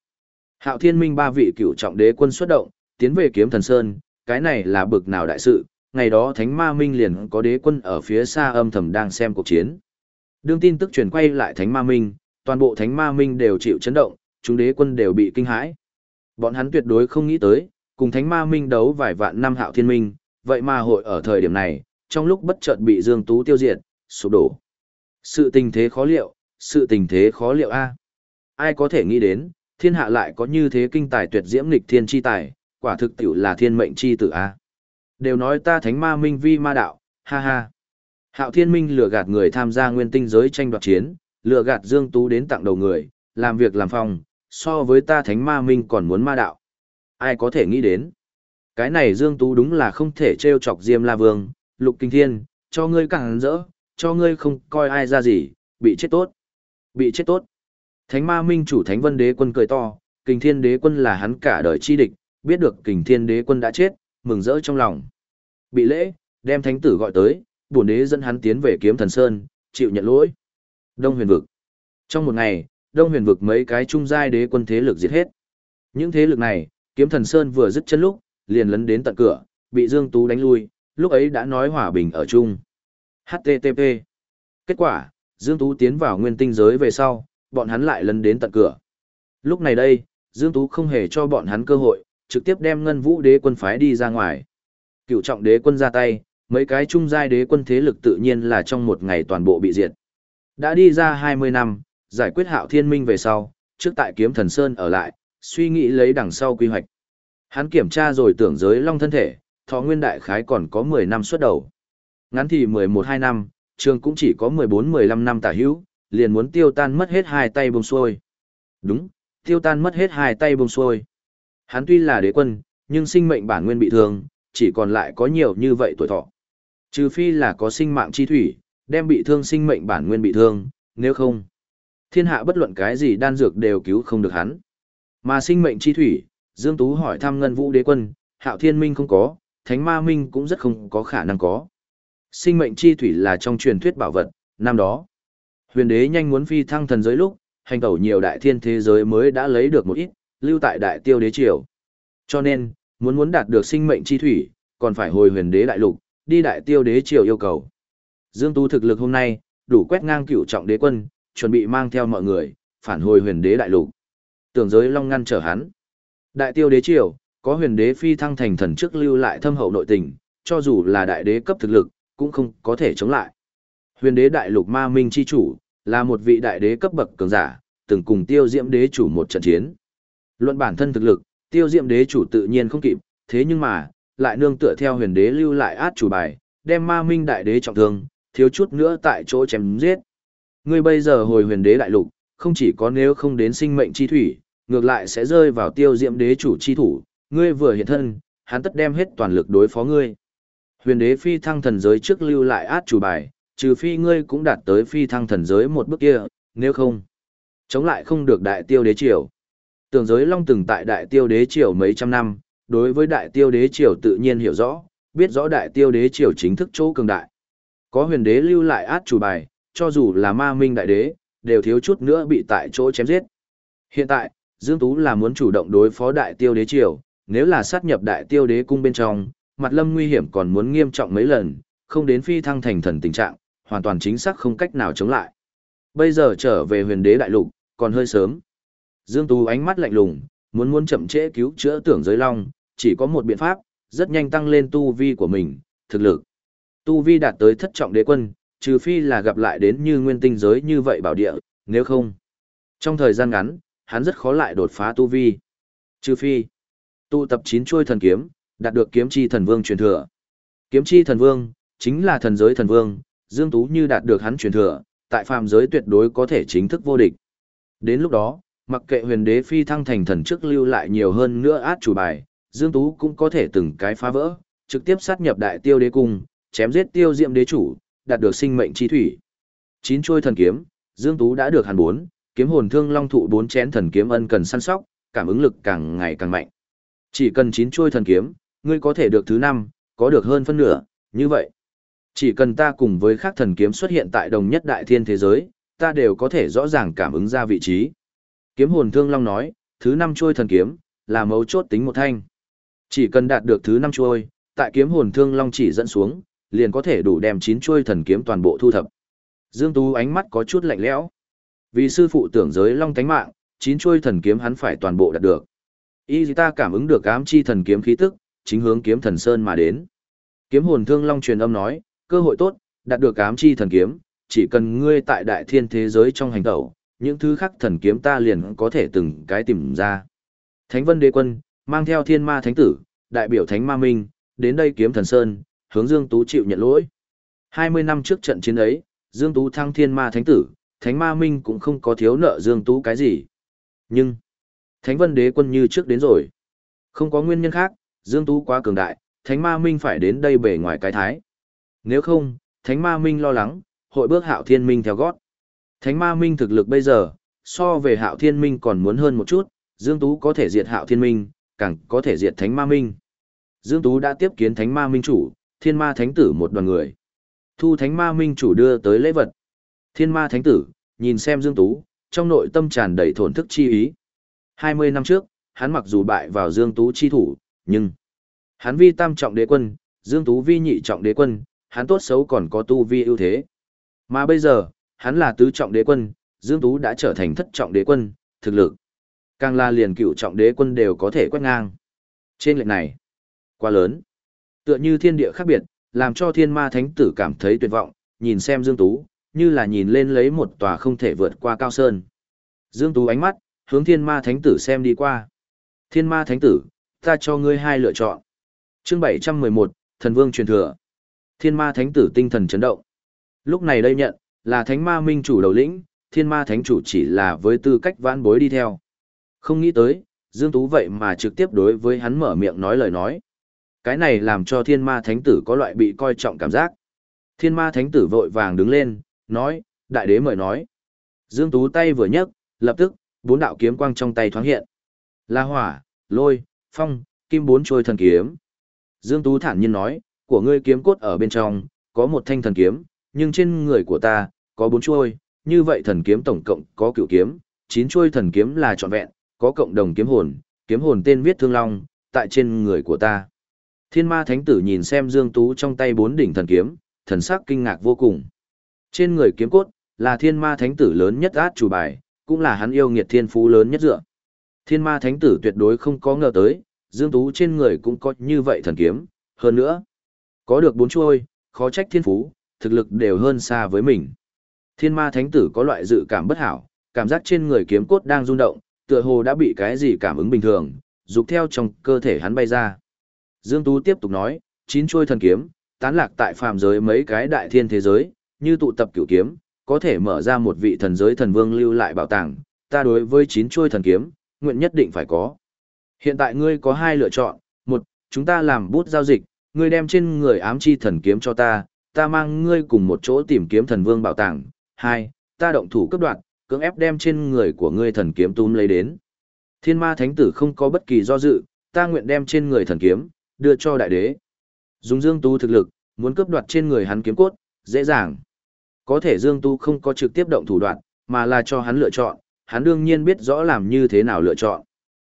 Hạo thiên minh ba vị cựu trọng đế quân xuất động, tiến về kiếm thần sơn, cái này là bực nào đại sự, ngày đó Thánh Ma Minh liền có đế quân ở phía xa âm thầm đang xem cuộc chiến. Đương tin tức truyền quay lại Thánh Ma Minh, toàn bộ Thánh Ma Minh đều chịu chấn động, chúng đế quân đều bị kinh hãi. Bọn hắn tuyệt đối không nghĩ tới, cùng Thánh Ma Minh đấu vài vạn năm hạo thiên minh, vậy mà hội ở thời điểm này, trong lúc bất chợt bị Dương Tú tiêu diệt, sụp đổ. Sự tình thế khó liệu, sự tình thế khó liệu a. Ai có thể nghĩ đến, thiên hạ lại có như thế kinh tài tuyệt diễm nghịch thiên chi tài, quả thực tiểu là thiên mệnh chi tử a. Đều nói ta thánh ma minh vi ma đạo, ha ha. Hạo thiên minh lừa gạt người tham gia nguyên tinh giới tranh đoạt chiến, lừa gạt Dương Tú đến tặng đầu người, làm việc làm phòng, so với ta thánh ma minh còn muốn ma đạo. Ai có thể nghĩ đến? Cái này Dương Tú đúng là không thể trêu chọc Diêm La Vương, Lục Kinh Thiên, cho ngươi càng rỡ, cho ngươi không coi ai ra gì, bị chết tốt. Bị chết tốt. Thánh ma minh chủ Thánh Vân Đế quân cười to, Kinh Thiên Đế quân là hắn cả đời chi địch, biết được kình thiên đế quân đã chết, mừng rỡ trong lòng. Bị lễ, đem thánh tử gọi tới, bổn đế dẫn hắn tiến về kiếm thần sơn, chịu nhận lỗi. Đông huyền vực. Trong một ngày, đông huyền vực mấy cái trung giai đế quân thế lực diệt hết. Những thế lực này, kiếm thần sơn vừa dứt chân lúc, liền lấn đến tận cửa, bị Dương Tú đánh lui, lúc ấy đã nói hòa bình ở chung. HTTP. Kết quả, Dương Tú tiến vào nguyên tinh giới về sau, bọn hắn lại lấn đến tận cửa. Lúc này đây, Dương Tú không hề cho bọn hắn cơ hội, trực tiếp đem ngân vũ đế quân phái đi ra ngoài. Cựu trọng đế quân ra tay, mấy cái trung giai đế quân thế lực tự nhiên là trong một ngày toàn bộ bị diệt. Đã đi ra 20 năm, giải quyết hạo thiên minh về sau, trước tại kiếm thần sơn ở lại, suy nghĩ lấy đằng sau quy hoạch. Hắn kiểm tra rồi tưởng giới long thân thể, thọ nguyên đại khái còn có 10 năm xuất đầu. Ngắn thì 11-2 năm, trường cũng chỉ có 14-15 năm tả hữu, liền muốn tiêu tan mất hết hai tay bông xuôi. Đúng, tiêu tan mất hết hai tay bông xuôi. Hắn tuy là đế quân, nhưng sinh mệnh bản nguyên bị thương, chỉ còn lại có nhiều như vậy tuổi thọ. Trừ phi là có sinh mạng chi thủy, đem bị thương sinh mệnh bản nguyên bị thương, nếu không, thiên hạ bất luận cái gì đan dược đều cứu không được hắn. Mà sinh mệnh chi thủy, Dương Tú hỏi thăm Ngân Vũ đế quân, Hạo Thiên Minh không có, Thánh Ma Minh cũng rất không có khả năng có. Sinh mệnh chi thủy là trong truyền thuyết bảo vật, năm đó. Huyền đế nhanh muốn phi thăng thần giới lúc, hành tẩu nhiều đại thiên thế giới mới đã lấy được một ít, lưu tại đại tiêu đế triều. Cho nên, muốn muốn đạt được sinh mệnh chi thủy, còn phải hồi huyền đế đại lục, đi đại tiêu đế triều yêu cầu. Dương Tú thực lực hôm nay, đủ quét ngang cửu trọng đế quân, chuẩn bị mang theo mọi người, phản hồi huyền đế đại lục. Tưởng giới long ngăn trở hắn. Đại tiêu đế triều, có huyền đế phi thăng thành thần trước lưu lại thâm hậu nội tình, cho dù là đại đế cấp thực lực, cũng không có thể chống lại. Huyền đế đại lục ma minh chi chủ, là một vị đại đế cấp bậc cường giả, từng cùng tiêu diễm đế chủ một trận chiến. Luận bản thân thực lực, tiêu diệm đế chủ tự nhiên không kịp, thế nhưng mà, lại nương tựa theo huyền đế lưu lại át chủ bài, đem ma minh đại đế trọng thương, thiếu chút nữa tại chỗ chém giết. Ngươi bây giờ hồi huyền đế đại lục, không chỉ có nếu không đến sinh mệnh chi thủy, ngược lại sẽ rơi vào tiêu diệm đế chủ chi thủ, ngươi vừa hiện thân, hắn tất đem hết toàn lực đối phó ngươi. Huyền đế phi thăng thần giới trước lưu lại át chủ bài, trừ phi ngươi cũng đạt tới phi thăng thần giới một bước kia, nếu không, chống lại không được đại tiêu đế triều. Tường giới long từng tại đại tiêu đế triều mấy trăm năm, đối với đại tiêu đế triều tự nhiên hiểu rõ, biết rõ đại tiêu đế triều chính thức chỗ cường đại. Có huyền đế lưu lại át chủ bài, cho dù là ma minh đại đế, đều thiếu chút nữa bị tại chỗ chém giết. Hiện tại, Dương Tú là muốn chủ động đối phó đại tiêu đế triều, nếu là sát nhập đại tiêu đế cung bên trong, mặt lâm nguy hiểm còn muốn nghiêm trọng mấy lần, không đến phi thăng thành thần tình trạng, hoàn toàn chính xác không cách nào chống lại. Bây giờ trở về huyền đế đại lục, còn hơi sớm. Dương Tú ánh mắt lạnh lùng, muốn muốn chậm trễ cứu chữa tưởng giới long, chỉ có một biện pháp, rất nhanh tăng lên tu vi của mình, thực lực. Tu vi đạt tới thất trọng đế quân, trừ phi là gặp lại đến như nguyên tinh giới như vậy bảo địa, nếu không. Trong thời gian ngắn, hắn rất khó lại đột phá tu vi. Trừ phi, tu tập chín chuôi thần kiếm, đạt được kiếm chi thần vương truyền thừa. Kiếm chi thần vương, chính là thần giới thần vương, Dương Tú như đạt được hắn truyền thừa, tại phàm giới tuyệt đối có thể chính thức vô địch. Đến lúc đó, mặc kệ huyền đế phi thăng thành thần trước lưu lại nhiều hơn nữa át chủ bài, Dương Tú cũng có thể từng cái phá vỡ, trực tiếp sát nhập đại tiêu đế cung, chém giết tiêu diệm đế chủ, đạt được sinh mệnh chi thủy. Chín trôi thần kiếm, Dương Tú đã được hàn bốn, kiếm hồn thương long thụ bốn chén thần kiếm ân cần săn sóc, cảm ứng lực càng ngày càng mạnh. Chỉ cần chín trôi thần kiếm, ngươi có thể được thứ năm, có được hơn phân nửa, như vậy. Chỉ cần ta cùng với khác thần kiếm xuất hiện tại đồng nhất đại thiên thế giới, ta đều có thể rõ ràng cảm ứng ra vị trí. Kiếm hồn thương long nói, thứ năm trôi thần kiếm, là mấu chốt tính một thanh. Chỉ cần đạt được thứ năm trôi, tại kiếm hồn thương long chỉ dẫn xuống, liền có thể đủ đem chín trôi thần kiếm toàn bộ thu thập. Dương Tú ánh mắt có chút lạnh lẽo. Vì sư phụ tưởng giới long tánh mạng, chín trôi thần kiếm hắn phải toàn bộ đạt được. Y ta cảm ứng được ám chi thần kiếm khí tức, chính hướng kiếm thần sơn mà đến. Kiếm hồn thương long truyền âm nói, cơ hội tốt, đạt được ám chi thần kiếm, chỉ cần ngươi tại đại thiên thế giới trong hành tẩu, những thứ khác thần kiếm ta liền có thể từng cái tìm ra. Thánh vân đế quân, mang theo thiên ma thánh tử, đại biểu thánh ma minh, đến đây kiếm thần sơn, hướng Dương Tú chịu nhận lỗi. 20 năm trước trận chiến ấy, Dương Tú thăng thiên ma thánh tử, thánh ma minh cũng không có thiếu nợ Dương Tú cái gì. Nhưng, thánh vân đế quân như trước đến rồi. Không có nguyên nhân khác, Dương Tú quá cường đại, thánh ma minh phải đến đây bể ngoài cái thái. Nếu không, thánh ma minh lo lắng, hội bước hạo thiên minh theo gót. Thánh ma minh thực lực bây giờ, so về hạo thiên minh còn muốn hơn một chút, Dương Tú có thể diệt hạo thiên minh, càng có thể diệt thánh ma minh. Dương Tú đã tiếp kiến thánh ma minh chủ, thiên ma thánh tử một đoàn người. Thu thánh ma minh chủ đưa tới lễ vật. Thiên ma thánh tử, nhìn xem Dương Tú, trong nội tâm tràn đầy thổn thức chi ý. 20 năm trước, hắn mặc dù bại vào Dương Tú chi thủ, nhưng hắn vi tam trọng đế quân, Dương Tú vi nhị trọng đế quân, hắn tốt xấu còn có tu vi ưu thế. Mà bây giờ, hắn là tứ trọng đế quân, Dương Tú đã trở thành thất trọng đế quân, thực lực. Càng là liền cựu trọng đế quân đều có thể quét ngang. Trên lệnh này, quá lớn. Tựa như thiên địa khác biệt, làm cho thiên ma thánh tử cảm thấy tuyệt vọng, nhìn xem Dương Tú, như là nhìn lên lấy một tòa không thể vượt qua cao sơn. Dương Tú ánh mắt, hướng thiên ma thánh tử xem đi qua. Thiên ma thánh tử, ta cho ngươi hai lựa chọn. chương 711, thần vương truyền thừa. Thiên ma thánh tử tinh thần chấn động. Lúc này đây nhận, là thánh ma minh chủ đầu lĩnh, thiên ma thánh chủ chỉ là với tư cách vãn bối đi theo. Không nghĩ tới, Dương Tú vậy mà trực tiếp đối với hắn mở miệng nói lời nói. Cái này làm cho thiên ma thánh tử có loại bị coi trọng cảm giác. Thiên ma thánh tử vội vàng đứng lên, nói, đại đế mời nói. Dương Tú tay vừa nhấc, lập tức, bốn đạo kiếm quang trong tay thoáng hiện. La hỏa, lôi, phong, kim bốn trôi thần kiếm. Dương Tú thản nhiên nói, của ngươi kiếm cốt ở bên trong, có một thanh thần kiếm, nhưng trên người của ta, có bốn chuôi, như vậy thần kiếm tổng cộng có cựu kiếm, chín chuôi thần kiếm là trọn vẹn, có cộng đồng kiếm hồn, kiếm hồn tên viết thương long, tại trên người của ta. Thiên ma thánh tử nhìn xem Dương Tú trong tay bốn đỉnh thần kiếm, thần sắc kinh ngạc vô cùng. Trên người kiếm cốt, là thiên ma thánh tử lớn nhất át chủ bài, cũng là hắn yêu nghiệt thiên phú lớn nhất dựa. Thiên ma thánh tử tuyệt đối không có ngờ tới, Dương Tú trên người cũng có như vậy thần kiếm, hơn nữa. Có được bốn chuôi, khó trách thiên phú, thực lực đều hơn xa với mình. Thiên ma thánh tử có loại dự cảm bất hảo, cảm giác trên người kiếm cốt đang rung động, tựa hồ đã bị cái gì cảm ứng bình thường, dục theo trong cơ thể hắn bay ra. Dương Tú tiếp tục nói, chín chuôi thần kiếm, tán lạc tại phàm giới mấy cái đại thiên thế giới, như tụ tập cửu kiếm, có thể mở ra một vị thần giới thần vương lưu lại bảo tàng, ta đối với chín chuôi thần kiếm, nguyện nhất định phải có. Hiện tại ngươi có hai lựa chọn, một, chúng ta làm bút giao dịch, ngươi đem trên người ám chi thần kiếm cho ta, ta mang ngươi cùng một chỗ tìm kiếm thần vương bảo tàng. Hai, ta động thủ cấp đoạn, cưỡng ép đem trên người của ngươi thần kiếm túm lấy đến. Thiên ma thánh tử không có bất kỳ do dự, ta nguyện đem trên người thần kiếm, đưa cho đại đế. Dùng Dương Tú thực lực, muốn cướp đoạt trên người hắn kiếm cốt, dễ dàng. Có thể Dương Tú không có trực tiếp động thủ đoạn, mà là cho hắn lựa chọn, hắn đương nhiên biết rõ làm như thế nào lựa chọn.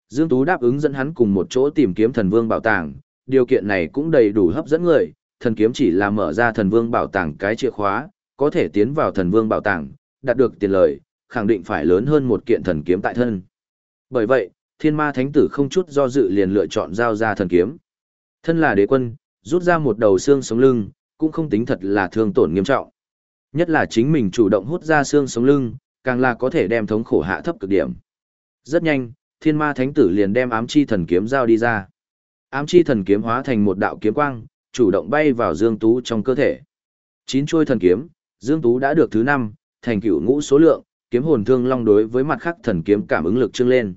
Dương Tú đáp ứng dẫn hắn cùng một chỗ tìm kiếm thần vương bảo tàng, điều kiện này cũng đầy đủ hấp dẫn người, thần kiếm chỉ là mở ra thần vương bảo tàng cái chìa khóa, có thể tiến vào thần vương bảo tàng, đạt được tiền lời, khẳng định phải lớn hơn một kiện thần kiếm tại thân. Bởi vậy, thiên ma thánh tử không chút do dự liền lựa chọn giao ra thần kiếm. Thân là đế quân, rút ra một đầu xương sống lưng, cũng không tính thật là thương tổn nghiêm trọng. Nhất là chính mình chủ động hút ra xương sống lưng, càng là có thể đem thống khổ hạ thấp cực điểm. Rất nhanh, thiên ma thánh tử liền đem ám chi thần kiếm giao đi ra. Ám chi thần kiếm hóa thành một đạo kiếm quang, chủ động bay vào Dương Tú trong cơ thể. Chín chuôi thần kiếm, Dương Tú đã được thứ năm, thành cửu ngũ số lượng, kiếm hồn thương long đối với mặt khác thần kiếm cảm ứng lực trưng lên.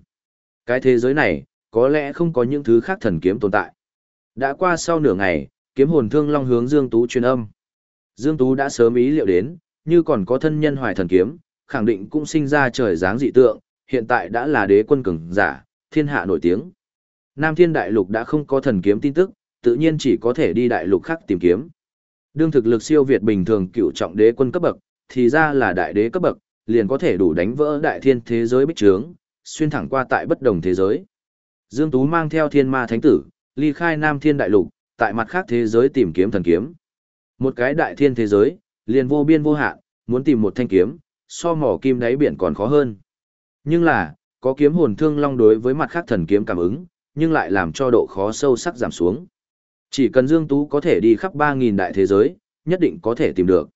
Cái thế giới này, có lẽ không có những thứ khác thần kiếm tồn tại. Đã qua sau nửa ngày, kiếm hồn thương long hướng Dương Tú truyền âm. Dương Tú đã sớm ý liệu đến, như còn có thân nhân hoài thần kiếm, khẳng định cũng sinh ra trời dáng dị tượng, hiện tại đã là đế quân cường giả, thiên hạ nổi tiếng. Nam Thiên Đại Lục đã không có thần kiếm tin tức, tự nhiên chỉ có thể đi đại lục khác tìm kiếm. Đương thực lực siêu việt bình thường cựu trọng đế quân cấp bậc, thì ra là đại đế cấp bậc, liền có thể đủ đánh vỡ đại thiên thế giới bích trướng, xuyên thẳng qua tại bất đồng thế giới. Dương Tú mang theo thiên ma thánh tử, ly khai Nam Thiên Đại Lục, tại mặt khác thế giới tìm kiếm thần kiếm. Một cái đại thiên thế giới, liền vô biên vô hạn, muốn tìm một thanh kiếm, so mỏ kim đáy biển còn khó hơn. Nhưng là, có kiếm hồn thương long đối với mặt khác thần kiếm cảm ứng, nhưng lại làm cho độ khó sâu sắc giảm xuống. Chỉ cần Dương Tú có thể đi khắp 3.000 đại thế giới, nhất định có thể tìm được.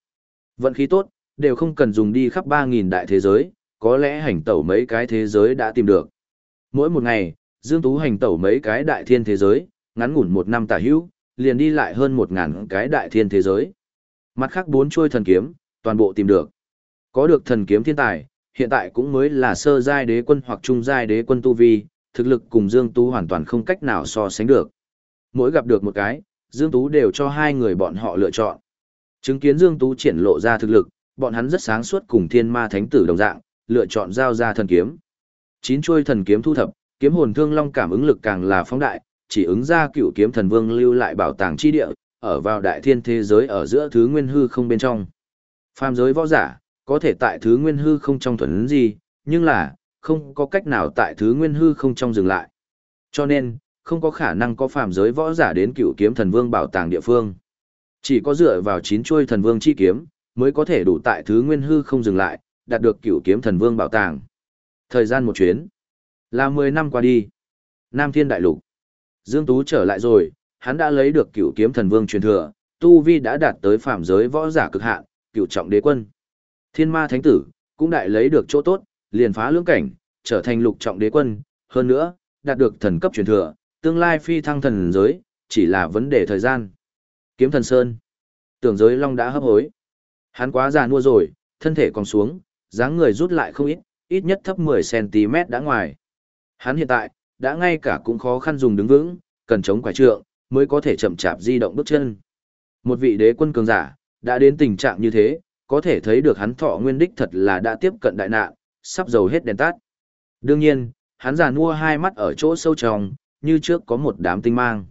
Vận khí tốt, đều không cần dùng đi khắp 3.000 đại thế giới, có lẽ hành tẩu mấy cái thế giới đã tìm được. Mỗi một ngày, Dương Tú hành tẩu mấy cái đại thiên thế giới, ngắn ngủn một năm tả hữu, liền đi lại hơn 1.000 cái đại thiên thế giới. Mặt khác bốn trôi thần kiếm, toàn bộ tìm được. Có được thần kiếm thiên tài, hiện tại cũng mới là sơ giai đế quân hoặc trung giai đế quân tu vi, thực lực cùng Dương Tú hoàn toàn không cách nào so sánh được. Mỗi gặp được một cái, Dương Tú đều cho hai người bọn họ lựa chọn. Chứng kiến Dương Tú triển lộ ra thực lực, bọn hắn rất sáng suốt cùng thiên ma thánh tử đồng dạng, lựa chọn giao ra thần kiếm. Chín chuôi thần kiếm thu thập, kiếm hồn thương long cảm ứng lực càng là phóng đại, chỉ ứng ra cựu kiếm thần vương lưu lại bảo tàng chi địa, ở vào đại thiên thế giới ở giữa thứ nguyên hư không bên trong. Phàm giới võ giả, có thể tại thứ nguyên hư không trong thuần gì, nhưng là, không có cách nào tại thứ nguyên hư không trong dừng lại. Cho nên, không có khả năng có phàm giới võ giả đến cựu kiếm thần vương bảo tàng địa phương. Chỉ có dựa vào chín chuôi thần vương chi kiếm, mới có thể đủ tại thứ nguyên hư không dừng lại, đạt được cựu kiếm thần vương bảo tàng. Thời gian một chuyến, là 10 năm qua đi. Nam Thiên Đại Lục. Dương Tú trở lại rồi, hắn đã lấy được cựu kiếm thần vương truyền thừa, Tu Vi đã đạt tới phạm giới võ giả cực hạn, cựu trọng đế quân. Thiên ma thánh tử, cũng đại lấy được chỗ tốt, liền phá lưỡng cảnh, trở thành lục trọng đế quân, hơn nữa, đạt được thần cấp truyền thừa, tương lai phi thăng thần giới, chỉ là vấn đề thời gian. Kiếm thần Sơn. Tưởng giới long đã hấp hối. Hắn quá già nua rồi, thân thể còn xuống, dáng người rút lại không ít, ít nhất thấp 10cm đã ngoài. Hắn hiện tại, đã ngay cả cũng khó khăn dùng đứng vững, cần chống quả trượng, mới có thể chậm chạp di động bước chân. Một vị đế quân cường giả, đã đến tình trạng như thế, có thể thấy được hắn thọ nguyên đích thật là đã tiếp cận đại nạn, sắp dầu hết đèn tắt. Đương nhiên, hắn già nua hai mắt ở chỗ sâu trong, như trước có một đám tinh mang.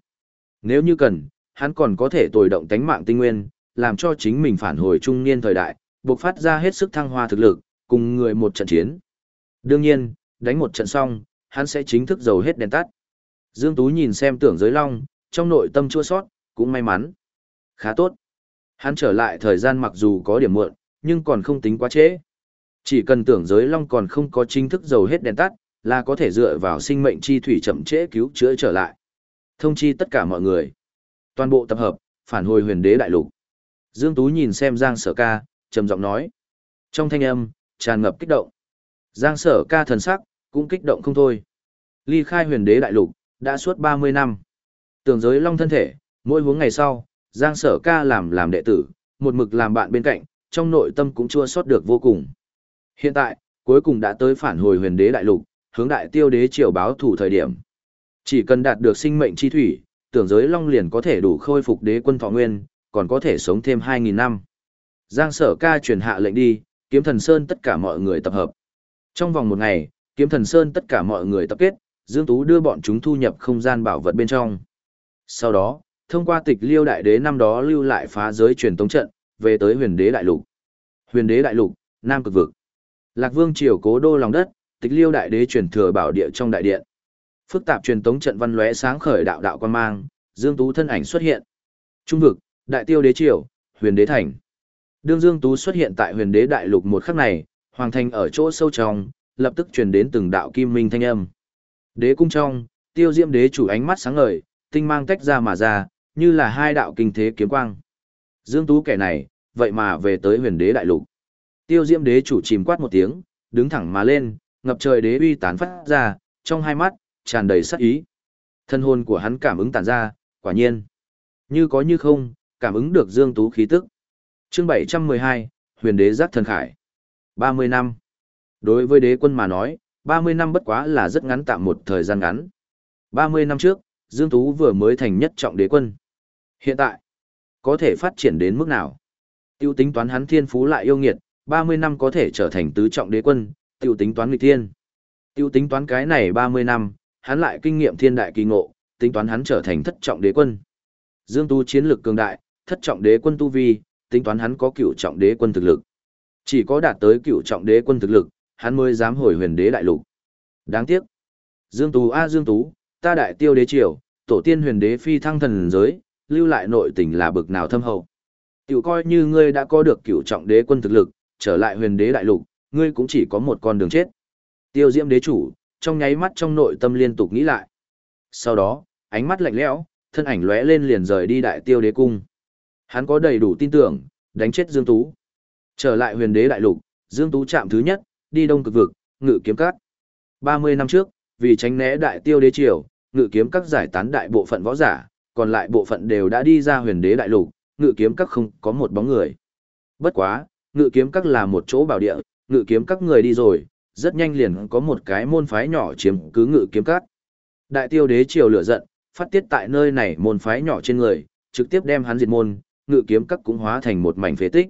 Nếu như cần, hắn còn có thể tồi động tánh mạng tinh nguyên, làm cho chính mình phản hồi trung niên thời đại, buộc phát ra hết sức thăng hoa thực lực, cùng người một trận chiến. Đương nhiên, đánh một trận xong, hắn sẽ chính thức giàu hết đèn tắt. Dương Tú nhìn xem tưởng giới long, trong nội tâm chua sót, cũng may mắn. Khá tốt. Hắn trở lại thời gian mặc dù có điểm muộn, nhưng còn không tính quá trễ. Chỉ cần tưởng giới long còn không có chính thức giàu hết đèn tắt, là có thể dựa vào sinh mệnh chi thủy chậm trễ cứu chữa trở lại. Thông chi tất cả mọi người. Toàn bộ tập hợp, phản hồi huyền đế đại lục. Dương Tú nhìn xem Giang Sở Ca, trầm giọng nói. Trong thanh âm, tràn ngập kích động. Giang Sở Ca thần sắc, cũng kích động không thôi. Ly khai huyền đế đại lục, đã suốt 30 năm. Tưởng giới long thân thể, mỗi hướng ngày sau, Giang Sở Ca làm làm đệ tử, một mực làm bạn bên cạnh, trong nội tâm cũng chua xót được vô cùng. Hiện tại, cuối cùng đã tới phản hồi huyền đế đại lục, hướng đại tiêu đế triều báo thủ thời điểm. Chỉ cần đạt được sinh mệnh chi thủy, tưởng giới long liền có thể đủ khôi phục đế quân thọ nguyên, còn có thể sống thêm 2.000 năm. Giang sở ca truyền hạ lệnh đi, kiếm thần sơn tất cả mọi người tập hợp. Trong vòng một ngày, kiếm thần sơn tất cả mọi người tập kết, Dương Tú đưa bọn chúng thu nhập không gian bảo vật bên trong. Sau đó, thông qua tịch liêu đại đế năm đó lưu lại phá giới truyền tống trận, về tới huyền đế đại lục. Huyền đế đại lục, Nam cực vực. Lạc Vương triều cố đô lòng đất, tịch liêu đại đế truyền thừa bảo địa trong đại điện. Phức tạp truyền tống trận văn lóe sáng khởi đạo đạo quan mang, Dương Tú thân ảnh xuất hiện. Trung vực, đại tiêu đế triều, huyền đế thành. Đương Dương Tú xuất hiện tại huyền đế đại lục một khắc này, hoàng thành ở chỗ sâu trong, lập tức truyền đến từng đạo kim minh thanh âm. Đế cung trong, tiêu diễm đế chủ ánh mắt sáng ngời, tinh mang tách ra mà ra, như là hai đạo kinh thế kiếm quang. Dương Tú kẻ này, vậy mà về tới huyền đế đại lục. Tiêu diễm đế chủ chìm quát một tiếng, đứng thẳng mà lên, ngập trời đế uy tán phát ra, trong hai mắt, tràn đầy sát ý. Thân hồn của hắn cảm ứng tản ra, quả nhiên. Như có như không, cảm ứng được Dương Tú khí tức. chương 712, huyền đế giác thần khải. 30 năm. Đối với đế quân mà nói, 30 năm bất quá là rất ngắn tạm một thời gian ngắn. 30 năm trước, Dương Tú vừa mới thành nhất trọng đế quân. Hiện tại, có thể phát triển đến mức nào? Tiêu tính toán hắn thiên phú lại yêu nghiệt, 30 năm có thể trở thành tứ trọng đế quân, tiêu tính toán nghịch thiên. Tiêu tính toán cái này 30 năm, hắn lại kinh nghiệm thiên đại kỳ ngộ, tính toán hắn trở thành thất trọng đế quân. Dương tu chiến lược cường đại, thất trọng đế quân tu vi, tính toán hắn có cửu trọng đế quân thực lực. Chỉ có đạt tới cửu trọng đế quân thực lực, hắn mới dám hồi huyền đế đại lục. Đáng tiếc. Dương Tú a Dương Tú, ta đại tiêu đế triều, tổ tiên huyền đế phi thăng thần giới, lưu lại nội tình là bực nào thâm hậu. Tiểu coi như ngươi đã có được cửu trọng đế quân thực lực, trở lại huyền đế đại lục, ngươi cũng chỉ có một con đường chết. Tiêu diễm đế chủ, trong nháy mắt trong nội tâm liên tục nghĩ lại. Sau đó, ánh mắt lạnh lẽo, thân ảnh lóe lên liền rời đi đại tiêu đế cung. Hắn có đầy đủ tin tưởng, đánh chết Dương Tú. Trở lại huyền đế đại lục, Dương Tú chạm thứ nhất, đi đông cực vực, ngự kiếm cát. 30 năm trước, vì tránh né đại tiêu đế triều, ngự kiếm các giải tán đại bộ phận võ giả, còn lại bộ phận đều đã đi ra huyền đế đại lục, ngự kiếm các không có một bóng người. Bất quá, ngự kiếm các là một chỗ bảo địa, ngự kiếm các người đi rồi, rất nhanh liền có một cái môn phái nhỏ chiếm cứ ngự kiếm các. Đại tiêu đế triều lửa giận, phát tiết tại nơi này môn phái nhỏ trên người, trực tiếp đem hắn diệt môn, ngự kiếm các cũng hóa thành một mảnh phế tích.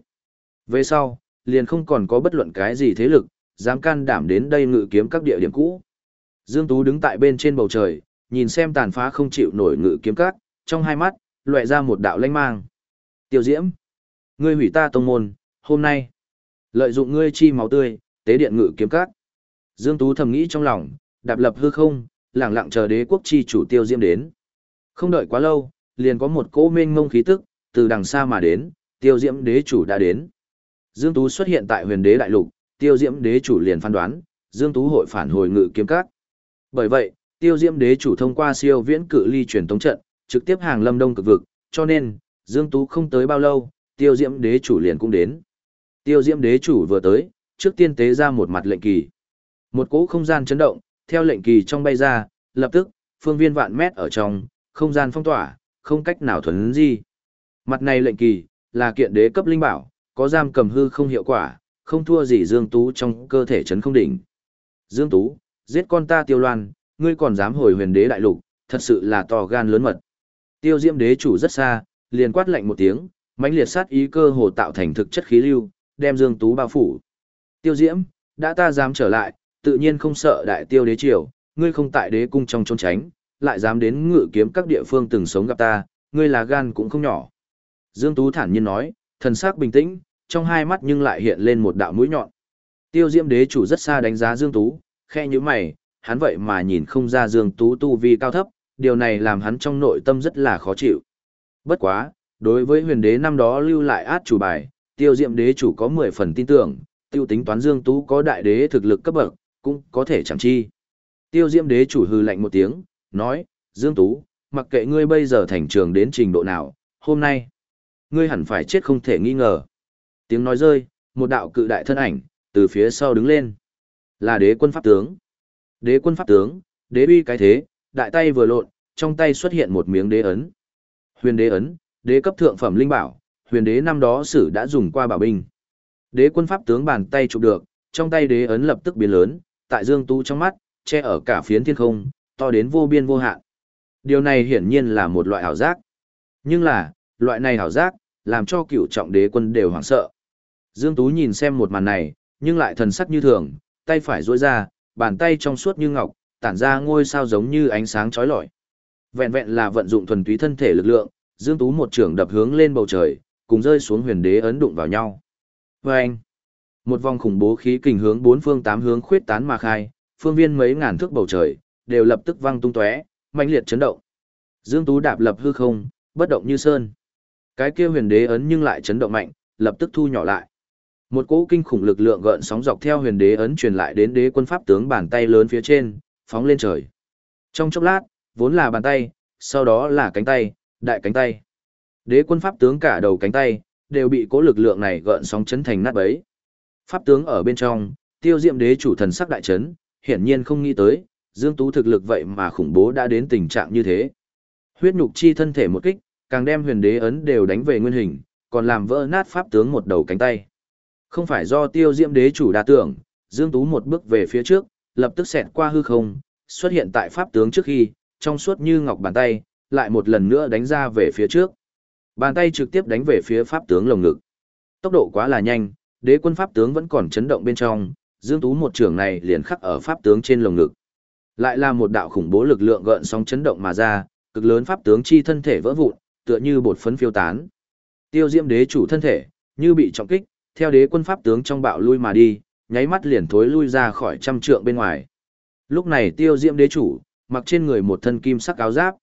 Về sau, liền không còn có bất luận cái gì thế lực, dám can đảm đến đây ngự kiếm các địa điểm cũ. Dương Tú đứng tại bên trên bầu trời, nhìn xem tàn phá không chịu nổi ngự kiếm các, trong hai mắt, loại ra một đạo lanh mang. Tiêu diễm, ngươi hủy ta tông môn, hôm nay, lợi dụng ngươi chi máu tươi, tế điện ngự kiếm cát Dương Tú thầm nghĩ trong lòng, đạp lập hư không, lặng lặng chờ đế quốc chi chủ tiêu diêm đến. Không đợi quá lâu, liền có một cỗ mênh ngông khí tức, từ đằng xa mà đến, tiêu diễm đế chủ đã đến. Dương Tú xuất hiện tại huyền đế đại lục, tiêu diễm đế chủ liền phán đoán, Dương Tú hội phản hồi ngự kiếm cát Bởi vậy, tiêu diễm đế chủ thông qua siêu viễn cự ly truyền tống trận, trực tiếp hàng lâm đông cực vực, cho nên, Dương Tú không tới bao lâu, tiêu diễm đế chủ liền cũng đến. Tiêu diễm đế chủ vừa tới, trước tiên tế ra một mặt lệnh kỳ. Một cỗ không gian chấn động, theo lệnh kỳ trong bay ra, lập tức, phương viên vạn mét ở trong, không gian phong tỏa, không cách nào thuần di. Mặt này lệnh kỳ, là kiện đế cấp linh bảo, có giam cầm hư không hiệu quả, không thua gì Dương Tú trong cơ thể chấn không đỉnh. Dương Tú, giết con ta tiêu loan, ngươi còn dám hồi huyền đế đại lục, thật sự là to gan lớn mật. Tiêu diễm đế chủ rất xa, liền quát lạnh một tiếng, mãnh liệt sát ý cơ hồ tạo thành thực chất khí lưu, đem Dương Tú bao phủ. Tiêu diễm, đã ta dám trở lại, tự nhiên không sợ đại tiêu đế triều, ngươi không tại đế cung trong trốn tránh, lại dám đến ngự kiếm các địa phương từng sống gặp ta, ngươi là gan cũng không nhỏ. Dương Tú thản nhiên nói, thần sắc bình tĩnh, trong hai mắt nhưng lại hiện lên một đạo mũi nhọn. Tiêu Diễm đế chủ rất xa đánh giá Dương Tú, khe như mày, hắn vậy mà nhìn không ra Dương Tú tu vi cao thấp, điều này làm hắn trong nội tâm rất là khó chịu. Bất quá, đối với huyền đế năm đó lưu lại át chủ bài, tiêu diệm đế chủ có 10 phần tin tưởng, tiêu tính toán Dương Tú có đại đế thực lực cấp bậc, cũng có thể chẳng chi. Tiêu diệm đế chủ hư lạnh một tiếng, nói, Dương Tú, mặc kệ ngươi bây giờ thành trường đến trình độ nào, hôm nay, Ngươi hẳn phải chết không thể nghi ngờ. Tiếng nói rơi, một đạo cự đại thân ảnh, từ phía sau đứng lên. Là đế quân pháp tướng. Đế quân pháp tướng, đế uy cái thế, đại tay vừa lộn, trong tay xuất hiện một miếng đế ấn. Huyền đế ấn, đế cấp thượng phẩm linh bảo, huyền đế năm đó sử đã dùng qua bảo binh. Đế quân pháp tướng bàn tay chụp được, trong tay đế ấn lập tức biến lớn, tại Dương Tú trong mắt, che ở cả phiến thiên không, to đến vô biên vô hạn. Điều này hiển nhiên là một loại ảo giác. Nhưng là, loại này ảo giác, làm cho cựu trọng đế quân đều hoảng sợ. Dương Tú nhìn xem một màn này, nhưng lại thần sắc như thường, tay phải duỗi ra, bàn tay trong suốt như ngọc, tản ra ngôi sao giống như ánh sáng chói lọi. Vẹn vẹn là vận dụng thuần túy thân thể lực lượng, Dương Tú một trường đập hướng lên bầu trời, cùng rơi xuống huyền đế ấn đụng vào nhau. Và anh, một vòng khủng bố khí kình hướng bốn phương tám hướng khuyết tán mà khai, phương viên mấy ngàn thước bầu trời, đều lập tức văng tung tóe, mạnh liệt chấn động. Dương Tú đạp lập hư không, bất động như sơn. Cái kia huyền đế ấn nhưng lại chấn động mạnh, lập tức thu nhỏ lại. Một cỗ kinh khủng lực lượng gợn sóng dọc theo huyền đế ấn truyền lại đến đế quân pháp tướng bàn tay lớn phía trên, phóng lên trời. Trong chốc lát, vốn là bàn tay, sau đó là cánh tay, đại cánh tay. Đế quân pháp tướng cả đầu cánh tay, đều bị cố lực lượng này gợn sóng chấn thành nát bấy. Pháp tướng ở bên trong, tiêu diệm đế chủ thần sắc đại chấn, hiển nhiên không nghĩ tới, Dương Tú thực lực vậy mà khủng bố đã đến tình trạng như thế. Huyết nhục chi thân thể một kích, càng đem huyền đế ấn đều đánh về nguyên hình, còn làm vỡ nát pháp tướng một đầu cánh tay. Không phải do tiêu diệm đế chủ đa tưởng, Dương Tú một bước về phía trước, lập tức xẹt qua hư không, xuất hiện tại pháp tướng trước khi, trong suốt như ngọc bàn tay, lại một lần nữa đánh ra về phía trước. Bàn tay trực tiếp đánh về phía pháp tướng lồng ngực. Tốc độ quá là nhanh, đế quân pháp tướng vẫn còn chấn động bên trong, Dương Tú một trường này liền khắc ở pháp tướng trên lồng ngực. Lại là một đạo khủng bố lực lượng gợn sóng chấn động mà ra, cực lớn pháp tướng chi thân thể vỡ vụn, tựa như bột phấn phiêu tán. Tiêu Diễm đế chủ thân thể, như bị trọng kích, theo đế quân pháp tướng trong bạo lui mà đi, nháy mắt liền thối lui ra khỏi trăm trượng bên ngoài. Lúc này Tiêu Diễm đế chủ, mặc trên người một thân kim sắc áo giáp.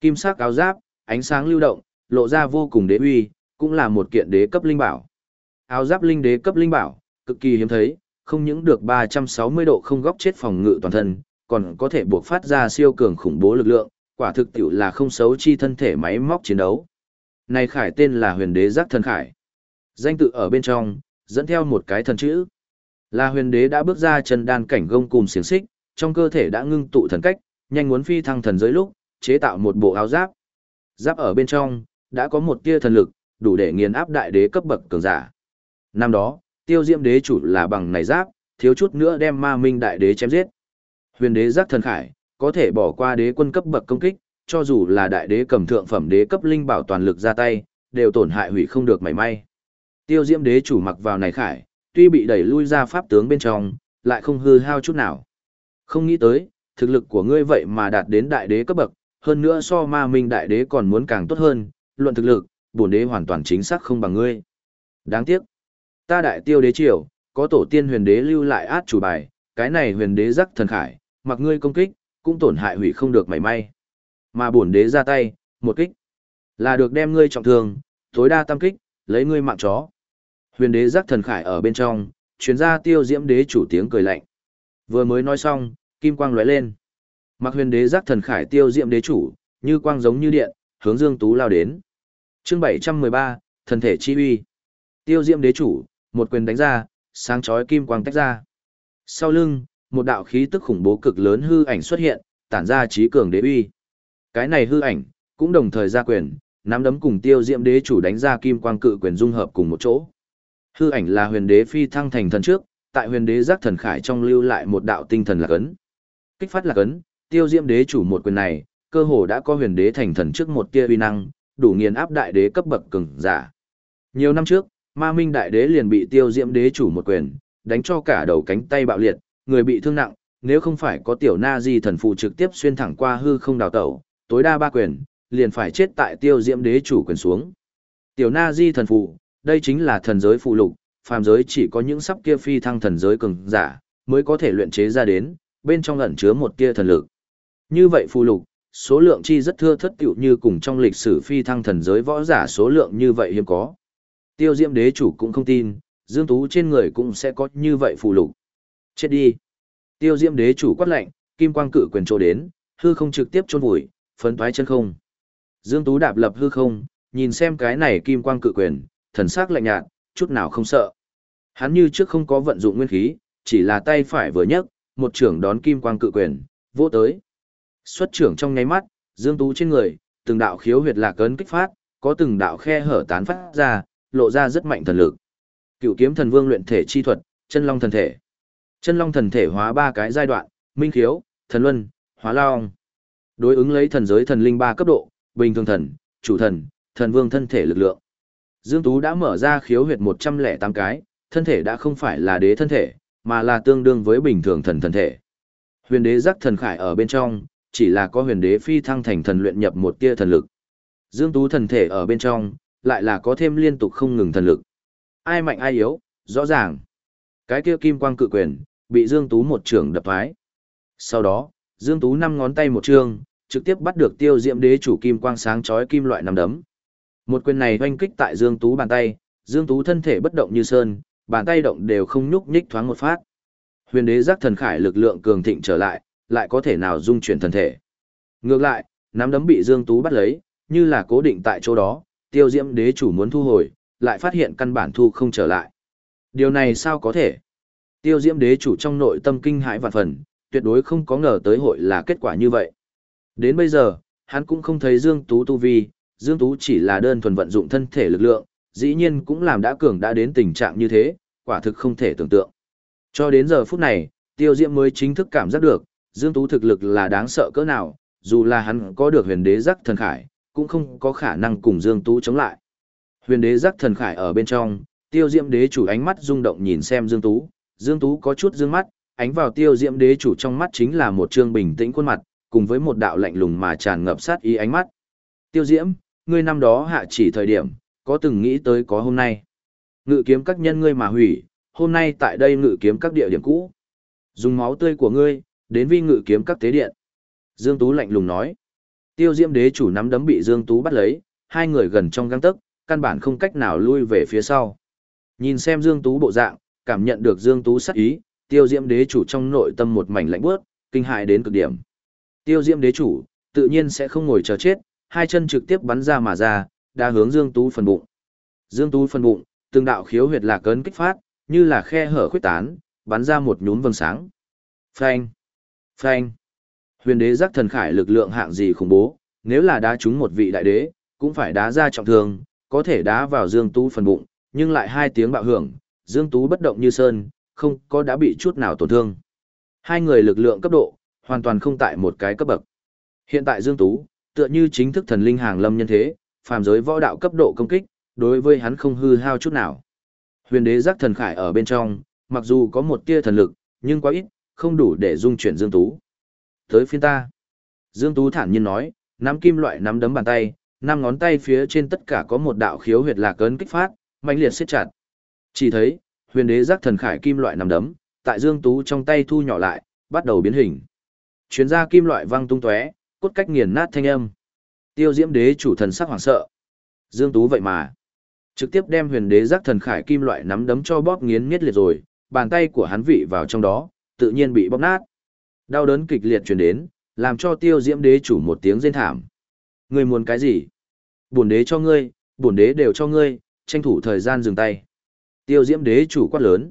Kim sắc áo giáp, ánh sáng lưu động, lộ ra vô cùng đế uy, cũng là một kiện đế cấp linh bảo. Áo giáp linh đế cấp linh bảo, cực kỳ hiếm thấy, không những được 360 độ không góc chết phòng ngự toàn thân, còn có thể buộc phát ra siêu cường khủng bố lực lượng, quả thực tiểu là không xấu chi thân thể máy móc chiến đấu. Này khải tên là huyền đế giác thần khải. Danh tự ở bên trong, dẫn theo một cái thần chữ. Là huyền đế đã bước ra chân đan cảnh gông cùng xiềng xích, trong cơ thể đã ngưng tụ thần cách, nhanh muốn phi thăng thần giới lúc, chế tạo một bộ áo giáp. Giáp ở bên trong, đã có một tia thần lực, đủ để nghiền áp đại đế cấp bậc cường giả. Năm đó, tiêu diễm đế chủ là bằng này giáp, thiếu chút nữa đem ma minh đại đế chém giết. Huyền đế giác thần khải, có thể bỏ qua đế quân cấp bậc công kích, cho dù là đại đế cầm thượng phẩm đế cấp linh bảo toàn lực ra tay, đều tổn hại hủy không được mảy may. Tiêu diễm đế chủ mặc vào này khải, tuy bị đẩy lui ra pháp tướng bên trong, lại không hư hao chút nào. Không nghĩ tới, thực lực của ngươi vậy mà đạt đến đại đế cấp bậc, hơn nữa so ma minh đại đế còn muốn càng tốt hơn, luận thực lực, bổn đế hoàn toàn chính xác không bằng ngươi. Đáng tiếc, ta đại tiêu đế triều, có tổ tiên huyền đế lưu lại át chủ bài, cái này huyền đế giác thần khải, mặc ngươi công kích, cũng tổn hại hủy không được mảy may. Mà bổn đế ra tay, một kích, là được đem ngươi trọng thương, tối đa tam kích, lấy ngươi mạng chó. Huyền đế giác thần khải ở bên trong, chuyến ra tiêu diễm đế chủ tiếng cười lạnh. Vừa mới nói xong, kim quang lóe lên. Mặc huyền đế giác thần khải tiêu diệm đế chủ, như quang giống như điện, hướng Dương Tú lao đến chương 713, thần thể chi uy. Tiêu diệm đế chủ, một quyền đánh ra, sáng chói kim quang tách ra. Sau lưng, một đạo khí tức khủng bố cực lớn hư ảnh xuất hiện, tản ra trí cường đế uy. Cái này hư ảnh, cũng đồng thời ra quyền, nắm đấm cùng tiêu diệm đế chủ đánh ra kim quang cự quyền dung hợp cùng một chỗ. Hư ảnh là huyền đế phi thăng thành thần trước, tại huyền đế giác thần khải trong lưu lại một đạo tinh thần lạc ấn. Kích phát lạc ấn, tiêu diễm đế chủ một quyền này, cơ hồ đã có huyền đế thành thần trước một tia uy năng, đủ nghiền áp đại đế cấp bậc cường giả. Nhiều năm trước, Ma Minh đại đế liền bị tiêu diễm đế chủ một quyền, đánh cho cả đầu cánh tay bạo liệt, người bị thương nặng, nếu không phải có tiểu na di thần phụ trực tiếp xuyên thẳng qua hư không đào tẩu, tối đa ba quyền, liền phải chết tại tiêu diễm đế chủ quyền xuống. Tiểu na di thần phụ, đây chính là thần giới phụ lục, phàm giới chỉ có những sắp kia phi thăng thần giới cường giả, mới có thể luyện chế ra đến, bên trong ẩn chứa một tia thần lực. Như vậy phù lục, số lượng chi rất thưa thất tiểu như cùng trong lịch sử phi thăng thần giới võ giả số lượng như vậy hiếm có. Tiêu Diễm đế chủ cũng không tin, Dương Tú trên người cũng sẽ có như vậy phù lục. Chết đi. Tiêu Diễm đế chủ quát lạnh, kim quang cự quyền trô đến, hư không trực tiếp chôn vùi, phấn toái chân không. Dương Tú đạp lập hư không, nhìn xem cái này kim quang cự quyền, thần sắc lạnh nhạt, chút nào không sợ. Hắn như trước không có vận dụng nguyên khí, chỉ là tay phải vừa nhấc, một trưởng đón kim quang cự quyền, vỗ tới. Xuất trưởng trong nháy mắt, Dương Tú trên người, từng đạo khiếu huyệt lạc cấn kích phát, có từng đạo khe hở tán phát ra, lộ ra rất mạnh thần lực. Cựu kiếm thần vương luyện thể chi thuật, chân long thần thể. Chân long thần thể hóa ba cái giai đoạn, minh khiếu, thần luân, hóa long. Đối ứng lấy thần giới thần linh ba cấp độ, bình thường thần, chủ thần, thần vương thân thể lực lượng. Dương Tú đã mở ra khiếu huyệt 108 cái, thân thể đã không phải là đế thân thể, mà là tương đương với bình thường thần thần thể. Huyền đế giác thần khải ở bên trong, chỉ là có huyền đế phi thăng thành thần luyện nhập một tia thần lực. Dương Tú thần thể ở bên trong, lại là có thêm liên tục không ngừng thần lực. Ai mạnh ai yếu, rõ ràng. Cái kia kim quang cự quyền, bị Dương Tú một trường đập phái. Sau đó, Dương Tú năm ngón tay một trường, trực tiếp bắt được tiêu diệm đế chủ kim quang sáng chói kim loại nằm đấm. Một quyền này hoanh kích tại Dương Tú bàn tay, Dương Tú thân thể bất động như sơn, bàn tay động đều không nhúc nhích thoáng một phát. Huyền đế giác thần khải lực lượng cường thịnh trở lại, lại có thể nào dung chuyển thần thể. Ngược lại, nắm đấm bị Dương Tú bắt lấy, như là cố định tại chỗ đó, tiêu diễm đế chủ muốn thu hồi, lại phát hiện căn bản thu không trở lại. Điều này sao có thể? Tiêu diễm đế chủ trong nội tâm kinh hãi vạn phần, tuyệt đối không có ngờ tới hội là kết quả như vậy. Đến bây giờ, hắn cũng không thấy Dương Tú tu vi, Dương Tú chỉ là đơn thuần vận dụng thân thể lực lượng, dĩ nhiên cũng làm đã cường đã đến tình trạng như thế, quả thực không thể tưởng tượng. Cho đến giờ phút này, tiêu diễm mới chính thức cảm giác được, Dương Tú thực lực là đáng sợ cỡ nào, dù là hắn có được huyền đế giác thần khải, cũng không có khả năng cùng Dương Tú chống lại. Huyền đế giác thần khải ở bên trong, tiêu diễm đế chủ ánh mắt rung động nhìn xem Dương Tú, Dương Tú có chút dương mắt, ánh vào tiêu diễm đế chủ trong mắt chính là một trương bình tĩnh khuôn mặt, cùng với một đạo lạnh lùng mà tràn ngập sát ý ánh mắt. Tiêu diễm, ngươi năm đó hạ chỉ thời điểm, có từng nghĩ tới có hôm nay. Ngự kiếm các nhân ngươi mà hủy, hôm nay tại đây ngự kiếm các địa điểm cũ. Dùng máu tươi của ngươi, đến vi ngự kiếm các tế điện. Dương Tú lạnh lùng nói. Tiêu Diễm đế chủ nắm đấm bị Dương Tú bắt lấy, hai người gần trong găng tấc, căn bản không cách nào lui về phía sau. Nhìn xem Dương Tú bộ dạng, cảm nhận được Dương Tú sắc ý, Tiêu Diễm đế chủ trong nội tâm một mảnh lạnh bước, kinh hại đến cực điểm. Tiêu Diễm đế chủ, tự nhiên sẽ không ngồi chờ chết, hai chân trực tiếp bắn ra mà ra, đã hướng Dương Tú phần bụng. Dương Tú phần bụng, từng đạo khiếu huyệt lạc cấn kích phát, như là khe hở khuyết tán, bắn ra một nhún vầng sáng. Phanh! Phanh! Huyền đế giác thần khải lực lượng hạng gì khủng bố, nếu là đá trúng một vị đại đế, cũng phải đá ra trọng thương, có thể đá vào Dương Tú phần bụng, nhưng lại hai tiếng bạo hưởng, Dương Tú bất động như sơn, không có đã bị chút nào tổn thương. Hai người lực lượng cấp độ, hoàn toàn không tại một cái cấp bậc. Hiện tại Dương Tú, tựa như chính thức thần linh hàng lâm nhân thế, phàm giới võ đạo cấp độ công kích, đối với hắn không hư hao chút nào. Huyền đế giác thần khải ở bên trong, mặc dù có một tia thần lực, nhưng quá ít, không đủ để dung chuyển Dương Tú. Tới phiên ta. Dương Tú thản nhiên nói, nắm kim loại nắm đấm bàn tay, năm ngón tay phía trên tất cả có một đạo khiếu huyệt lạc cấn kích phát, mạnh liệt siết chặt. Chỉ thấy, huyền đế giác thần khải kim loại nắm đấm, tại Dương Tú trong tay thu nhỏ lại, bắt đầu biến hình. Chuyến ra kim loại văng tung tóe, cốt cách nghiền nát thanh âm. Tiêu Diễm đế chủ thần sắc hoảng sợ. Dương Tú vậy mà, trực tiếp đem huyền đế giác thần khải kim loại nắm đấm cho bóp nghiến miết liệt rồi, bàn tay của hắn vị vào trong đó, tự nhiên bị bóp nát. Đau đớn kịch liệt truyền đến, làm cho tiêu diễm đế chủ một tiếng rên thảm. Ngươi muốn cái gì? Bổn đế cho ngươi, bổn đế đều cho ngươi, tranh thủ thời gian dừng tay. Tiêu diễm đế chủ quát lớn.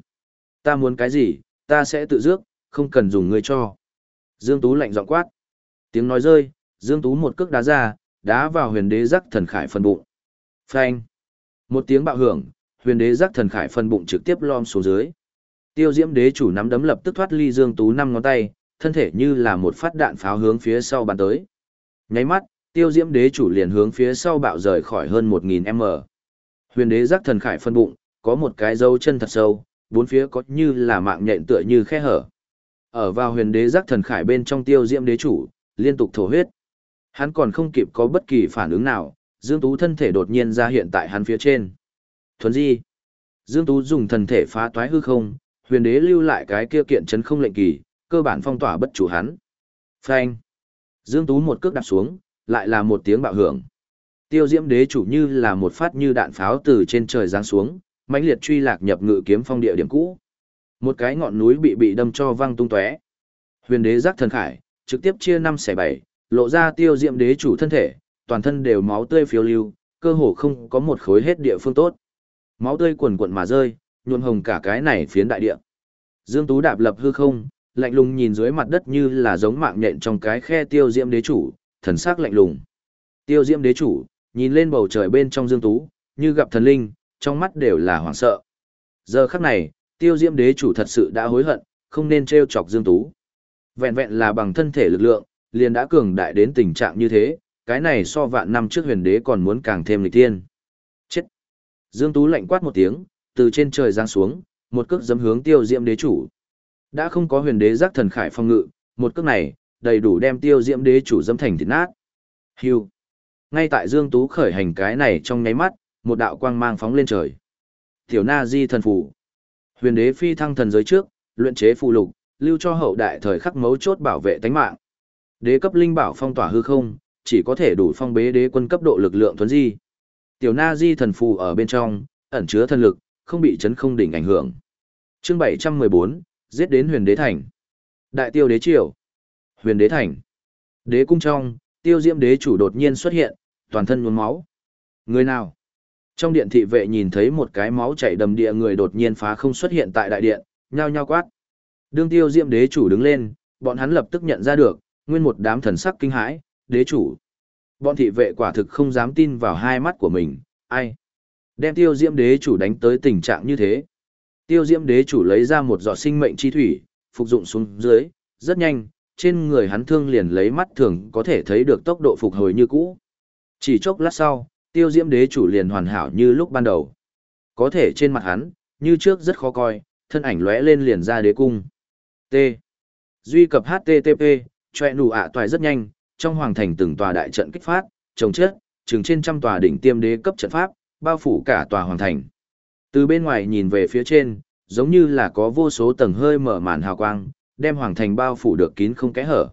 Ta muốn cái gì, ta sẽ tự dước, không cần dùng ngươi cho. Dương Tú lạnh giọng quát. Tiếng nói rơi, Dương Tú một cước đá ra, đá vào huyền đế giác thần khải phần bụng. Phanh. Một tiếng bạo hưởng, huyền đế giác thần khải phần bụng trực tiếp lom xuống dưới. Tiêu diễm đế chủ nắm đấm lập tức thoát ly Dương Tú năm ngón tay, thân thể như là một phát đạn pháo hướng phía sau bắn tới. Nháy mắt, tiêu diễm đế chủ liền hướng phía sau bạo rời khỏi hơn 1000m. Huyền đế giác thần khải phân bụng, có một cái dấu chân thật sâu, bốn phía có như là mạng nhện tựa như khe hở. Ở vào huyền đế giác thần khải bên trong tiêu diễm đế chủ, liên tục thổ huyết. Hắn còn không kịp có bất kỳ phản ứng nào, Dương Tú thân thể đột nhiên ra hiện tại hắn phía trên. Thuấn di. Dương Tú dùng thần thể phá toái hư không, huyền đế lưu lại cái kia kiện chấn không lệnh kỳ, cơ bản phong tỏa bất chủ hắn. Phanh. Dương Tú một cước đạp xuống, lại là một tiếng bạo hưởng. Tiêu Diễm Đế chủ như là một phát như đạn pháo từ trên trời giáng xuống, mãnh liệt truy lạc nhập ngự kiếm phong địa điểm cũ. Một cái ngọn núi bị bị đâm cho văng tung tóe. Huyền Đế giác thần khải, trực tiếp chia năm xẻ bảy, lộ ra Tiêu Diễm Đế chủ thân thể, toàn thân đều máu tươi phiêu lưu, cơ hồ không có một khối hết địa phương tốt. Máu tươi quần quần mà rơi, nhuộm hồng cả cái này phiến đại địa. Dương Tú đạp lập hư không, lạnh lùng nhìn dưới mặt đất như là giống mạng nhện trong cái khe tiêu diễm đế chủ, thần sắc lạnh lùng. Tiêu diễm đế chủ, nhìn lên bầu trời bên trong Dương Tú, như gặp thần linh, trong mắt đều là hoảng sợ. Giờ khắc này, tiêu diễm đế chủ thật sự đã hối hận, không nên trêu chọc Dương Tú. Vẹn vẹn là bằng thân thể lực lượng, liền đã cường đại đến tình trạng như thế, cái này so vạn năm trước huyền đế còn muốn càng thêm lịch tiên. Chết! Dương Tú lạnh quát một tiếng, từ trên trời giáng xuống, một cước giẫm hướng tiêu diễm đế chủ. Đã không có huyền đế giác thần khải phong ngự, một cước này, đầy đủ đem tiêu diễm đế chủ giẫm thành thịt nát. Hưu! Ngay tại Dương Tú khởi hành cái này trong nháy mắt, một đạo quang mang phóng lên trời. Tiểu Na Di thần phù. Huyền đế phi thăng thần giới trước, luyện chế phù lục, lưu cho hậu đại thời khắc mấu chốt bảo vệ tánh mạng. Đế cấp linh bảo phong tỏa hư không, chỉ có thể đủ phong bế đế quân cấp độ lực lượng thuấn di. Tiểu Na Di thần phù ở bên trong, ẩn chứa thần lực, không bị chấn không đỉnh ảnh hưởng. Chương 714, giết đến Huyền Đế thành. Đại Tiêu Đế triều. Huyền Đế thành. Đế cung trong, Tiêu Diễm Đế chủ đột nhiên xuất hiện, toàn thân nhuốm máu. Người nào? Trong điện thị vệ nhìn thấy một cái máu chảy đầm địa người đột nhiên phá không xuất hiện tại đại điện, nhao nhao quát. Đương Tiêu Diễm Đế chủ đứng lên, bọn hắn lập tức nhận ra được, nguyên một đám thần sắc kinh hãi, đế chủ. Bọn thị vệ quả thực không dám tin vào hai mắt của mình, ai? Đem tiêu diễm đế chủ đánh tới tình trạng như thế. Tiêu diễm đế chủ lấy ra một giọt sinh mệnh chi thủy, phục dụng xuống dưới, rất nhanh, trên người hắn thương liền lấy mắt thường có thể thấy được tốc độ phục hồi như cũ. Chỉ chốc lát sau, tiêu diễm đế chủ liền hoàn hảo như lúc ban đầu. Có thể trên mặt hắn, như trước rất khó coi, thân ảnh lóe lên liền ra đế cung. T. Duy cập HTTP, choẹ nụ ạ toài rất nhanh, trong hoàng thành từng tòa đại trận kích phát, trồng chết, chừng trên trăm tòa đỉnh tiêm đế cấp trận pháp, bao phủ cả tòa hoàng thành. Từ bên ngoài nhìn về phía trên, giống như là có vô số tầng hơi mở màn hào quang, đem hoàng thành bao phủ được kín không kẽ hở.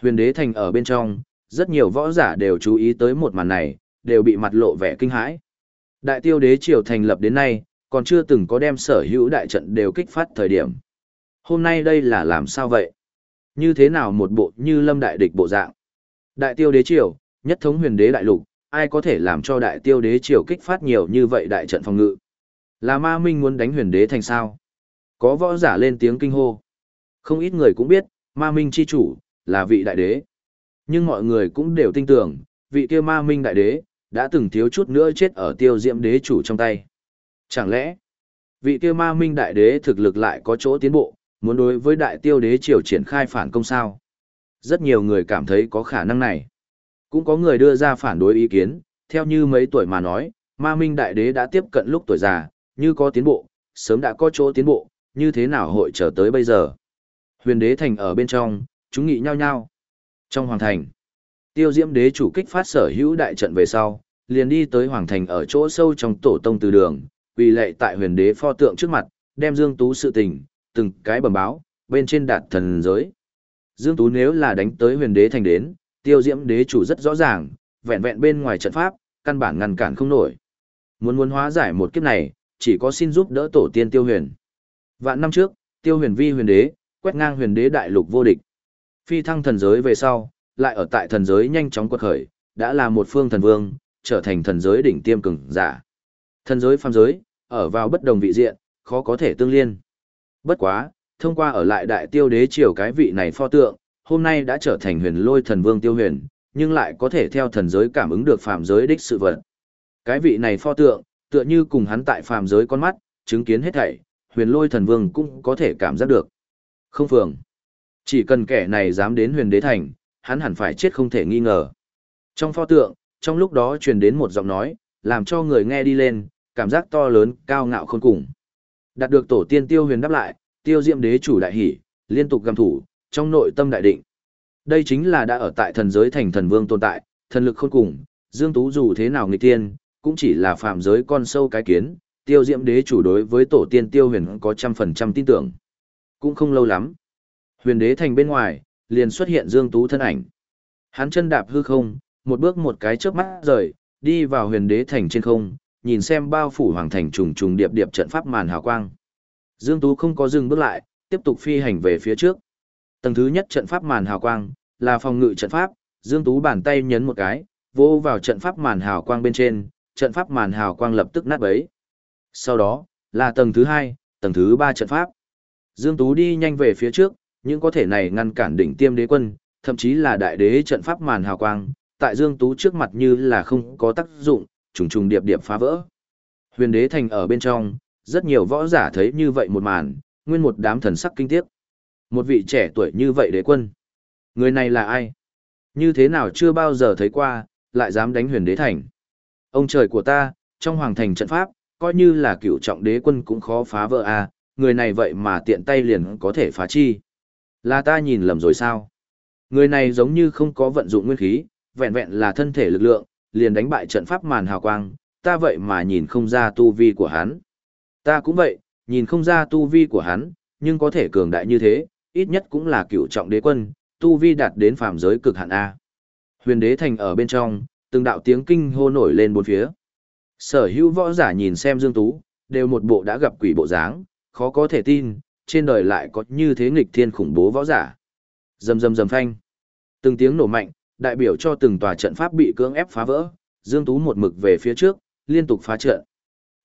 Huyền đế thành ở bên trong, rất nhiều võ giả đều chú ý tới một màn này, đều bị mặt lộ vẻ kinh hãi. Đại tiêu đế triều thành lập đến nay, còn chưa từng có đem sở hữu đại trận đều kích phát thời điểm. Hôm nay đây là làm sao vậy? Như thế nào một bộ như lâm đại địch bộ dạng? Đại tiêu đế triều, nhất thống huyền đế đại lục, ai có thể làm cho đại tiêu đế triều kích phát nhiều như vậy đại trận phòng ngự? Là ma minh muốn đánh huyền đế thành sao? Có võ giả lên tiếng kinh hô. Không ít người cũng biết, ma minh chi chủ, là vị đại đế. Nhưng mọi người cũng đều tin tưởng, vị kia ma minh đại đế, đã từng thiếu chút nữa chết ở tiêu diệm đế chủ trong tay. Chẳng lẽ, vị kia ma minh đại đế thực lực lại có chỗ tiến bộ, muốn đối với đại tiêu đế triều triển khai phản công sao? Rất nhiều người cảm thấy có khả năng này. Cũng có người đưa ra phản đối ý kiến, theo như mấy tuổi mà nói, ma minh đại đế đã tiếp cận lúc tuổi già, như có tiến bộ, sớm đã có chỗ tiến bộ, như thế nào hội trở tới bây giờ. Huyền đế thành ở bên trong, chúng nghị nhau nhau. Trong hoàng thành, tiêu diễm đế chủ kích phát sở hữu đại trận về sau, liền đi tới hoàng thành ở chỗ sâu trong tổ tông từ đường, quỳ lệ tại huyền đế pho tượng trước mặt, đem dương tú sự tình, từng cái bẩm báo, bên trên đạt thần giới. Dương Tú nếu là đánh tới huyền đế thành đến, tiêu diễm đế chủ rất rõ ràng, vẹn vẹn bên ngoài trận pháp, căn bản ngăn cản không nổi. Muốn muốn hóa giải một kiếp này, chỉ có xin giúp đỡ tổ tiên tiêu huyền. Vạn năm trước, tiêu huyền vi huyền đế, quét ngang huyền đế đại lục vô địch. Phi thăng thần giới về sau, lại ở tại thần giới nhanh chóng quật khởi, đã là một phương thần vương, trở thành thần giới đỉnh tiêm cường giả. Thần giới phàm giới, ở vào bất đồng vị diện, khó có thể tương liên. Bất quá, thông qua ở lại đại tiêu đế triều cái vị này pho tượng, hôm nay đã trở thành huyền lôi thần vương tiêu huyền, nhưng lại có thể theo thần giới cảm ứng được phàm giới đích sự vật. Cái vị này pho tượng, tựa như cùng hắn tại phàm giới con mắt, chứng kiến hết thảy, huyền lôi thần vương cũng có thể cảm giác được. Không phường. Chỉ cần kẻ này dám đến huyền đế thành, hắn hẳn phải chết không thể nghi ngờ. Trong pho tượng, trong lúc đó truyền đến một giọng nói, làm cho người nghe đi lên, cảm giác to lớn, cao ngạo khôn cùng. Đạt được tổ tiên tiêu huyền đáp lại, tiêu diệm đế chủ đại hỷ, liên tục gầm thủ, trong nội tâm đại định. Đây chính là đã ở tại thần giới thành thần vương tồn tại, thần lực khôn cùng, Dương Tú dù thế nào nghịch tiên, cũng chỉ là phạm giới con sâu cái kiến, tiêu diệm đế chủ đối với tổ tiên tiêu huyền có trăm phần trăm tin tưởng. Cũng không lâu lắm. Huyền đế thành bên ngoài, liền xuất hiện Dương Tú thân ảnh. Hắn chân đạp hư không, một bước một cái chớp mắt rời, đi vào huyền đế thành trên không, nhìn xem bao phủ hoàng thành trùng trùng điệp điệp trận pháp màn hào quang. Dương Tú không có dừng bước lại, tiếp tục phi hành về phía trước. Tầng thứ nhất trận pháp màn hào quang, là phòng ngự trận pháp, Dương Tú bàn tay nhấn một cái, vô vào trận pháp màn hào quang bên trên, trận pháp màn hào quang lập tức nát bấy. Sau đó, là tầng thứ hai, tầng thứ ba trận pháp. Dương Tú đi nhanh về phía trước, những có thể này ngăn cản đỉnh tiêm đế quân, thậm chí là đại đế trận pháp màn hào quang, tại Dương Tú trước mặt như là không có tác dụng, trùng trùng điệp điệp phá vỡ. Huyền đế thành ở bên trong, rất nhiều võ giả thấy như vậy một màn, nguyên một đám thần sắc kinh tiếc. Một vị trẻ tuổi như vậy đế quân. Người này là ai? Như thế nào chưa bao giờ thấy qua, lại dám đánh huyền đế thành. Ông trời của ta, trong hoàng thành trận pháp, coi như là cựu trọng đế quân cũng khó phá vỡ a à, người này vậy mà tiện tay liền có thể phá chi. Là ta nhìn lầm rồi sao? Người này giống như không có vận dụng nguyên khí, vẹn vẹn là thân thể lực lượng, liền đánh bại trận pháp màn hào quang, ta vậy mà nhìn không ra tu vi của hắn. Ta cũng vậy, nhìn không ra tu vi của hắn, nhưng có thể cường đại như thế, ít nhất cũng là cựu trọng đế quân, tu vi đạt đến phàm giới cực hạn A. Huyền đế thành ở bên trong, từng đạo tiếng kinh hô nổi lên bốn phía. Sở hữu võ giả nhìn xem Dương Tú, đều một bộ đã gặp quỷ bộ dáng, khó có thể tin, trên đời lại có như thế nghịch thiên khủng bố võ giả. Rầm rầm rầm phanh. Từng tiếng nổ mạnh, đại biểu cho từng tòa trận pháp bị cưỡng ép phá vỡ, Dương Tú một mực về phía trước, liên tục phá trận.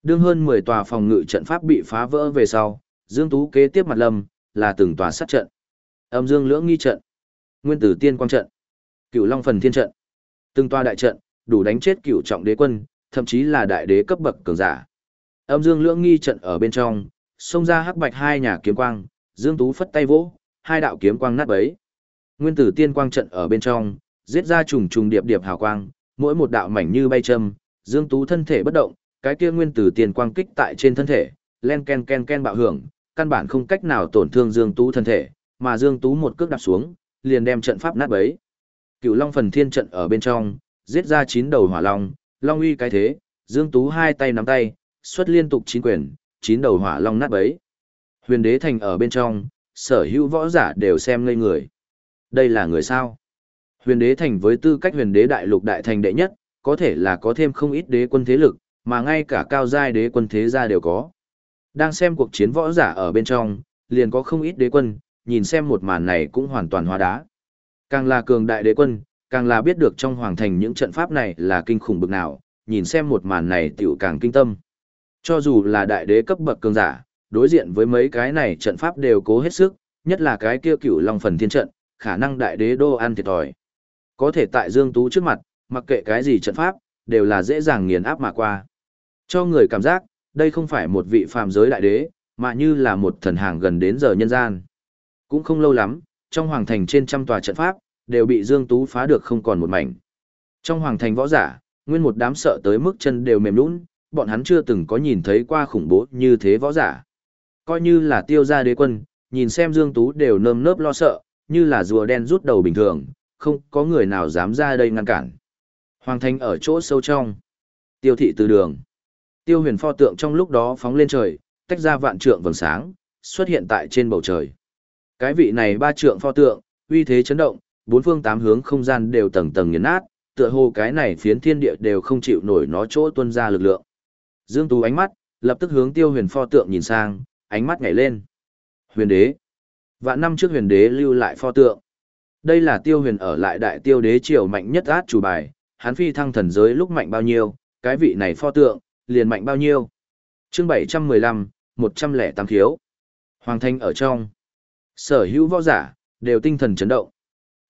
Đương hơn 10 tòa phòng ngự trận pháp bị phá vỡ về sau, Dương Tú kế tiếp mặt lâm, là từng tòa sát trận. Âm Dương Lưỡng Nghi trận, Nguyên Tử Tiên Quang trận, Cửu Long Phần Thiên trận. Từng tòa đại trận, đủ đánh chết cửu trọng đế quân, thậm chí là đại đế cấp bậc cường giả. Âm Dương Lưỡng Nghi trận ở bên trong, xông ra hắc bạch hai nhà kiếm quang, Dương Tú phất tay vỗ, hai đạo kiếm quang nát bấy. Nguyên Tử Tiên Quang trận ở bên trong, giết ra trùng trùng điệp điệp hào quang, mỗi một đạo mảnh như bay châm, Dương Tú thân thể bất động, cái kia nguyên tử tiền quang kích tại trên thân thể, len ken ken ken bạo hưởng, căn bản không cách nào tổn thương Dương Tú thân thể, mà Dương Tú một cước đạp xuống, liền đem trận pháp nát bấy. Cửu Long phần thiên trận ở bên trong, giết ra chín đầu hỏa long, long uy cái thế, Dương Tú hai tay nắm tay, xuất liên tục chín quyền, chín đầu hỏa long nát bấy. Huyền đế thành ở bên trong, sở hữu võ giả đều xem ngây người. Đây là người sao? Huyền đế thành với tư cách huyền đế đại lục đại thành đệ nhất, có thể là có thêm không ít đế quân thế lực, mà ngay cả cao giai đế quân thế gia đều có. Đang xem cuộc chiến võ giả ở bên trong, liền có không ít đế quân, nhìn xem một màn này cũng hoàn toàn hóa đá. Càng là cường đại đế quân, càng là biết được trong hoàng thành những trận pháp này là kinh khủng bực nào, nhìn xem một màn này tiểu càng kinh tâm. Cho dù là đại đế cấp bậc cường giả, đối diện với mấy cái này trận pháp đều cố hết sức, nhất là cái kia cửu long phần thiên trận, khả năng đại đế đô ăn thiệt thòi. Có thể tại Dương Tú trước mặt, mặc kệ cái gì trận pháp, đều là dễ dàng nghiền áp mà qua. Cho người cảm giác, đây không phải một vị phàm giới đại đế, mà như là một thần hàng gần đến giờ nhân gian. Cũng không lâu lắm, trong hoàng thành trên trăm tòa trận pháp, đều bị Dương Tú phá được không còn một mảnh. Trong hoàng thành võ giả, nguyên một đám sợ tới mức chân đều mềm lún, bọn hắn chưa từng có nhìn thấy qua khủng bố như thế võ giả. Coi như là tiêu gia đế quân, nhìn xem Dương Tú đều nơm nớp lo sợ, như là rùa đen rút đầu bình thường, không có người nào dám ra đây ngăn cản. Hoàng thành ở chỗ sâu trong. Tiêu thị từ đường. Tiêu huyền pho tượng trong lúc đó phóng lên trời, tách ra vạn trượng vầng sáng, xuất hiện tại trên bầu trời. Cái vị này ba trượng pho tượng, uy thế chấn động, bốn phương tám hướng không gian đều tầng tầng nghiền nát, tựa hồ cái này phiến thiên địa đều không chịu nổi nó chỗ tuân ra lực lượng. Dương Tú ánh mắt, lập tức hướng tiêu huyền pho tượng nhìn sang, ánh mắt nhảy lên. Huyền đế. Vạn năm trước huyền đế lưu lại pho tượng. Đây là tiêu huyền ở lại đại tiêu đế triều mạnh nhất át chủ bài, hắn phi thăng thần giới lúc mạnh bao nhiêu, cái vị này pho tượng, liền mạnh bao nhiêu. chương 715, 108 thiếu. Hoàng thanh ở trong. Sở hữu võ giả, đều tinh thần chấn động.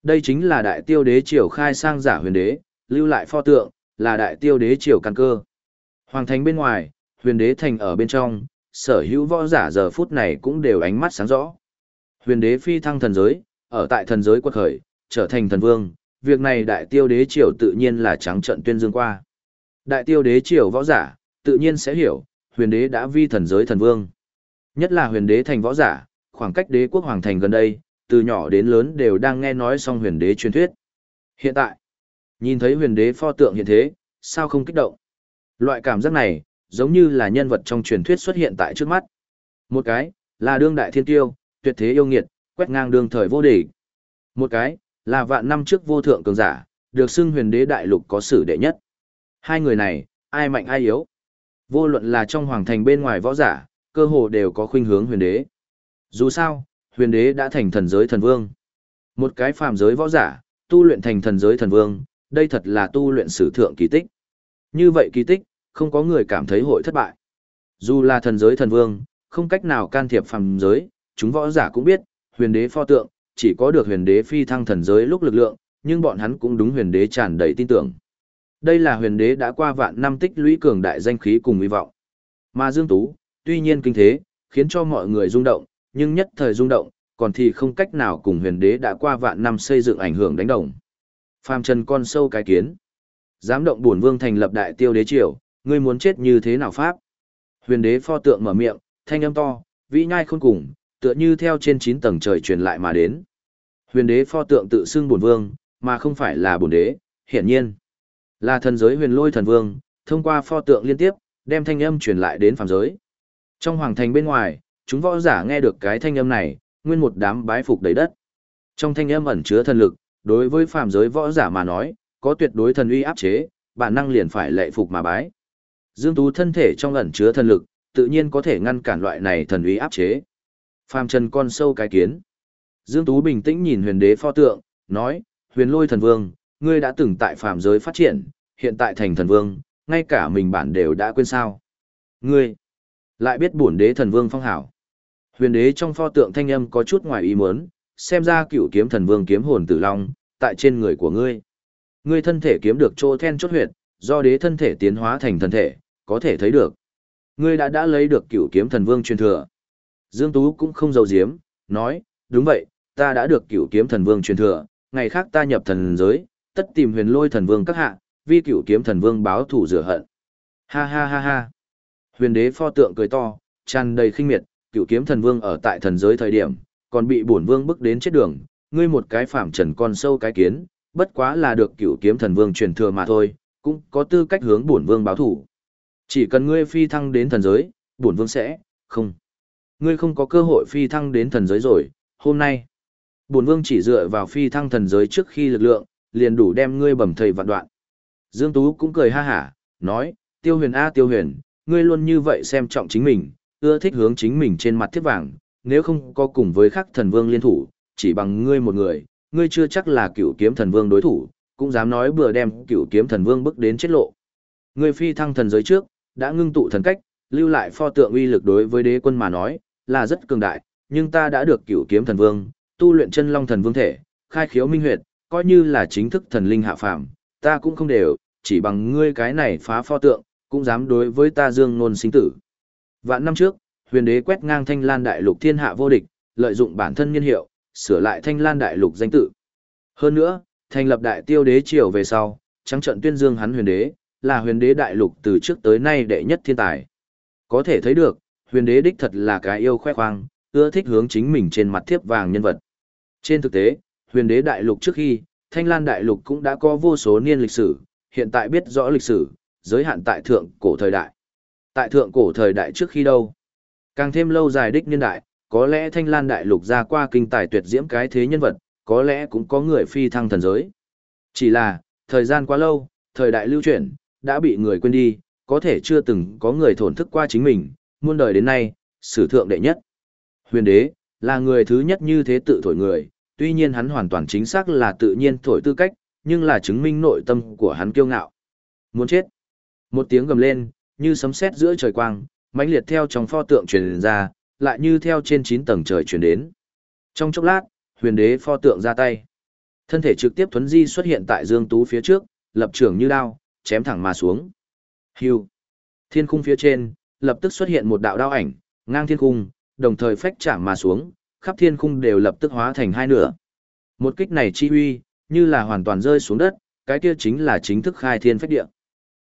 Đây chính là đại tiêu đế triều khai sang giả huyền đế, lưu lại pho tượng, là đại tiêu đế triều căn cơ. Hoàng thành bên ngoài, huyền đế thành ở bên trong, sở hữu võ giả giờ phút này cũng đều ánh mắt sáng rõ. Huyền đế phi thăng thần giới, ở tại thần giới quật khởi, trở thành thần vương, việc này đại tiêu đế triều tự nhiên là trắng trận tuyên dương qua. Đại tiêu đế triều võ giả, tự nhiên sẽ hiểu, huyền đế đã vi thần giới thần vương. Nhất là huyền đế thành võ giả, khoảng cách đế quốc hoàng thành gần đây, từ nhỏ đến lớn đều đang nghe nói xong huyền đế truyền thuyết. Hiện tại, nhìn thấy huyền đế pho tượng hiện thế, sao không kích động? Loại cảm giác này, giống như là nhân vật trong truyền thuyết xuất hiện tại trước mắt. Một cái, là đương đại thiên tiêu, tuyệt thế yêu nghiệt, quét ngang đương thời vô địch. Một cái, là vạn năm trước vô thượng cường giả, được xưng huyền đế đại lục có sử đệ nhất. Hai người này, ai mạnh ai yếu. Vô luận là trong hoàng thành bên ngoài võ giả, cơ hồ đều có khuynh hướng huyền đế. Dù sao, huyền đế đã thành thần giới thần vương. Một cái phàm giới võ giả, tu luyện thành thần giới thần vương, Đây thật là tu luyện sử thượng kỳ tích. Như vậy kỳ tích, không có người cảm thấy hội thất bại. Dù là thần giới thần vương, không cách nào can thiệp phàm giới, chúng võ giả cũng biết, huyền đế pho tượng, chỉ có được huyền đế phi thăng thần giới lúc lực lượng, nhưng bọn hắn cũng đúng huyền đế tràn đầy tin tưởng. Đây là huyền đế đã qua vạn năm tích lũy cường đại danh khí cùng hy vọng. Mà Dương Tú, tuy nhiên kinh thế, khiến cho mọi người rung động, nhưng nhất thời rung động, còn thì không cách nào cùng huyền đế đã qua vạn năm xây dựng ảnh hưởng đánh đồng. Phàm trần con sâu cái kiến. Dám động bổn vương thành lập đại tiêu đế triều, ngươi muốn chết như thế nào pháp? Huyền đế pho tượng mở miệng, thanh âm to, vĩ nhai khôn cùng, tựa như theo trên 9 tầng trời truyền lại mà đến. Huyền đế pho tượng tự xưng bổn vương, mà không phải là bổn đế, hiển nhiên là thần giới huyền lôi thần vương, thông qua pho tượng liên tiếp, đem thanh âm truyền lại đến phàm giới. Trong hoàng thành bên ngoài, chúng võ giả nghe được cái thanh âm này, nguyên một đám bái phục đầy đất. Trong thanh âm ẩn chứa thần lực, đối với phàm giới võ giả mà nói, có tuyệt đối thần uy áp chế, bản năng liền phải lệ phục mà bái. Dương Tú thân thể trong ẩn chứa thần lực, tự nhiên có thể ngăn cản loại này thần uy áp chế. Phàm trần con sâu cái kiến. Dương Tú bình tĩnh nhìn huyền đế pho tượng, nói, huyền lôi thần vương, ngươi đã từng tại phàm giới phát triển, hiện tại thành thần vương, ngay cả mình bản đều đã quên sao. Ngươi, lại biết bổn đế thần vương phong hảo. Huyền đế trong pho tượng thanh âm có chút ngoài ý muốn, xem ra cựu kiếm thần vương kiếm hồn tử long, tại trên người của ngươi. Ngươi thân thể kiếm được chỗ then chốt huyệt, do đế thân thể tiến hóa thành thần thể, có thể thấy được. Ngươi đã đã lấy được cựu kiếm thần vương truyền thừa. Dương Tú cũng không giấu giếm, nói, đúng vậy, ta đã được cựu kiếm thần vương truyền thừa, ngày khác ta nhập thần giới, tất tìm huyền lôi thần vương các hạ, vi cựu kiếm thần vương báo thủ rửa hận. Ha ha ha ha. Huyền đế pho tượng cười to, tràn đầy khinh miệt, cựu kiếm thần vương ở tại thần giới thời điểm, còn bị bổn vương bức đến chết đường, ngươi một cái phạm trần con sâu cái kiến, bất quá là được cựu kiếm thần vương truyền thừa mà thôi, cũng có tư cách hướng bổn vương báo thủ. Chỉ cần ngươi phi thăng đến thần giới, bổn vương sẽ, không. Ngươi không có cơ hội phi thăng đến thần giới rồi, hôm nay. Bổn vương chỉ dựa vào phi thăng thần giới trước khi lực lượng, liền đủ đem ngươi bầm thầy vạn đoạn. Dương Tú cũng cười ha hả, nói, tiêu huyền a tiêu huyền, ngươi luôn như vậy xem trọng chính mình, ưa thích hướng chính mình trên mặt thiết vàng, nếu không có cùng với khắc thần vương liên thủ, chỉ bằng ngươi một người, ngươi chưa chắc là cựu kiếm thần vương đối thủ, cũng dám nói bừa đem cựu kiếm thần vương bước đến chết lộ. Ngươi phi thăng thần giới trước, đã ngưng tụ thần cách, lưu lại pho tượng uy lực đối với đế quân mà nói, là rất cường đại, nhưng ta đã được cựu kiếm thần vương, tu luyện chân long thần vương thể, khai khiếu minh huyệt, coi như là chính thức thần linh hạ phàm, ta cũng không đều, chỉ bằng ngươi cái này phá pho tượng, cũng dám đối với ta dương nôn sinh tử. Vạn năm trước, huyền đế quét ngang thanh lan đại lục thiên hạ vô địch, lợi dụng bản thân niên hiệu, sửa lại thanh lan đại lục danh tự. Hơn nữa, thành lập đại tiêu đế triều về sau, trắng trận tuyên dương hắn huyền đế, là huyền đế đại lục từ trước tới nay đệ nhất thiên tài. Có thể thấy được, huyền đế đích thật là cái yêu khoe khoang, ưa thích hướng chính mình trên mặt thiếp vàng nhân vật. Trên thực tế, huyền đế đại lục trước khi, thanh lan đại lục cũng đã có vô số niên lịch sử, hiện tại biết rõ lịch sử, giới hạn tại thượng cổ thời đại. Tại thượng cổ thời đại trước khi đâu? Càng thêm lâu dài đích niên đại, có lẽ thanh lan đại lục ra qua kinh tài tuyệt diễm cái thế nhân vật, có lẽ cũng có người phi thăng thần giới. Chỉ là, thời gian quá lâu, thời đại lưu chuyển, đã bị người quên đi, có thể chưa từng có người thổn thức qua chính mình, muôn đời đến nay, sử thượng đệ nhất. Huyền đế, là người thứ nhất như thế tự thổi người, tuy nhiên hắn hoàn toàn chính xác là tự nhiên thổi tư cách, nhưng là chứng minh nội tâm của hắn kiêu ngạo. Muốn chết. Một tiếng gầm lên, như sấm sét giữa trời quang, mãnh liệt theo trong pho tượng truyền ra, lại như theo trên 9 tầng trời truyền đến. Trong chốc lát, huyền đế pho tượng ra tay. Thân thể trực tiếp thuấn di xuất hiện tại Dương Tú phía trước, lập trường như đao, chém thẳng mà xuống. Hưu. Thiên khung phía trên, lập tức xuất hiện một đạo đao ảnh, ngang thiên khung, đồng thời phách chạm mà xuống, khắp thiên khung đều lập tức hóa thành hai nửa. Một kích này chi huy, như là hoàn toàn rơi xuống đất, cái kia chính là chính thức khai thiên phách địa.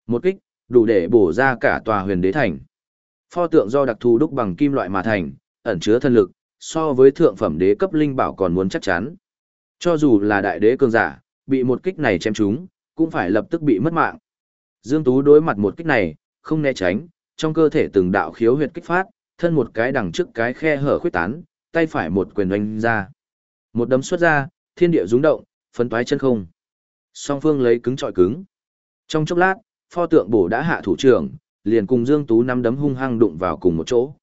Một kích, đủ để bổ ra cả tòa huyền đế thành. Pho tượng do đặc thù đúc bằng kim loại mà thành, ẩn chứa thân lực, so với thượng phẩm đế cấp linh bảo còn muốn chắc chắn. Cho dù là đại đế cường giả, bị một kích này chém trúng, cũng phải lập tức bị mất mạng. Dương Tú đối mặt một kích này, không né tránh, trong cơ thể từng đạo khiếu huyệt kích phát, thân một cái đằng trước cái khe hở khuyết tán, tay phải một quyền đánh ra. Một đấm xuất ra, thiên địa rung động, phấn toái chân không. Song phương lấy cứng trọi cứng. Trong chốc lát, pho tượng bổ đã hạ thủ trưởng, liền cùng Dương Tú năm đấm hung hăng đụng vào cùng một chỗ.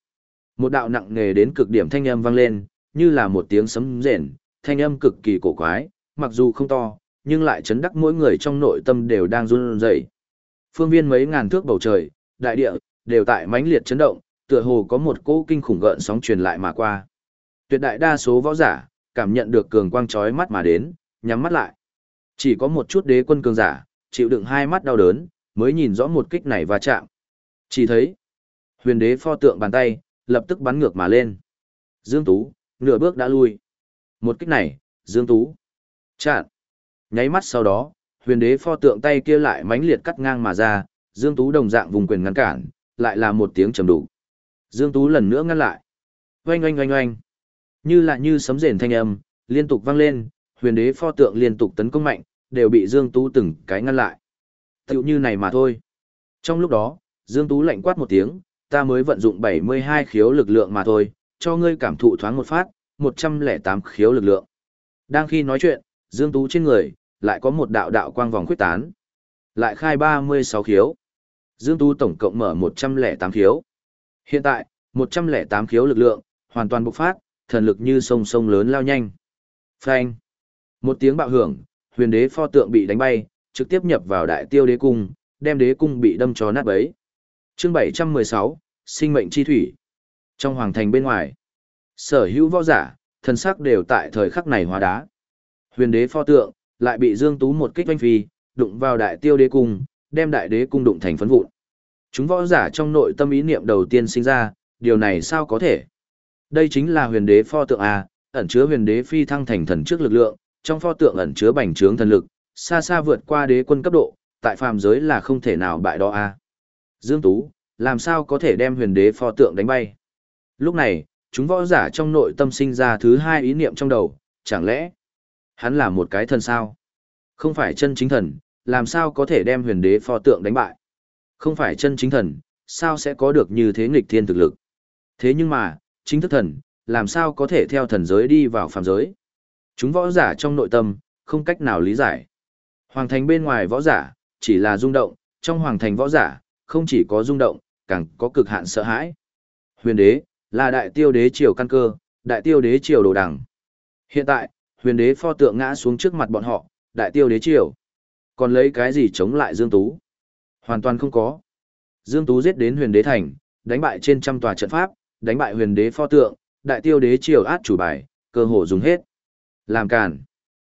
Một đạo nặng nề đến cực điểm thanh âm vang lên, như là một tiếng sấm rền, thanh âm cực kỳ cổ quái, mặc dù không to, nhưng lại chấn đắc mỗi người trong nội tâm đều đang run rẩy. Phương viên mấy ngàn thước bầu trời, đại địa, đều tại mãnh liệt chấn động, tựa hồ có một cỗ kinh khủng gợn sóng truyền lại mà qua. Tuyệt đại đa số võ giả, cảm nhận được cường quang chói mắt mà đến, nhắm mắt lại. Chỉ có một chút đế quân cường giả, chịu đựng hai mắt đau đớn, mới nhìn rõ một kích này va chạm. Chỉ thấy, huyền đế pho tượng bàn tay, lập tức bắn ngược mà lên. Dương Tú, nửa bước đã lui. Một kích này, Dương Tú. Chạn. Nháy mắt sau đó, huyền đế pho tượng tay kia lại mãnh liệt cắt ngang mà ra, Dương Tú đồng dạng vùng quyền ngăn cản, lại là một tiếng trầm đủ. Dương Tú lần nữa ngăn lại. Oanh oanh oanh oanh. Như là như sấm rền thanh âm, liên tục vang lên, huyền đế pho tượng liên tục tấn công mạnh, đều bị Dương Tú từng cái ngăn lại. Tiểu như này mà thôi. Trong lúc đó, Dương Tú lạnh quát một tiếng, ta mới vận dụng 72 khiếu lực lượng mà thôi, cho ngươi cảm thụ thoáng một phát, 108 khiếu lực lượng. Đang khi nói chuyện, Dương Tú trên người, lại có một đạo đạo quang vòng khuyết tán. Lại khai 36 khiếu. Dương Tú tổng cộng mở 108 khiếu. Hiện tại, 108 khiếu lực lượng, hoàn toàn bộc phát, thần lực như sông sông lớn lao nhanh. Phanh. Một tiếng bạo hưởng, huyền đế pho tượng bị đánh bay, trực tiếp nhập vào đại tiêu đế cung, đem đế cung bị đâm cho nát bấy. Chương 716, sinh mệnh chi thủy. Trong hoàng thành bên ngoài, sở hữu võ giả, thần sắc đều tại thời khắc này hóa đá. Huyền đế pho tượng, lại bị Dương Tú một kích oanh phi, đụng vào đại tiêu đế cung, đem đại đế cung đụng thành phấn vụn. Chúng võ giả trong nội tâm ý niệm đầu tiên sinh ra, điều này sao có thể? Đây chính là huyền đế pho tượng A, ẩn chứa huyền đế phi thăng thành thần trước lực lượng, trong pho tượng ẩn chứa bành trướng thần lực, xa xa vượt qua đế quân cấp độ, tại phàm giới là không thể nào bại đó A. Dương Tú, làm sao có thể đem huyền đế pho tượng đánh bay? Lúc này, chúng võ giả trong nội tâm sinh ra thứ hai ý niệm trong đầu, chẳng lẽ hắn là một cái thần sao? Không phải chân chính thần, làm sao có thể đem huyền đế pho tượng đánh bại? Không phải chân chính thần, sao sẽ có được như thế nghịch thiên thực lực? Thế nhưng mà, chính thức thần, làm sao có thể theo thần giới đi vào phàm giới? Chúng võ giả trong nội tâm, không cách nào lý giải. Hoàng thành bên ngoài võ giả, chỉ là rung động, trong hoàng thành võ giả, không chỉ có rung động, càng có cực hạn sợ hãi. Huyền đế, là đại tiêu đế triều căn cơ, đại tiêu đế triều đồ đằng. Hiện tại, huyền đế pho tượng ngã xuống trước mặt bọn họ, đại tiêu đế triều. Còn lấy cái gì chống lại Dương Tú? Hoàn toàn không có. Dương Tú giết đến huyền đế thành, đánh bại trên trăm tòa trận pháp, đánh bại huyền đế pho tượng, đại tiêu đế triều át chủ bài, cơ hồ dùng hết. Làm càn.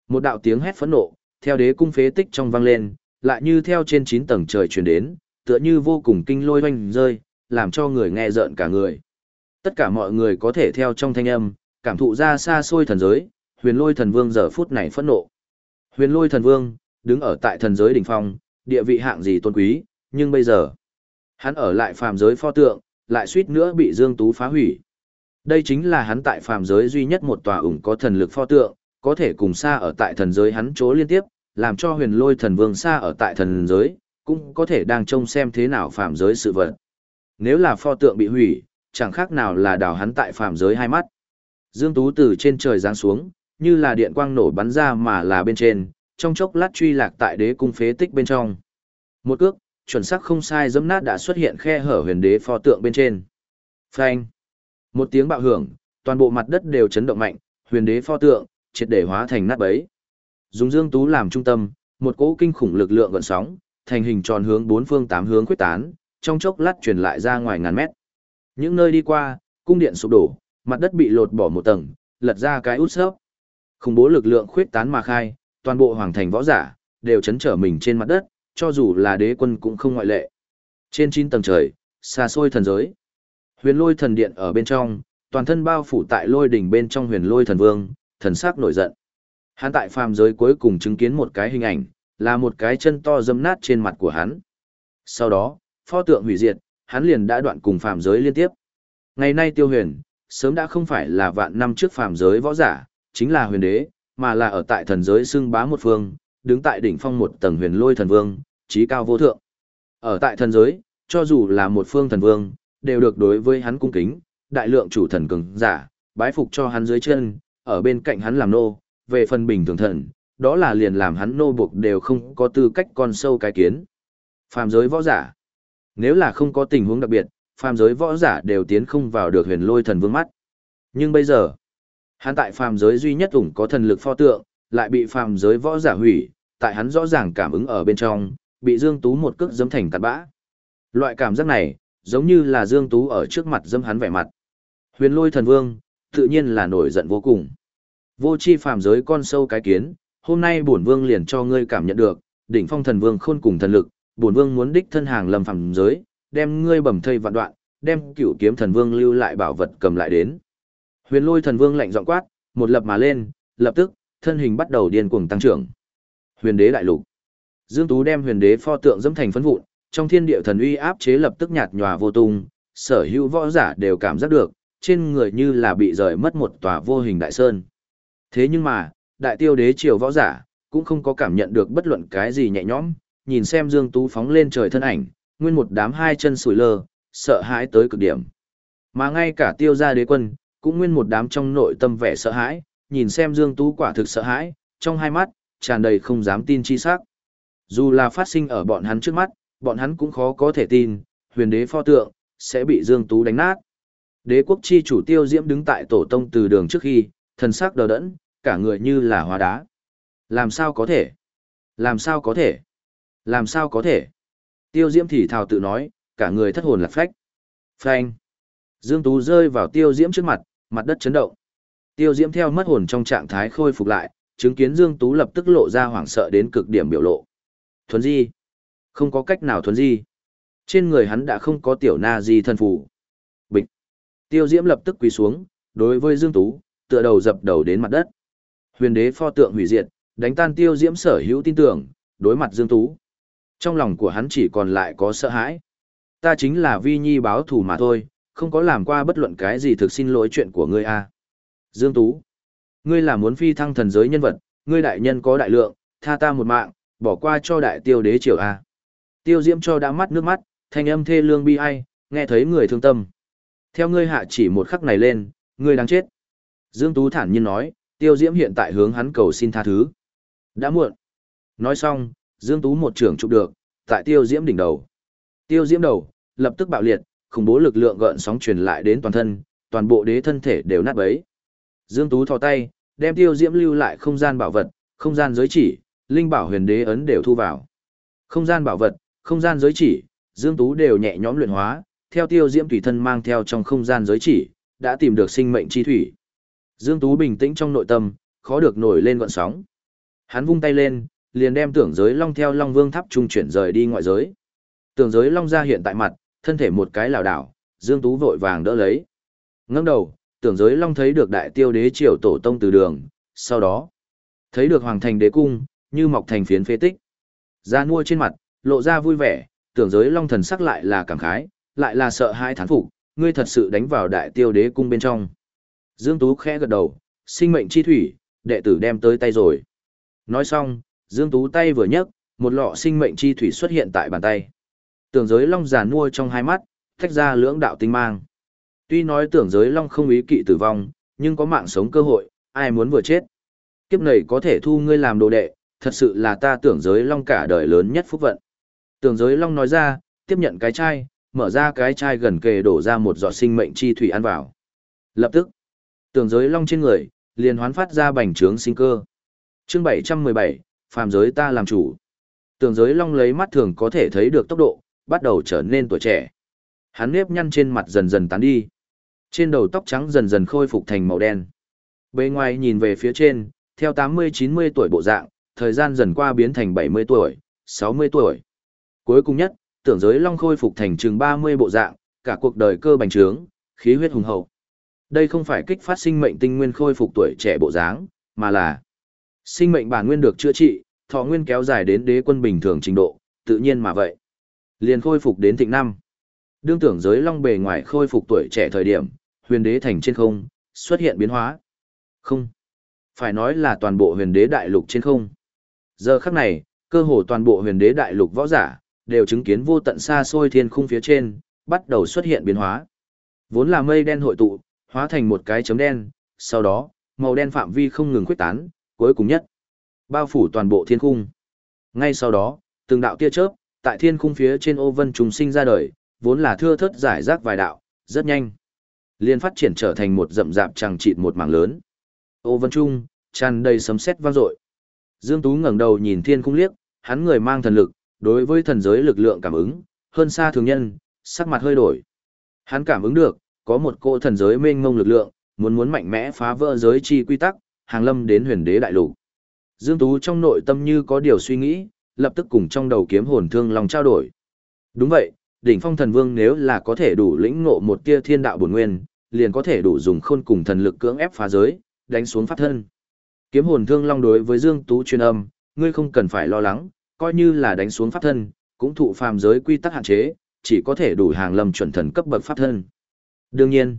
Một đạo tiếng hét phẫn nộ, theo đế cung phế tích trong vang lên, lại như theo trên 9 tầng trời truyền đến, tựa như vô cùng kinh lôi oanh rơi, làm cho người nghe rợn cả người. Tất cả mọi người có thể theo trong thanh âm, cảm thụ ra xa xôi thần giới, huyền lôi thần vương giờ phút này phẫn nộ. Huyền lôi thần vương, đứng ở tại thần giới đỉnh phong, địa vị hạng gì tôn quý, nhưng bây giờ, hắn ở lại phàm giới pho tượng, lại suýt nữa bị Dương Tú phá hủy. Đây chính là hắn tại phàm giới duy nhất một tòa ủng có thần lực pho tượng, có thể cùng xa ở tại thần giới hắn chỗ liên tiếp, làm cho huyền lôi thần vương xa ở tại thần giới, cũng có thể đang trông xem thế nào phàm giới sự vật. Nếu là pho tượng bị hủy, chẳng khác nào là đào hắn tại phàm giới hai mắt. Dương Tú từ trên trời giáng xuống, như là điện quang nổ bắn ra mà là bên trên, trong chốc lát truy lạc tại đế cung phế tích bên trong. Một cước, chuẩn xác không sai dẫm nát đã xuất hiện khe hở huyền đế pho tượng bên trên. Phanh. Một tiếng bạo hưởng, toàn bộ mặt đất đều chấn động mạnh, huyền đế pho tượng, triệt để hóa thành nát bấy. Dùng Dương Tú làm trung tâm, một cỗ kinh khủng lực lượng gợn sóng, thành hình tròn hướng bốn phương tám hướng quyết tán, trong chốc lát truyền lại ra ngoài ngàn mét. Những nơi đi qua, cung điện sụp đổ, mặt đất bị lột bỏ một tầng, lật ra cái út sấp. Khủng bố lực lượng khuyết tán mà khai, toàn bộ hoàng thành võ giả, đều chấn trở mình trên mặt đất, cho dù là đế quân cũng không ngoại lệ. Trên chín tầng trời, xa xôi thần giới. Huyền lôi thần điện ở bên trong, toàn thân bao phủ tại lôi đỉnh bên trong huyền lôi thần vương, thần sắc nổi giận. Hắn tại phàm giới cuối cùng chứng kiến một cái hình ảnh, là một cái chân to dâm nát trên mặt của hắn. Sau đó, pho tượng hủy diệt, hắn liền đã đoạn cùng phàm giới liên tiếp. Ngày nay tiêu huyền, sớm đã không phải là vạn năm trước phàm giới võ giả, chính là huyền đế, mà là ở tại thần giới xưng bá một phương, đứng tại đỉnh phong một tầng huyền lôi thần vương, trí cao vô thượng. Ở tại thần giới, cho dù là một phương thần vương, đều được đối với hắn cung kính, đại lượng chủ thần cường giả, bái phục cho hắn dưới chân, ở bên cạnh hắn làm nô, về phần bình thường thần, đó là liền làm hắn nô buộc đều không có tư cách con sâu cái kiến. Phàm giới võ giả. Nếu là không có tình huống đặc biệt, phàm giới võ giả đều tiến không vào được huyền lôi thần vương mắt. Nhưng bây giờ, hắn tại phàm giới duy nhất ủng có thần lực pho tượng, lại bị phàm giới võ giả hủy, tại hắn rõ ràng cảm ứng ở bên trong, bị Dương Tú một cước giẫm thành tạt bã. Loại cảm giác này, giống như là Dương Tú ở trước mặt dâm hắn vẻ mặt. Huyền lôi thần vương, tự nhiên là nổi giận vô cùng. Vô chi phàm giới con sâu cái kiến, hôm nay bổn vương liền cho ngươi cảm nhận được, đỉnh phong thần vương khôn cùng thần lực, bổn vương muốn đích thân hàng lầm phàm giới, đem ngươi bầm thây vạn đoạn, đem cửu kiếm thần vương lưu lại bảo vật cầm lại đến. Huyền lôi thần vương lạnh giọng quát, một lập mà lên, lập tức, thân hình bắt đầu điên cuồng tăng trưởng. Huyền đế đại lục. Dương Tú đem huyền đế pho tượng dẫm thành phấn vụn, trong thiên địa thần uy áp chế lập tức nhạt nhòa vô tung, sở hữu võ giả đều cảm giác được, trên người như là bị rời mất một tòa vô hình đại sơn. Thế nhưng mà, đại tiêu đế triều võ giả, cũng không có cảm nhận được bất luận cái gì nhẹ nhõm, nhìn xem Dương Tú phóng lên trời thân ảnh, nguyên một đám hai chân sủi lơ, sợ hãi tới cực điểm. Mà ngay cả tiêu gia đế quân, cũng nguyên một đám trong nội tâm vẻ sợ hãi, nhìn xem Dương Tú quả thực sợ hãi, trong hai mắt, tràn đầy không dám tin chi sắc. Dù là phát sinh ở bọn hắn trước mắt, bọn hắn cũng khó có thể tin, huyền đế pho tượng, sẽ bị Dương Tú đánh nát. Đế quốc chi chủ tiêu diễm đứng tại tổ tông từ đường trước khi, thần sắc đờ đẫn, cả người như là hóa đá. Làm sao có thể? Làm sao có thể? Làm sao có thể? Tiêu diễm thì thào tự nói, cả người thất hồn lạc phách. Phanh. Dương Tú rơi vào tiêu diễm trước mặt, mặt đất chấn động. Tiêu diễm theo mất hồn trong trạng thái khôi phục lại, chứng kiến Dương Tú lập tức lộ ra hoảng sợ đến cực điểm biểu lộ. Thuấn di. Không có cách nào thuấn di. Trên người hắn đã không có tiểu na di thân phủ. Bịch. Tiêu diễm lập tức quỳ xuống, đối với Dương Tú, tựa đầu dập đầu đến mặt đất. Huyền đế pho tượng hủy diệt, đánh tan tiêu diễm sở hữu tin tưởng, đối mặt Dương Tú. Trong lòng của hắn chỉ còn lại có sợ hãi. Ta chính là vi nhi báo thù mà thôi, không có làm qua bất luận cái gì thực xin lỗi chuyện của ngươi a Dương Tú. Ngươi là muốn phi thăng thần giới nhân vật, ngươi đại nhân có đại lượng, tha ta một mạng, bỏ qua cho đại tiêu đế triều a Tiêu diễm cho đã mắt nước mắt, thanh âm thê lương bi ai, nghe thấy người thương tâm. Theo ngươi hạ chỉ một khắc này lên, ngươi đáng chết. Dương Tú thản nhiên nói, tiêu diễm hiện tại hướng hắn cầu xin tha thứ. Đã muộn. Nói xong, Dương Tú một trưởng chụp được, tại tiêu diễm đỉnh đầu. Tiêu diễm đầu, lập tức bạo liệt, khủng bố lực lượng gợn sóng truyền lại đến toàn thân, toàn bộ đế thân thể đều nát bấy. Dương Tú thò tay, đem tiêu diễm lưu lại không gian bảo vật, không gian giới chỉ, linh bảo huyền đế ấn đều thu vào. Không gian bảo vật, không gian giới chỉ, Dương Tú đều nhẹ nhõm luyện hóa, theo tiêu diễm thủy thân mang theo trong không gian giới chỉ, đã tìm được sinh mệnh chi thủy. Dương Tú bình tĩnh trong nội tâm, khó được nổi lên gọn sóng. Hắn vung tay lên, liền đem tưởng giới long theo long vương tháp trung chuyển rời đi ngoại giới. Tưởng giới long ra hiện tại mặt, thân thể một cái lảo đảo, Dương Tú vội vàng đỡ lấy. Ngưng đầu, tưởng giới long thấy được đại tiêu đế triều tổ tông từ đường, sau đó, thấy được hoàng thành đế cung, như mọc thành phiến phế tích. Ra nuôi trên mặt, lộ ra vui vẻ, tưởng giới long thần sắc lại là cảm khái, lại là sợ hai thán phục, ngươi thật sự đánh vào đại tiêu đế cung bên trong. Dương Tú khẽ gật đầu, sinh mệnh chi thủy, đệ tử đem tới tay rồi. Nói xong, Dương Tú tay vừa nhấc, một lọ sinh mệnh chi thủy xuất hiện tại bàn tay. Tưởng giới long giàn mua trong hai mắt, thách ra lưỡng đạo tinh mang. Tuy nói tưởng giới long không ý kỵ tử vong, nhưng có mạng sống cơ hội, ai muốn vừa chết. Kiếp này có thể thu ngươi làm đồ đệ, thật sự là ta tưởng giới long cả đời lớn nhất phúc vận. Tường giới long nói ra, tiếp nhận cái chai, mở ra cái chai gần kề đổ ra một giọt sinh mệnh chi thủy ăn vào. Lập tức, Tường giới long trên người, liền hoán phát ra bành trướng sinh cơ. chương 717, phàm giới ta làm chủ. Tường giới long lấy mắt thường có thể thấy được tốc độ, bắt đầu trở nên tuổi trẻ. Hắn nếp nhăn trên mặt dần dần tán đi. Trên đầu tóc trắng dần dần khôi phục thành màu đen. Bề ngoài nhìn về phía trên, theo 80-90 tuổi bộ dạng, thời gian dần qua biến thành 70 tuổi, 60 tuổi. Cuối cùng nhất, tưởng giới long khôi phục thành chừng 30 bộ dạng, cả cuộc đời cơ bành trướng, khí huyết hùng hậu. Đây không phải kích phát sinh mệnh tinh nguyên khôi phục tuổi trẻ bộ dáng, mà là sinh mệnh bản nguyên được chữa trị, thọ nguyên kéo dài đến đế quân bình thường trình độ, tự nhiên mà vậy. Liền khôi phục đến thịnh năm. Đương tưởng giới long bề ngoài khôi phục tuổi trẻ thời điểm, huyền đế thành trên không, xuất hiện biến hóa. Không. Phải nói là toàn bộ huyền đế đại lục trên không. Giờ khắc này, cơ hồ toàn bộ huyền đế đại lục võ giả, đều chứng kiến vô tận xa xôi thiên khung phía trên, bắt đầu xuất hiện biến hóa. Vốn là mây đen hội tụ, hóa thành một cái chấm đen, sau đó, màu đen phạm vi không ngừng khuếch tán, cuối cùng nhất, bao phủ toàn bộ thiên khung. Ngay sau đó, từng đạo tia chớp, tại thiên khung phía trên ô vân trùng sinh ra đời, vốn là thưa thớt giải rác vài đạo, rất nhanh. Liên phát triển trở thành một rậm rạp chẳng chịt một mảng lớn. Ô vân trung, tràn đầy sấm sét vang dội. Dương Tú ngẩng đầu nhìn thiên khung liếc, hắn người mang thần lực, đối với thần giới lực lượng cảm ứng, hơn xa thường nhân, sắc mặt hơi đổi. Hắn cảm ứng được, có một cỗ thần giới mênh mông lực lượng, muốn muốn mạnh mẽ phá vỡ giới chi quy tắc, hàng lâm đến huyền đế đại lục. Dương Tú trong nội tâm như có điều suy nghĩ, lập tức cùng trong đầu kiếm hồn thương lòng trao đổi. Đúng vậy, đỉnh phong thần vương nếu là có thể đủ lĩnh ngộ một tia thiên đạo bổn nguyên, liền có thể đủ dùng khôn cùng thần lực cưỡng ép phá giới, đánh xuống pháp thân. Kiếm hồn thương long đối với Dương Tú truyền âm, ngươi không cần phải lo lắng, coi như là đánh xuống pháp thân, cũng thụ phàm giới quy tắc hạn chế, chỉ có thể đủ hàng lâm chuẩn thần cấp bậc pháp thân. Đương nhiên,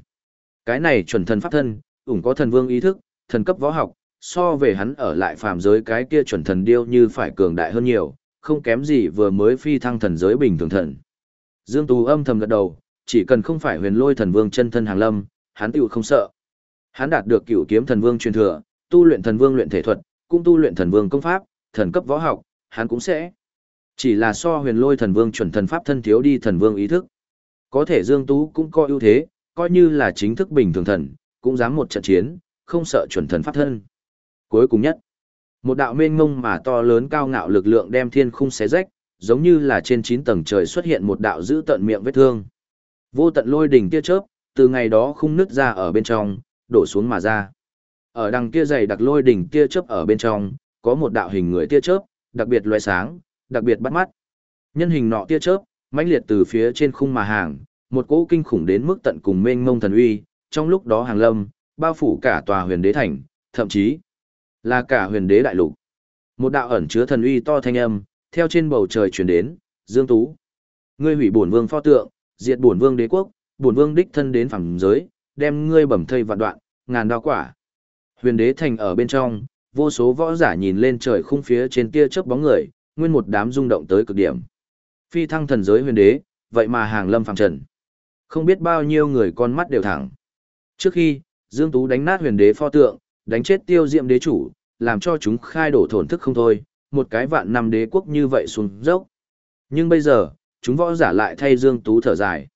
cái này chuẩn thần pháp thân, ủng có thần vương ý thức, thần cấp võ học, so về hắn ở lại phàm giới cái kia chuẩn thần điêu như phải cường đại hơn nhiều, không kém gì vừa mới phi thăng thần giới bình thường thần. Dương Tú âm thầm gật đầu, chỉ cần không phải huyền lôi thần vương chân thân hàng lâm, hắn tiểu không sợ. Hắn đạt được cửu kiếm thần vương truyền thừa, tu luyện thần vương luyện thể thuật, cũng tu luyện thần vương công pháp, thần cấp võ học, hắn cũng sẽ. Chỉ là so huyền lôi thần vương chuẩn thần pháp thân thiếu đi thần vương ý thức. Có thể Dương Tú cũng có ưu thế, coi như là chính thức bình thường thần, cũng dám một trận chiến, không sợ chuẩn thần pháp thân. Cuối cùng nhất, một đạo mênh ngông mà to lớn cao ngạo lực lượng đem thiên khung xé rách, giống như là trên 9 tầng trời xuất hiện một đạo giữ tận miệng vết thương. Vô tận lôi đỉnh tia chớp, từ ngày đó khung nứt ra ở bên trong, đổ xuống mà ra. Ở đằng kia dày đặc lôi đỉnh tia chớp ở bên trong, có một đạo hình người tia chớp, đặc biệt loé sáng, đặc biệt bắt mắt. Nhân hình nọ tia chớp, mãnh liệt từ phía trên khung mà hàng, một cỗ kinh khủng đến mức tận cùng mênh mông thần uy, trong lúc đó hàng lâm, bao phủ cả tòa huyền đế thành, thậm chí là cả huyền đế đại lục. Một đạo ẩn chứa thần uy to thanh âm, theo trên bầu trời truyền đến, Dương Tú. Ngươi hủy bổn vương pho tượng, diệt bổn vương đế quốc, bổn vương đích thân đến phẳng giới, đem ngươi bẩm thây vạn đoạn, ngàn đao quả. Huyền đế thành ở bên trong, vô số võ giả nhìn lên trời khung phía trên tia chớp bóng người, nguyên một đám rung động tới cực điểm. Phi thăng thần giới huyền đế, vậy mà hàng lâm phẳng trần. Không biết bao nhiêu người con mắt đều thẳng. Trước khi, Dương Tú đánh nát huyền đế pho tượng, đánh chết tiêu diệm đế chủ, làm cho chúng khai đổ thổn thức không thôi, một cái vạn năm đế quốc như vậy xuống dốc. Nhưng bây giờ, chúng võ giả lại thay Dương Tú thở dài.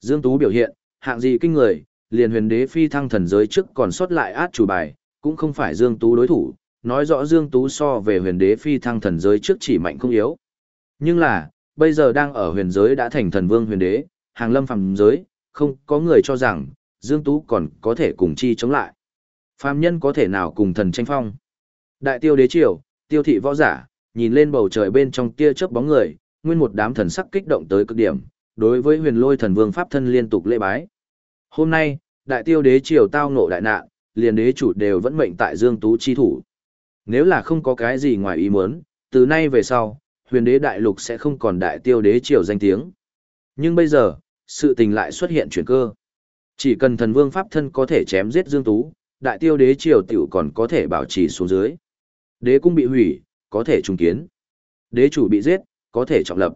Dương Tú biểu hiện, hạng gì kinh người, liền huyền đế phi thăng thần giới trước còn sót lại át chủ bài, cũng không phải Dương Tú đối thủ, nói rõ Dương Tú so về huyền đế phi thăng thần giới trước chỉ mạnh không yếu. Nhưng là, bây giờ đang ở huyền giới đã thành thần vương huyền đế, hàng lâm phàm giới, không có người cho rằng, Dương Tú còn có thể cùng chi chống lại. Phàm nhân có thể nào cùng thần tranh phong. Đại tiêu đế triều, tiêu thị võ giả, nhìn lên bầu trời bên trong tia chớp bóng người, nguyên một đám thần sắc kích động tới cực điểm, đối với huyền lôi thần vương pháp thân liên tục lễ bái. Hôm nay, đại tiêu đế triều tao ngộ đại nạn, liền đế chủ đều vẫn mệnh tại Dương Tú chi thủ. Nếu là không có cái gì ngoài ý muốn, từ nay về sau, huyền đế đại lục sẽ không còn đại tiêu đế triều danh tiếng. Nhưng bây giờ, sự tình lại xuất hiện chuyển cơ. Chỉ cần thần vương pháp thân có thể chém giết Dương Tú, đại tiêu đế triều tiểu còn có thể bảo trì xuống dưới. Đế cung bị hủy, có thể trùng kiến. Đế chủ bị giết, có thể trọng lập.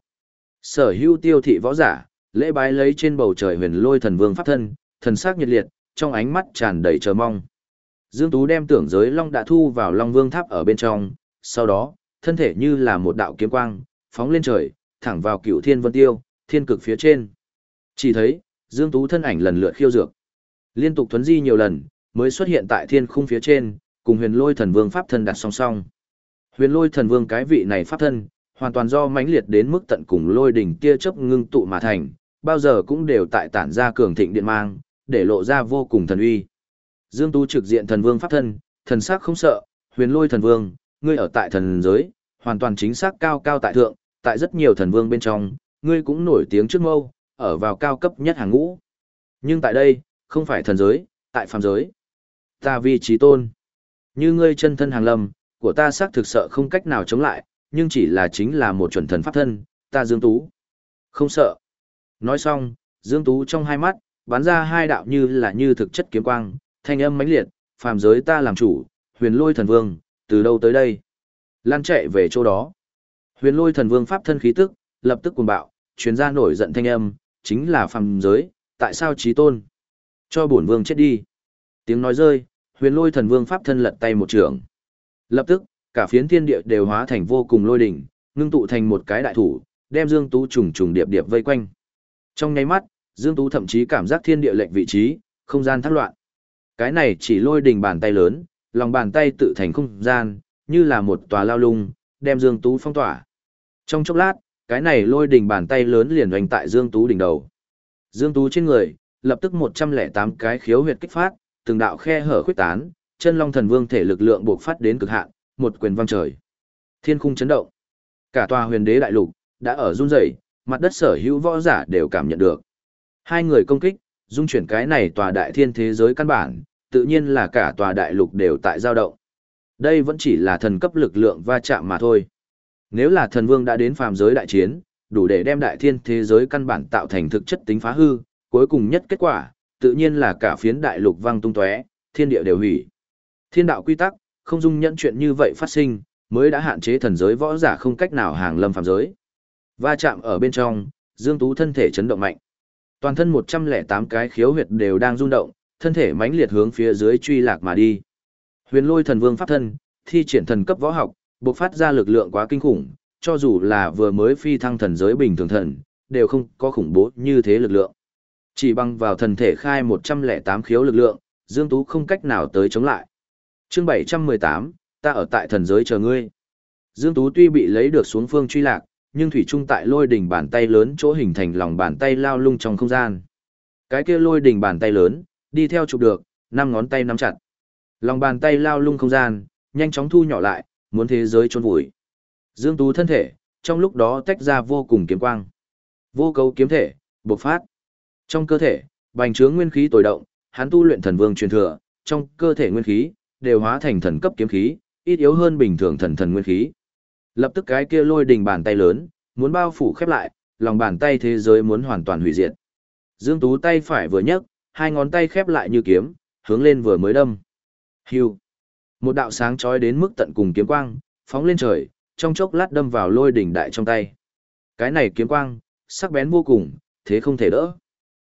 Sở hữu tiêu thị võ giả, lễ bái lấy trên bầu trời huyền lôi thần vương pháp thân, thần sắc nhiệt liệt, trong ánh mắt tràn đầy chờ mong. Dương Tú đem tưởng giới long đã thu vào long vương tháp ở bên trong, sau đó, thân thể như là một đạo kiếm quang, phóng lên trời, thẳng vào cựu thiên vân tiêu, thiên cực phía trên. Chỉ thấy, Dương Tú thân ảnh lần lượt khiêu dược. Liên tục thuấn di nhiều lần, mới xuất hiện tại thiên khung phía trên, cùng huyền lôi thần vương pháp thân đặt song song. Huyền lôi thần vương cái vị này pháp thân, hoàn toàn do mãnh liệt đến mức tận cùng lôi đỉnh kia chớp ngưng tụ mà thành, bao giờ cũng đều tại tản ra cường thịnh điện mang, để lộ ra vô cùng thần uy. Dương Tú trực diện thần vương pháp thân, thần sắc không sợ, huyền lôi thần vương, ngươi ở tại thần giới, hoàn toàn chính xác cao cao tại thượng, tại rất nhiều thần vương bên trong, ngươi cũng nổi tiếng trước mâu, ở vào cao cấp nhất hàng ngũ. Nhưng tại đây, không phải thần giới, tại phàm giới. Ta vì trí tôn. Như ngươi chân thân hàng lâm, của ta xác thực sợ không cách nào chống lại, nhưng chỉ là chính là một chuẩn thần pháp thân, ta Dương Tú. Không sợ. Nói xong, Dương Tú trong hai mắt, bắn ra hai đạo như là như thực chất kiếm quang, thanh âm mãnh liệt, phàm giới ta làm chủ, huyền lôi thần vương, từ đâu tới đây? Lan chạy về chỗ đó. Huyền lôi thần vương pháp thân khí tức, lập tức cuồng bạo, truyền ra nổi giận thanh âm, chính là phàm giới, tại sao trí tôn? Cho bổn vương chết đi. Tiếng nói rơi, huyền lôi thần vương pháp thân lật tay một trường. Lập tức, cả phiến thiên địa đều hóa thành vô cùng lôi đỉnh, ngưng tụ thành một cái đại thủ, đem Dương Tú trùng trùng điệp điệp vây quanh. Trong nháy mắt, Dương Tú thậm chí cảm giác thiên địa lệnh vị trí, không gian thác loạn. Cái này chỉ lôi đỉnh bàn tay lớn, lòng bàn tay tự thành không gian, như là một tòa lao lung, đem Dương Tú phong tỏa. Trong chốc lát, cái này lôi đỉnh bàn tay lớn liền hoành tại Dương Tú đỉnh đầu. Dương Tú trên người, lập tức 108 cái khiếu huyệt kích phát, từng đạo khe hở khuyết tán, chân long thần vương thể lực lượng buộc phát đến cực hạn, một quyền vang trời. Thiên khung chấn động. Cả tòa huyền đế đại lục đã ở run rẩy, mặt đất sở hữu võ giả đều cảm nhận được. Hai người công kích, dung chuyển cái này tòa đại thiên thế giới căn bản, tự nhiên là cả tòa đại lục đều tại dao động. Đây vẫn chỉ là thần cấp lực lượng va chạm mà thôi. Nếu là thần vương đã đến phàm giới đại chiến, đủ để đem đại thiên thế giới căn bản tạo thành thực chất tính phá hư, cuối cùng nhất kết quả, tự nhiên là cả phiến đại lục vang tung tóe, thiên địa đều hủy. Thiên đạo quy tắc, không dung nhận chuyện như vậy phát sinh, mới đã hạn chế thần giới võ giả không cách nào hàng lâm phàm giới. Va chạm ở bên trong, Dương Tú thân thể chấn động mạnh. Toàn thân 108 cái khiếu huyệt đều đang rung động, thân thể mãnh liệt hướng phía dưới truy lạc mà đi. Huyền Lôi Thần Vương pháp thân, thi triển thần cấp võ học, bộc phát ra lực lượng quá kinh khủng, cho dù là vừa mới phi thăng thần giới bình thường thần, đều không có khủng bố như thế lực lượng. Chỉ bằng vào thần thể khai 108 khiếu lực lượng, Dương Tú không cách nào tới chống lại. chương 718, ta ở tại thần giới chờ ngươi. Dương Tú tuy bị lấy được xuống phương truy lạc, nhưng thủy trung tại lôi đỉnh bàn tay lớn chỗ hình thành lòng bàn tay lao lung trong không gian. Cái kia lôi đỉnh bàn tay lớn, đi theo chụp được, năm ngón tay nắm chặt. Lòng bàn tay lao lung không gian, nhanh chóng thu nhỏ lại, muốn thế giới chôn vùi. Dương Tú thân thể, trong lúc đó tách ra vô cùng kiếm quang. Vô cấu kiếm thể, bộc phát. Trong cơ thể, bành trướng nguyên khí tối động, hắn tu luyện thần vương truyền thừa, trong cơ thể nguyên khí đều hóa thành thần cấp kiếm khí, ít yếu hơn bình thường thần thần nguyên khí. Lập tức cái kia lôi đình bàn tay lớn, muốn bao phủ khép lại, lòng bàn tay thế giới muốn hoàn toàn hủy diệt. Dương Tú tay phải vừa nhấc, hai ngón tay khép lại như kiếm, hướng lên vừa mới đâm. Hưu. Một đạo sáng chói đến mức tận cùng kiếm quang, phóng lên trời, trong chốc lát đâm vào lôi đỉnh đại trong tay. Cái này kiếm quang, sắc bén vô cùng, thế không thể đỡ.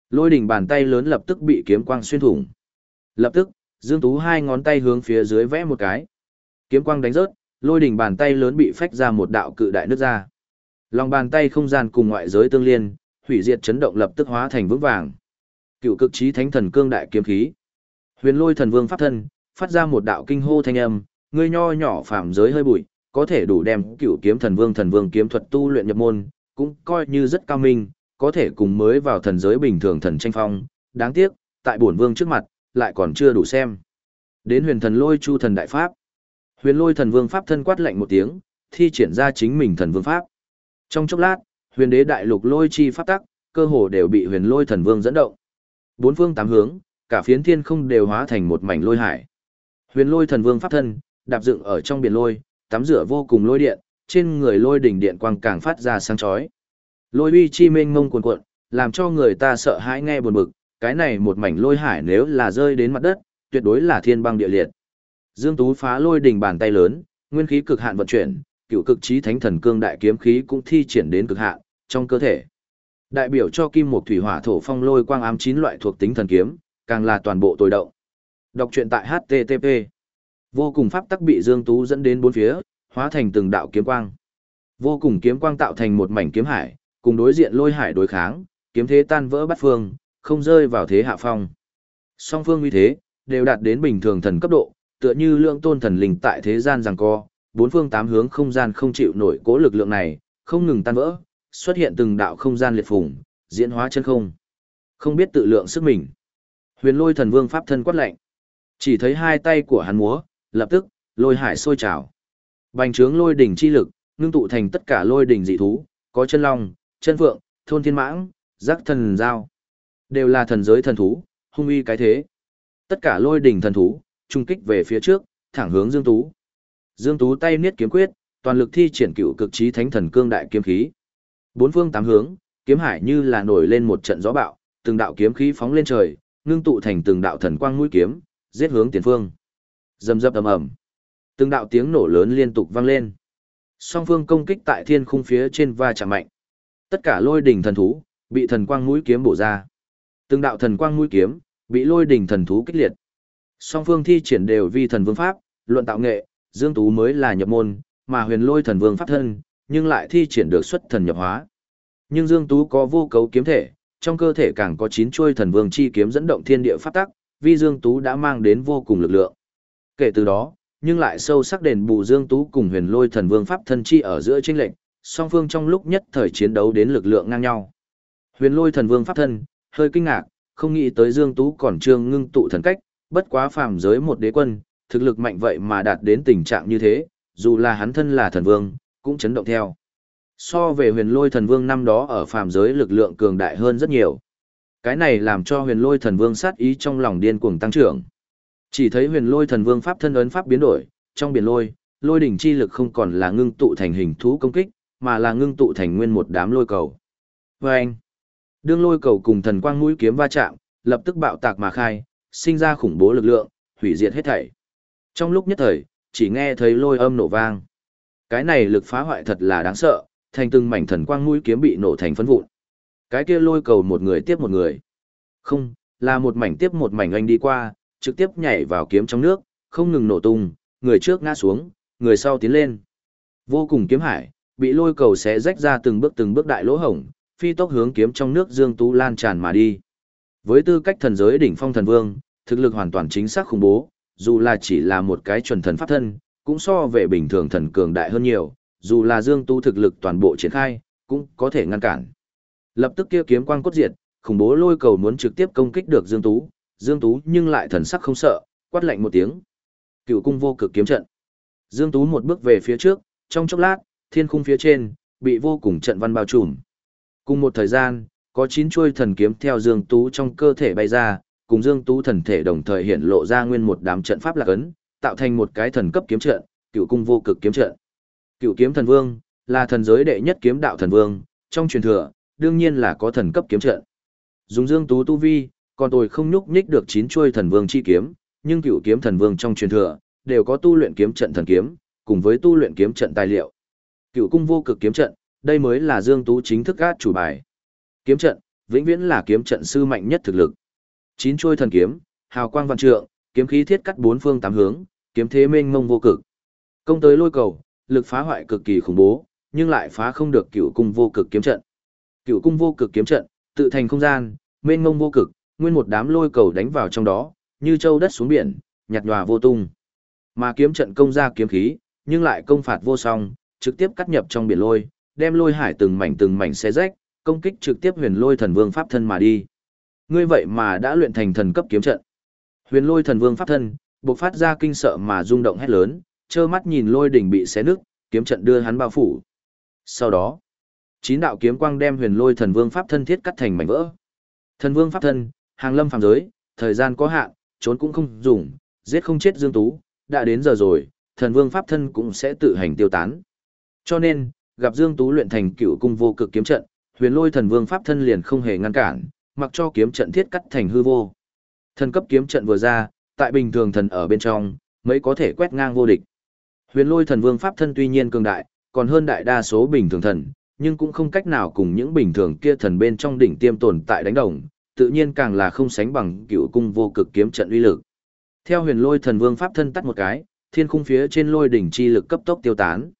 Lôi đỉnh bàn tay lớn lập tức bị kiếm quang xuyên thủng. Lập tức, Dương Tú hai ngón tay hướng phía dưới vẽ một cái. Kiếm quang đánh rớt, lôi đỉnh bàn tay lớn bị phách ra một đạo cự đại nước ra. Lòng bàn tay không gian cùng ngoại giới tương liên, hủy diệt chấn động lập tức hóa thành vững vàng. Cựu cực trí thánh thần cương đại kiếm khí. Huyền lôi thần vương pháp thân, phát ra một đạo kinh hô thanh âm, ngươi nho nhỏ phạm giới hơi bụi, có thể đủ đem cựu kiếm thần vương thần vương kiếm thuật tu luyện nhập môn, cũng coi như rất cao minh, có thể cùng mới vào thần giới bình thường thần tranh phong, đáng tiếc, tại bổn vương trước mặt, lại còn chưa đủ xem. Đến huyền thần lôi chu thần đại pháp. Huyền lôi thần vương pháp thân quát lạnh một tiếng, thi triển ra chính mình thần vương pháp. Trong chốc lát, huyền đế đại lục lôi chi pháp tắc, cơ hồ đều bị huyền lôi thần vương dẫn động. Bốn phương tám hướng, cả phiến thiên không đều hóa thành một mảnh lôi hải. Huyền lôi thần vương pháp thân, đạp dựng ở trong biển lôi, tắm rửa vô cùng lôi điện, trên người lôi đỉnh điện quang càng phát ra sáng chói. Lôi uy chi mênh mông cuồn cuộn, làm cho người ta sợ hãi nghe buồn bực, cái này một mảnh lôi hải nếu là rơi đến mặt đất, tuyệt đối là thiên băng địa liệt. Dương Tú phá lôi đỉnh bàn tay lớn, nguyên khí cực hạn vận chuyển, cựu cực trí thánh thần cương đại kiếm khí cũng thi triển đến cực hạn trong cơ thể. Đại biểu cho kim mộc thủy hỏa thổ phong lôi quang ám chín loại thuộc tính thần kiếm, càng là toàn bộ tối động. Đọc truyện tại http. Vô cùng pháp tắc bị Dương Tú dẫn đến bốn phía, hóa thành từng đạo kiếm quang. Vô cùng kiếm quang tạo thành một mảnh kiếm hải, cùng đối diện lôi hải đối kháng, kiếm thế tan vỡ bắt phương, không rơi vào thế hạ phong. Song phương như thế, đều đạt đến bình thường thần cấp độ, tựa như lượng tôn thần linh tại thế gian rằng co, bốn phương tám hướng không gian không chịu nổi cố lực lượng này, không ngừng tan vỡ, xuất hiện từng đạo không gian liệt phùng, diễn hóa chân không. Không biết tự lượng sức mình. Huyền lôi thần vương pháp thân quát lạnh. Chỉ thấy hai tay của hắn múa, lập tức, lôi hải sôi trào. Bành trướng lôi đỉnh chi lực, ngưng tụ thành tất cả lôi đỉnh dị thú, có chân long, chân phượng, thôn thiên mãng, giác thần giao. Đều là thần giới thần thú, hung uy cái thế. Tất cả lôi đỉnh thần thú, trung kích về phía trước, thẳng hướng Dương Tú. Dương Tú tay niết kiếm quyết, toàn lực thi triển cựu cực trí thánh thần cương đại kiếm khí. Bốn phương tám hướng, kiếm hải như là nổi lên một trận gió bạo, từng đạo kiếm khí phóng lên trời, ngưng tụ thành từng đạo thần quang mũi kiếm, giết hướng tiền phương. Rầm dập ầm ầm. Từng đạo tiếng nổ lớn liên tục vang lên. Song phương công kích tại thiên khung phía trên va chạm mạnh. Tất cả lôi đỉnh thần thú bị thần quang mũi kiếm bổ ra. Từng đạo thần quang mũi kiếm bị lôi đỉnh thần thú kích liệt. Song phương thi triển đều vi thần vương pháp, luận tạo nghệ, Dương Tú mới là nhập môn, mà huyền lôi thần vương pháp thân, nhưng lại thi triển được xuất thần nhập hóa. Nhưng Dương Tú có vô cấu kiếm thể, trong cơ thể càng có chín chuôi thần vương chi kiếm dẫn động thiên địa pháp tắc, vi Dương Tú đã mang đến vô cùng lực lượng. Kể từ đó, nhưng lại sâu sắc đền bù Dương Tú cùng huyền lôi thần vương pháp thân chi ở giữa chênh lệnh, song phương trong lúc nhất thời chiến đấu đến lực lượng ngang nhau. Huyền lôi thần vương pháp thân, hơi kinh ngạc, không nghĩ tới Dương Tú còn trương ngưng tụ thần cách, bất quá phàm giới một đế quân, thực lực mạnh vậy mà đạt đến tình trạng như thế, dù là hắn thân là thần vương, cũng chấn động theo. So về huyền lôi thần vương năm đó ở phàm giới lực lượng cường đại hơn rất nhiều. Cái này làm cho huyền lôi thần vương sát ý trong lòng điên cuồng tăng trưởng. Chỉ thấy huyền lôi thần vương pháp thân ấn pháp biến đổi, trong biển lôi, lôi đỉnh chi lực không còn là ngưng tụ thành hình thú công kích, mà là ngưng tụ thành nguyên một đám lôi cầu. Vâng! đương lôi cầu cùng thần quang mũi kiếm va chạm, lập tức bạo tạc mà khai, sinh ra khủng bố lực lượng, hủy diệt hết thảy. Trong lúc nhất thời, chỉ nghe thấy lôi âm nổ vang. Cái này lực phá hoại thật là đáng sợ, thành từng mảnh thần quang mũi kiếm bị nổ thành phấn vụn. Cái kia lôi cầu một người tiếp một người. Không, là một mảnh tiếp một mảnh anh đi qua, trực tiếp nhảy vào kiếm trong nước, không ngừng nổ tung, người trước ngã xuống, người sau tiến lên. Vô cùng kiếm hải, bị lôi cầu xé rách ra từng bước từng bước đại lỗ hổng, phi tốc hướng kiếm trong nước Dương Tú lan tràn mà đi. Với tư cách thần giới đỉnh phong thần vương, thực lực hoàn toàn chính xác khủng bố, dù là chỉ là một cái chuẩn thần pháp thân, cũng so về bình thường thần cường đại hơn nhiều, dù là Dương Tu thực lực toàn bộ triển khai, cũng có thể ngăn cản. Lập tức kia kiếm quang cốt diệt, khủng bố lôi cầu muốn trực tiếp công kích được Dương Tú, Dương Tú nhưng lại thần sắc không sợ, quát lạnh một tiếng. Cựu cung vô cực kiếm trận. Dương Tú một bước về phía trước, trong chốc lát, thiên khung phía trên, bị vô cùng trận văn bao trùm. Cùng một thời gian, có chín chuôi thần kiếm theo Dương Tú trong cơ thể bay ra, cùng Dương Tú thần thể đồng thời hiện lộ ra nguyên một đám trận pháp lạc ấn, tạo thành một cái thần cấp kiếm trận, cựu cung vô cực kiếm trận. Cựu kiếm thần vương, là thần giới đệ nhất kiếm đạo thần vương, trong truyền thừa, đương nhiên là có thần cấp kiếm trận. Dùng Dương Tú tu vi, còn tôi không nhúc nhích được chín chuôi thần vương chi kiếm, nhưng cựu kiếm thần vương trong truyền thừa, đều có tu luyện kiếm trận thần kiếm, cùng với tu luyện kiếm trận tài liệu. Cựu cung vô cực kiếm trận, đây mới là Dương Tú chính thức gác chủ bài. Kiếm trận, vĩnh viễn là kiếm trận sư mạnh nhất thực lực. Chín chuôi thần kiếm, hào quang vạn trượng, kiếm khí thiết cắt bốn phương tám hướng, kiếm thế mênh mông vô cực. Công tới lôi cầu, lực phá hoại cực kỳ khủng bố, nhưng lại phá không được cựu cung vô cực kiếm trận. Cựu cung vô cực kiếm trận, tự thành không gian, mênh mông vô cực, nguyên một đám lôi cầu đánh vào trong đó, như châu đất xuống biển, nhạt nhòa vô tung. Mà kiếm trận công ra kiếm khí, nhưng lại công phạt vô song, trực tiếp cắt nhập trong biển lôi, đem lôi hải từng mảnh từng mảnh xé rách, công kích trực tiếp huyền lôi thần vương pháp thân mà đi. Ngươi vậy mà đã luyện thành thần cấp kiếm trận. Huyền lôi thần vương pháp thân, bộc phát ra kinh sợ mà rung động hét lớn, trơ mắt nhìn lôi đỉnh bị xé nứt, kiếm trận đưa hắn bao phủ. Sau đó, chín đạo kiếm quang đem huyền lôi thần vương pháp thân thiết cắt thành mảnh vỡ. Thần vương pháp thân, hàng lâm phàm giới, thời gian có hạn, trốn cũng không dùng, giết không chết Dương Tú, đã đến giờ rồi, thần vương pháp thân cũng sẽ tự hành tiêu tán. Cho nên, gặp Dương Tú luyện thành cựu cung vô cực kiếm trận, huyền lôi thần vương pháp thân liền không hề ngăn cản, mặc cho kiếm trận thiết cắt thành hư vô. Thần cấp kiếm trận vừa ra, tại bình thường thần ở bên trong, mới có thể quét ngang vô địch. Huyền lôi thần vương pháp thân tuy nhiên cường đại, còn hơn đại đa số bình thường thần, nhưng cũng không cách nào cùng những bình thường kia thần bên trong đỉnh tiêm tồn tại đánh đồng, tự nhiên càng là không sánh bằng cựu cung vô cực kiếm trận uy lực. Theo huyền lôi thần vương pháp thân tắt một cái, thiên khung phía trên lôi đỉnh chi lực cấp tốc tiêu tán.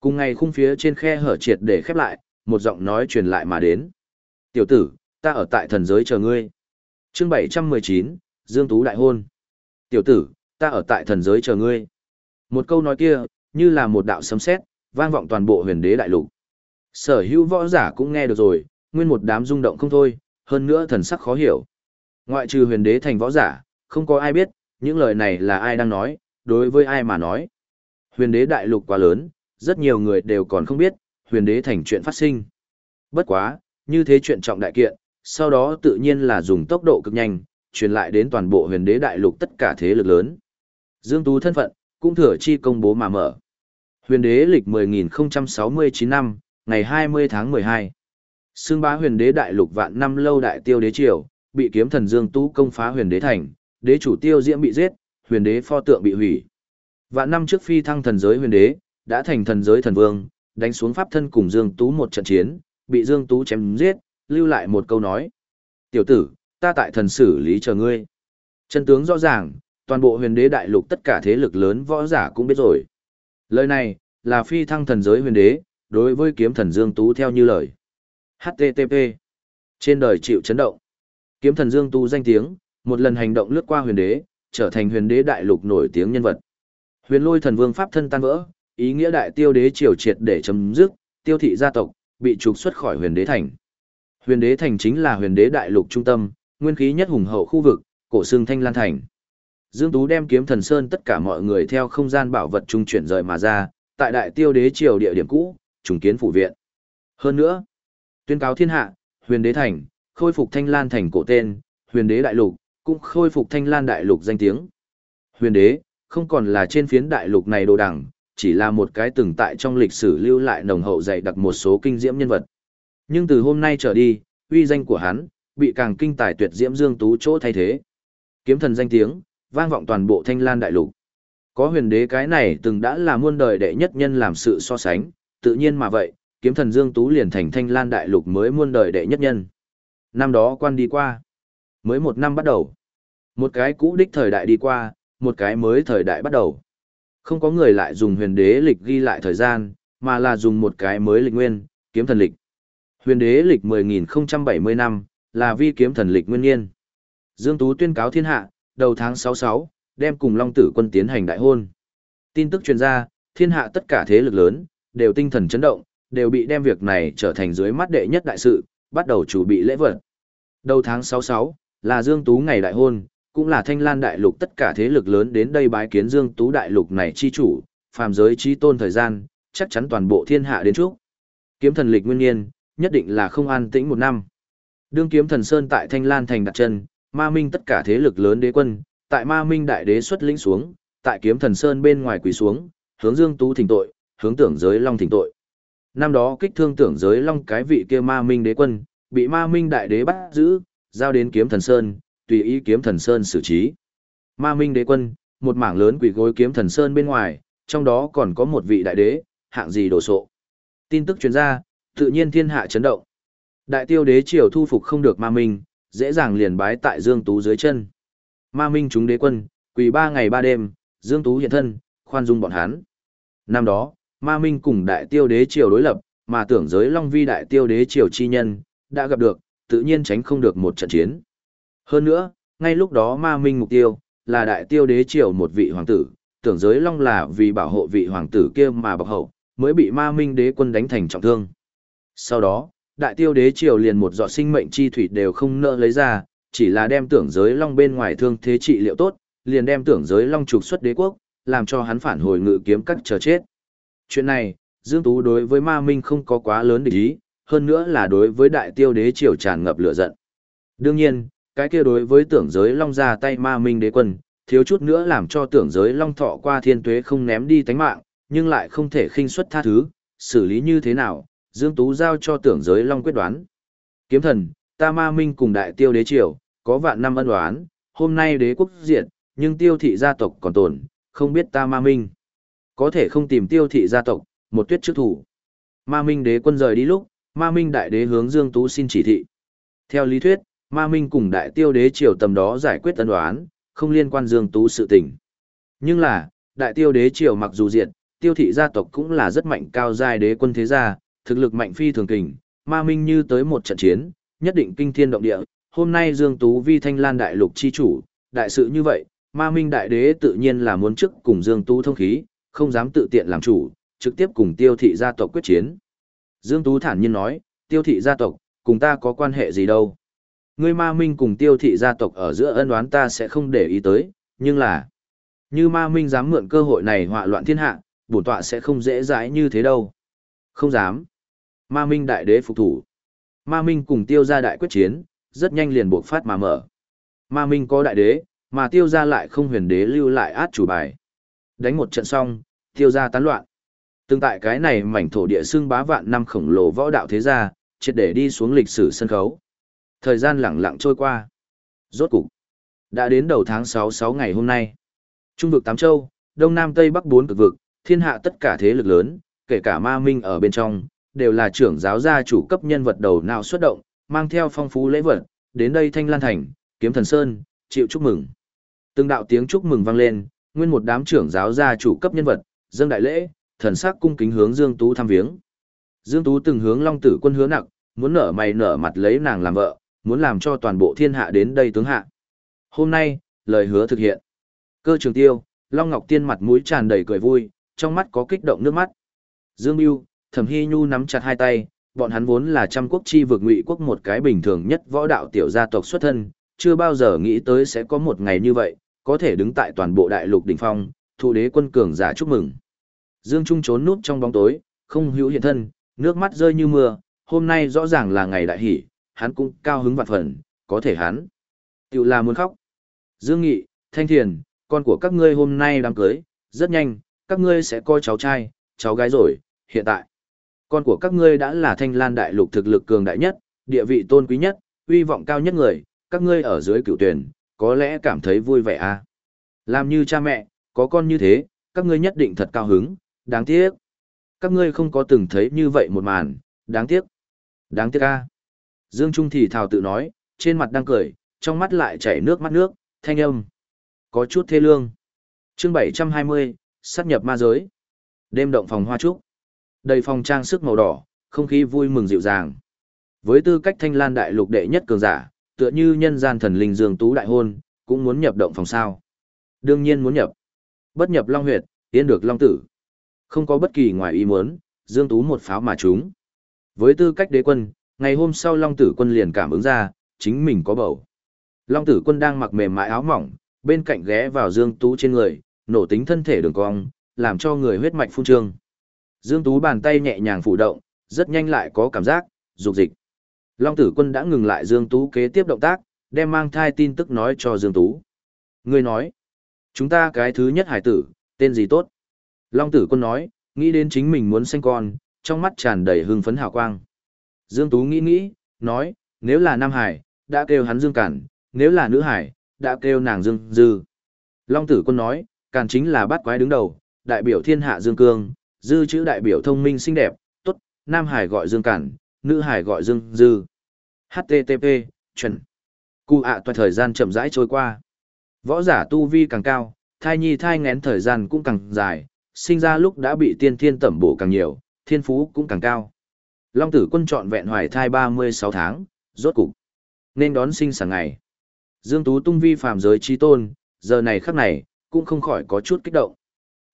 Cùng ngày khung phía trên khe hở triệt để khép lại, một giọng nói truyền lại mà đến. Tiểu tử, ta ở tại thần giới chờ ngươi. chương 719, Dương Tú đại hôn. Tiểu tử, ta ở tại thần giới chờ ngươi. Một câu nói kia, như là một đạo sấm sét, vang vọng toàn bộ huyền đế đại lục. Sở hữu võ giả cũng nghe được rồi, nguyên một đám rung động không thôi, hơn nữa thần sắc khó hiểu. Ngoại trừ huyền đế thành võ giả, không có ai biết, những lời này là ai đang nói, đối với ai mà nói. Huyền đế đại lục quá lớn, rất nhiều người đều còn không biết, huyền đế thành chuyện phát sinh. Bất quá, như thế chuyện trọng đại kiện, sau đó tự nhiên là dùng tốc độ cực nhanh, truyền lại đến toàn bộ huyền đế đại lục tất cả thế lực lớn. Dương Tú thân phận, cũng thừa chi công bố mà mở. Huyền đế lịch 10.069 năm, ngày 20 tháng 12. Xương bá huyền đế đại lục vạn năm lâu đại tiêu đế triều, bị kiếm thần Dương Tú công phá huyền đế thành, đế chủ tiêu diễm bị giết, huyền đế pho tượng bị hủy. Vạn năm trước phi thăng thần giới huyền đế, đã thành thần giới thần vương, đánh xuống pháp thân cùng Dương Tú một trận chiến, bị Dương Tú chém giết, lưu lại một câu nói. Tiểu tử, ta tại thần xử lý chờ ngươi. Chân tướng rõ ràng, toàn bộ huyền đế đại lục tất cả thế lực lớn võ giả cũng biết rồi. Lời này, là phi thăng thần giới huyền đế, đối với kiếm thần Dương Tú theo như lời. HTTP. Trên đời chịu chấn động. Kiếm thần Dương Tú danh tiếng, một lần hành động lướt qua huyền đế, trở thành huyền đế đại lục nổi tiếng nhân vật. Huyền lôi thần vương pháp thân tan vỡ, ý nghĩa đại tiêu đế triều triệt để chấm dứt, tiêu thị gia tộc, bị trục xuất khỏi huyền đế thành. Huyền đế thành chính là huyền đế đại lục trung tâm, nguyên khí nhất hùng hậu khu vực, cổ xương thanh lan thành. Dương Tú đem kiếm thần sơn tất cả mọi người theo không gian bảo vật trung chuyển rời mà ra, tại đại tiêu đế triều địa điểm cũ, trùng kiến phủ viện. Hơn nữa, tuyên cáo thiên hạ, huyền đế thành, khôi phục thanh lan thành cổ tên, huyền đế đại lục, cũng khôi phục thanh lan đại lục danh tiếng. Huyền đế, không còn là trên phiến đại lục này đồ đẳng, chỉ là một cái từng tại trong lịch sử lưu lại nồng hậu dạy đặc một số kinh diễm nhân vật. Nhưng từ hôm nay trở đi, uy danh của hắn, bị càng kinh tài tuyệt diễm dương tú chỗ thay thế. Kiếm thần danh tiếng, vang vọng toàn bộ thanh lan đại lục. Có huyền đế cái này từng đã là muôn đời đệ nhất nhân làm sự so sánh, tự nhiên mà vậy, kiếm thần Dương Tú liền thành thanh lan đại lục mới muôn đời đệ nhất nhân. Năm đó quan đi qua. Mới một năm bắt đầu. Một cái cũ đích thời đại đi qua, một cái mới thời đại bắt đầu. Không có người lại dùng huyền đế lịch ghi lại thời gian, mà là dùng một cái mới lịch nguyên, kiếm thần lịch. Huyền đế lịch 10.070 năm, là vi kiếm thần lịch nguyên niên. Dương Tú tuyên cáo thiên hạ, đầu tháng 66, đem cùng Long Tử quân tiến hành đại hôn. Tin tức truyền ra, thiên hạ tất cả thế lực lớn, đều tinh thần chấn động, đều bị đem việc này trở thành dưới mắt đệ nhất đại sự, bắt đầu chuẩn bị lễ vật. Đầu tháng 66, là Dương Tú ngày đại hôn, cũng là thanh lan đại lục tất cả thế lực lớn đến đây bái kiến Dương Tú đại lục này chi chủ, phàm giới chi tôn thời gian, chắc chắn toàn bộ thiên hạ đến trước. Kiếm thần lịch nguyên niên, nhất định là không an tĩnh một năm. Đương kiếm thần Sơn tại Thanh Lan thành đặt chân, ma minh tất cả thế lực lớn đế quân, tại ma minh đại đế xuất lĩnh xuống, tại kiếm thần Sơn bên ngoài quỳ xuống, hướng Dương Tú thỉnh tội, hướng tưởng giới long thỉnh tội. Năm đó kích thương tưởng giới long cái vị kia ma minh đế quân, bị ma minh đại đế bắt giữ, giao đến kiếm thần Sơn, tùy ý kiếm thần Sơn xử trí. Ma minh đế quân, một mảng lớn quỷ gối kiếm thần Sơn bên ngoài, trong đó còn có một vị đại đế, hạng gì đồ sộ. Tin tức truyền ra, tự nhiên thiên hạ chấn động. Đại tiêu đế triều thu phục không được ma minh, dễ dàng liền bái tại Dương Tú dưới chân. Ma minh chúng đế quân, quỳ ba ngày ba đêm, Dương Tú hiện thân, khoan dung bọn hắn. Năm đó, ma minh cùng đại tiêu đế triều đối lập, mà tưởng giới long vi đại tiêu đế triều chi nhân, đã gặp được, tự nhiên tránh không được một trận chiến. Hơn nữa, ngay lúc đó ma minh mục tiêu, là đại tiêu đế triều một vị hoàng tử, tưởng giới long là vì bảo hộ vị hoàng tử kia mà bọc hậu, mới bị ma minh đế quân đánh thành trọng thương. Sau đó, đại tiêu đế triều liền một giọt sinh mệnh chi thủy đều không nỡ lấy ra, chỉ là đem tưởng giới long bên ngoài thương thế trị liệu tốt, liền đem tưởng giới long trục xuất đế quốc, làm cho hắn phản hồi ngự kiếm cắt chờ chết. Chuyện này, Dương Tú đối với ma minh không có quá lớn địch ý, hơn nữa là đối với đại tiêu đế triều tràn ngập lửa giận. Đương nhiên, cái kia đối với tưởng giới long ra tay ma minh đế quân, thiếu chút nữa làm cho tưởng giới long thọ qua thiên tuế không ném đi tánh mạng, nhưng lại không thể khinh suất tha thứ, xử lý như thế nào, Dương Tú giao cho tưởng giới long quyết đoán. Kiếm thần, ta ma minh cùng đại tiêu đế triều, có vạn năm ân đoán, hôm nay đế quốc diệt, nhưng tiêu thị gia tộc còn tồn, không biết ta ma minh. Có thể không tìm tiêu thị gia tộc, một tuyết trước thủ. Ma minh đế quân rời đi lúc, ma minh đại đế hướng Dương Tú xin chỉ thị. Theo lý thuyết, ma minh cùng đại tiêu đế triều tầm đó giải quyết tân đoán, không liên quan Dương Tú sự tình. Nhưng là, đại tiêu đế triều mặc dù diệt, tiêu thị gia tộc cũng là rất mạnh cao giai đế quân thế gia, thực lực mạnh phi thường kình, ma minh như tới một trận chiến, nhất định kinh thiên động địa. Hôm nay Dương Tú vi thanh lan đại lục chi chủ, đại sự như vậy, ma minh đại đế tự nhiên là muốn trước cùng Dương Tú thông khí, không dám tự tiện làm chủ, trực tiếp cùng tiêu thị gia tộc quyết chiến. Dương Tú thản nhiên nói, tiêu thị gia tộc, cùng ta có quan hệ gì đâu. Ngươi ma minh cùng tiêu thị gia tộc ở giữa ân oán ta sẽ không để ý tới, nhưng là, như ma minh dám mượn cơ hội này họa loạn thiên hạ, bổn tọa sẽ không dễ dãi như thế đâu. Không dám. Ma Minh đại đế phục thủ. Ma Minh cùng tiêu gia đại quyết chiến, rất nhanh liền buộc phát mà mở. Ma Minh có đại đế, mà tiêu gia lại không huyền đế lưu lại át chủ bài. Đánh một trận xong, tiêu gia tán loạn. Tương tại cái này mảnh thổ địa xương bá vạn năm khổng lồ võ đạo thế gia, triệt để đi xuống lịch sử sân khấu. Thời gian lẳng lặng trôi qua. Rốt cục. Đã đến đầu tháng 6 6 ngày hôm nay. Trung vực Tám Châu, Đông Nam Tây Bắc bốn cực vực, thiên hạ tất cả thế lực lớn, kể cả ma minh ở bên trong, đều là trưởng giáo gia chủ cấp nhân vật đầu nào xuất động, mang theo phong phú lễ vật, đến đây Thanh Lan Thành, kiếm thần Sơn, chịu chúc mừng. Từng đạo tiếng chúc mừng vang lên, nguyên một đám trưởng giáo gia chủ cấp nhân vật, dâng đại lễ, thần sắc cung kính hướng Dương Tú thăm viếng. Dương Tú từng hướng Long Tử Quân hứa nặng, muốn nở mày nở mặt lấy nàng làm vợ, muốn làm cho toàn bộ thiên hạ đến đây tướng hạ. Hôm nay, lời hứa thực hiện. Cơ trường tiêu, Long Ngọc Tiên mặt mũi tràn đầy cười vui, trong mắt có kích động nước mắt. Dương Mưu, Thẩm Hy Nhu nắm chặt hai tay, bọn hắn vốn là trăm quốc chi vực ngụy quốc một cái bình thường nhất võ đạo tiểu gia tộc xuất thân, chưa bao giờ nghĩ tới sẽ có một ngày như vậy, có thể đứng tại toàn bộ đại lục đỉnh phong, thủ đế quân cường giả chúc mừng. Dương Trung trốn núp trong bóng tối, không hữu hiện thân, nước mắt rơi như mưa, hôm nay rõ ràng là ngày đại hỷ, hắn cũng cao hứng vạn phần, có thể hắn. Tiểu là muốn khóc. Dương Nghị, Thanh Thiền, con của các ngươi hôm nay đám cưới, rất nhanh, các ngươi sẽ coi cháu trai, cháu gái rồi, hiện tại. Con của các ngươi đã là thanh lan đại lục thực lực cường đại nhất, địa vị tôn quý nhất, uy vọng cao nhất người, các ngươi ở dưới cựu tuyển, có lẽ cảm thấy vui vẻ à. Làm như cha mẹ, có con như thế, các ngươi nhất định thật cao hứng, đáng tiếc. Các ngươi không có từng thấy như vậy một màn, đáng tiếc. Đáng tiếc a. Dương Trung thì thào tự nói, trên mặt đang cười, trong mắt lại chảy nước mắt nước, thanh âm. Có chút thê lương. chương 720, sát nhập ma giới. Đêm động phòng hoa trúc. Đầy phòng trang sức màu đỏ, không khí vui mừng dịu dàng. Với tư cách thanh lan đại lục đệ nhất cường giả, tựa như nhân gian thần linh Dương Tú đại hôn, cũng muốn nhập động phòng sao. Đương nhiên muốn nhập. Bất nhập Long huyệt, yên được Long tử. Không có bất kỳ ngoài ý muốn, Dương Tú một pháo mà trúng. Với tư cách đế quân, ngày hôm sau Long tử quân liền cảm ứng ra, chính mình có bầu. Long tử quân đang mặc mềm mại áo mỏng, bên cạnh ghé vào Dương Tú trên người, nổ tính thân thể đường cong, làm cho người huyết mạch phun trương. Dương Tú bàn tay nhẹ nhàng phủ động, rất nhanh lại có cảm giác, dục dịch. Long tử quân đã ngừng lại Dương Tú kế tiếp động tác, đem mang thai tin tức nói cho Dương Tú. Người nói, chúng ta cái thứ nhất hải tử, tên gì tốt? Long tử quân nói, nghĩ đến chính mình muốn sinh con, trong mắt tràn đầy hưng phấn hào quang. Dương Tú nghĩ nghĩ, nói, nếu là Nam Hải, đã kêu hắn Dương Cản, nếu là nữ Hải, đã kêu nàng Dương Dư. Long tử quân nói, Cản chính là bát quái đứng đầu, đại biểu thiên hạ Dương Cương, Dư chữ đại biểu thông minh xinh đẹp, tốt, Nam Hải gọi Dương Cản, nữ Hải gọi Dương Dư. HTTP, chuẩn. Cụ ạ à thời gian chậm rãi trôi qua. Võ giả tu vi càng cao, thai nhi thai ngén thời gian cũng càng dài, sinh ra lúc đã bị tiên thiên tẩm bổ càng nhiều, thiên phú cũng càng cao. Long tử quân chọn vẹn hoài thai 36 tháng, rốt cục. Nên đón sinh sản ngày. Dương Tú tung vi phàm giới chi tôn, giờ này khắc này, cũng không khỏi có chút kích động.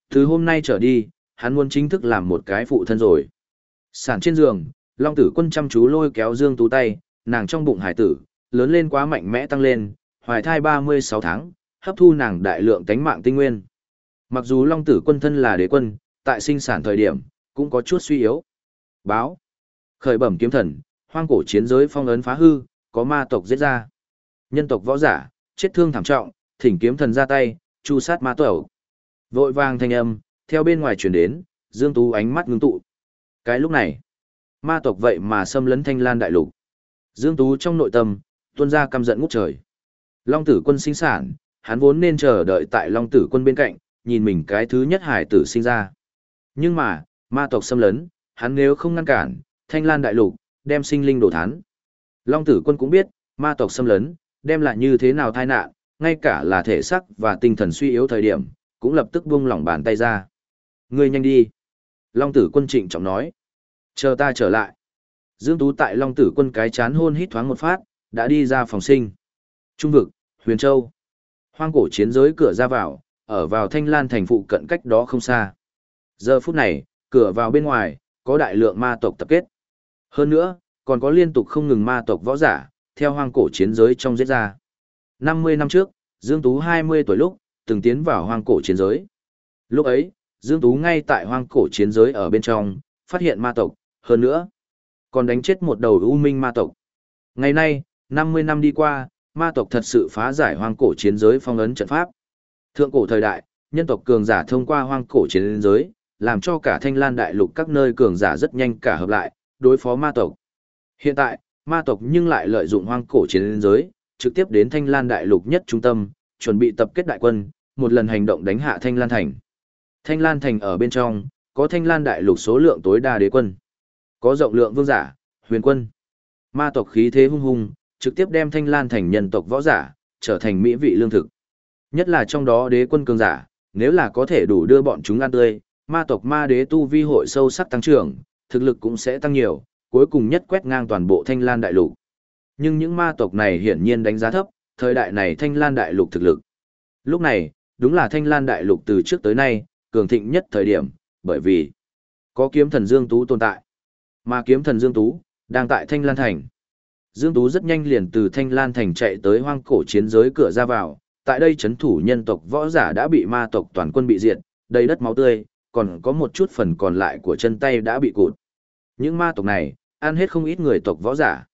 Từ hôm nay trở đi, hắn muốn chính thức làm một cái phụ thân rồi. Sản trên giường, Long tử quân chăm chú lôi kéo Dương Tú tay, nàng trong bụng hải tử, lớn lên quá mạnh mẽ tăng lên, hoài thai 36 tháng, hấp thu nàng đại lượng tánh mạng tinh nguyên. Mặc dù Long tử quân thân là đế quân, tại sinh sản thời điểm, cũng có chút suy yếu. Báo. Khởi bẩm kiếm thần, hoang cổ chiến giới phong ấn phá hư, có ma tộc giết ra. Nhân tộc võ giả, chết thương thảm trọng, thỉnh kiếm thần ra tay, chu sát ma tộc. Vội vàng thanh âm, theo bên ngoài truyền đến, Dương Tú ánh mắt ngưng tụ. Cái lúc này, ma tộc vậy mà xâm lấn thanh lan đại lục. Dương Tú trong nội tâm, tuôn ra căm giận ngút trời. Long tử quân sinh sản, hắn vốn nên chờ đợi tại Long tử quân bên cạnh, nhìn mình cái thứ nhất hải tử sinh ra. Nhưng mà, ma tộc xâm lấn, hắn nếu không ngăn cản, thanh lan đại lục, đem sinh linh đổ thán. Long tử quân cũng biết, ma tộc xâm lấn, đem lại như thế nào tai nạn, ngay cả là thể sắc và tinh thần suy yếu thời điểm, cũng lập tức buông lỏng bàn tay ra. Ngươi nhanh đi. Long tử quân trịnh trọng nói. Chờ ta trở lại. Dương Tú tại Long tử quân cái chán hôn hít thoáng một phát, đã đi ra phòng sinh. Trung vực, Huyền Châu. Hoang cổ chiến giới cửa ra vào, ở vào thanh lan thành phụ cận cách đó không xa. Giờ phút này, cửa vào bên ngoài, có đại lượng ma tộc tập kết. Hơn nữa, còn có liên tục không ngừng ma tộc võ giả, theo hoang cổ chiến giới trong giết ra. 50 năm trước, Dương Tú 20 tuổi lúc, từng tiến vào hoang cổ chiến giới. Lúc ấy, Dương Tú ngay tại hoang cổ chiến giới ở bên trong, phát hiện ma tộc, hơn nữa, còn đánh chết một đầu u minh ma tộc. Ngày nay, 50 năm đi qua, ma tộc thật sự phá giải hoang cổ chiến giới phong ấn trận pháp. Thượng cổ thời đại, nhân tộc cường giả thông qua hoang cổ chiến giới, làm cho cả thanh lan đại lục các nơi cường giả rất nhanh cả hợp lại, đối phó ma tộc. Hiện tại, ma tộc nhưng lại lợi dụng hoang cổ chiến giới, trực tiếp đến thanh lan đại lục nhất trung tâm, chuẩn bị tập kết đại quân, một lần hành động đánh hạ thanh lan thành. Thanh lan thành ở bên trong, có thanh lan đại lục số lượng tối đa đế quân. Có rộng lượng vương giả, huyền quân. Ma tộc khí thế hung hung, trực tiếp đem thanh lan thành nhân tộc võ giả, trở thành mỹ vị lương thực. Nhất là trong đó đế quân cường giả, nếu là có thể đủ đưa bọn chúng ăn tươi, ma tộc ma đế tu vi hội sâu sắc tăng trưởng, thực lực cũng sẽ tăng nhiều, cuối cùng nhất quét ngang toàn bộ thanh lan đại lục. Nhưng những ma tộc này hiển nhiên đánh giá thấp, thời đại này thanh lan đại lục thực lực. Lúc này, đúng là thanh lan đại lục từ trước tới nay, cường thịnh nhất thời điểm, bởi vì có kiếm thần Dương Tú tồn tại. Mà kiếm thần Dương Tú, đang tại Thanh Lan Thành. Dương Tú rất nhanh liền từ Thanh Lan Thành chạy tới hoang cổ chiến giới cửa ra vào, tại đây chấn thủ nhân tộc võ giả đã bị ma tộc toàn quân bị diệt, đầy đất máu tươi, còn có một chút phần còn lại của chân tay đã bị cụt. Những ma tộc này, ăn hết không ít người tộc võ giả.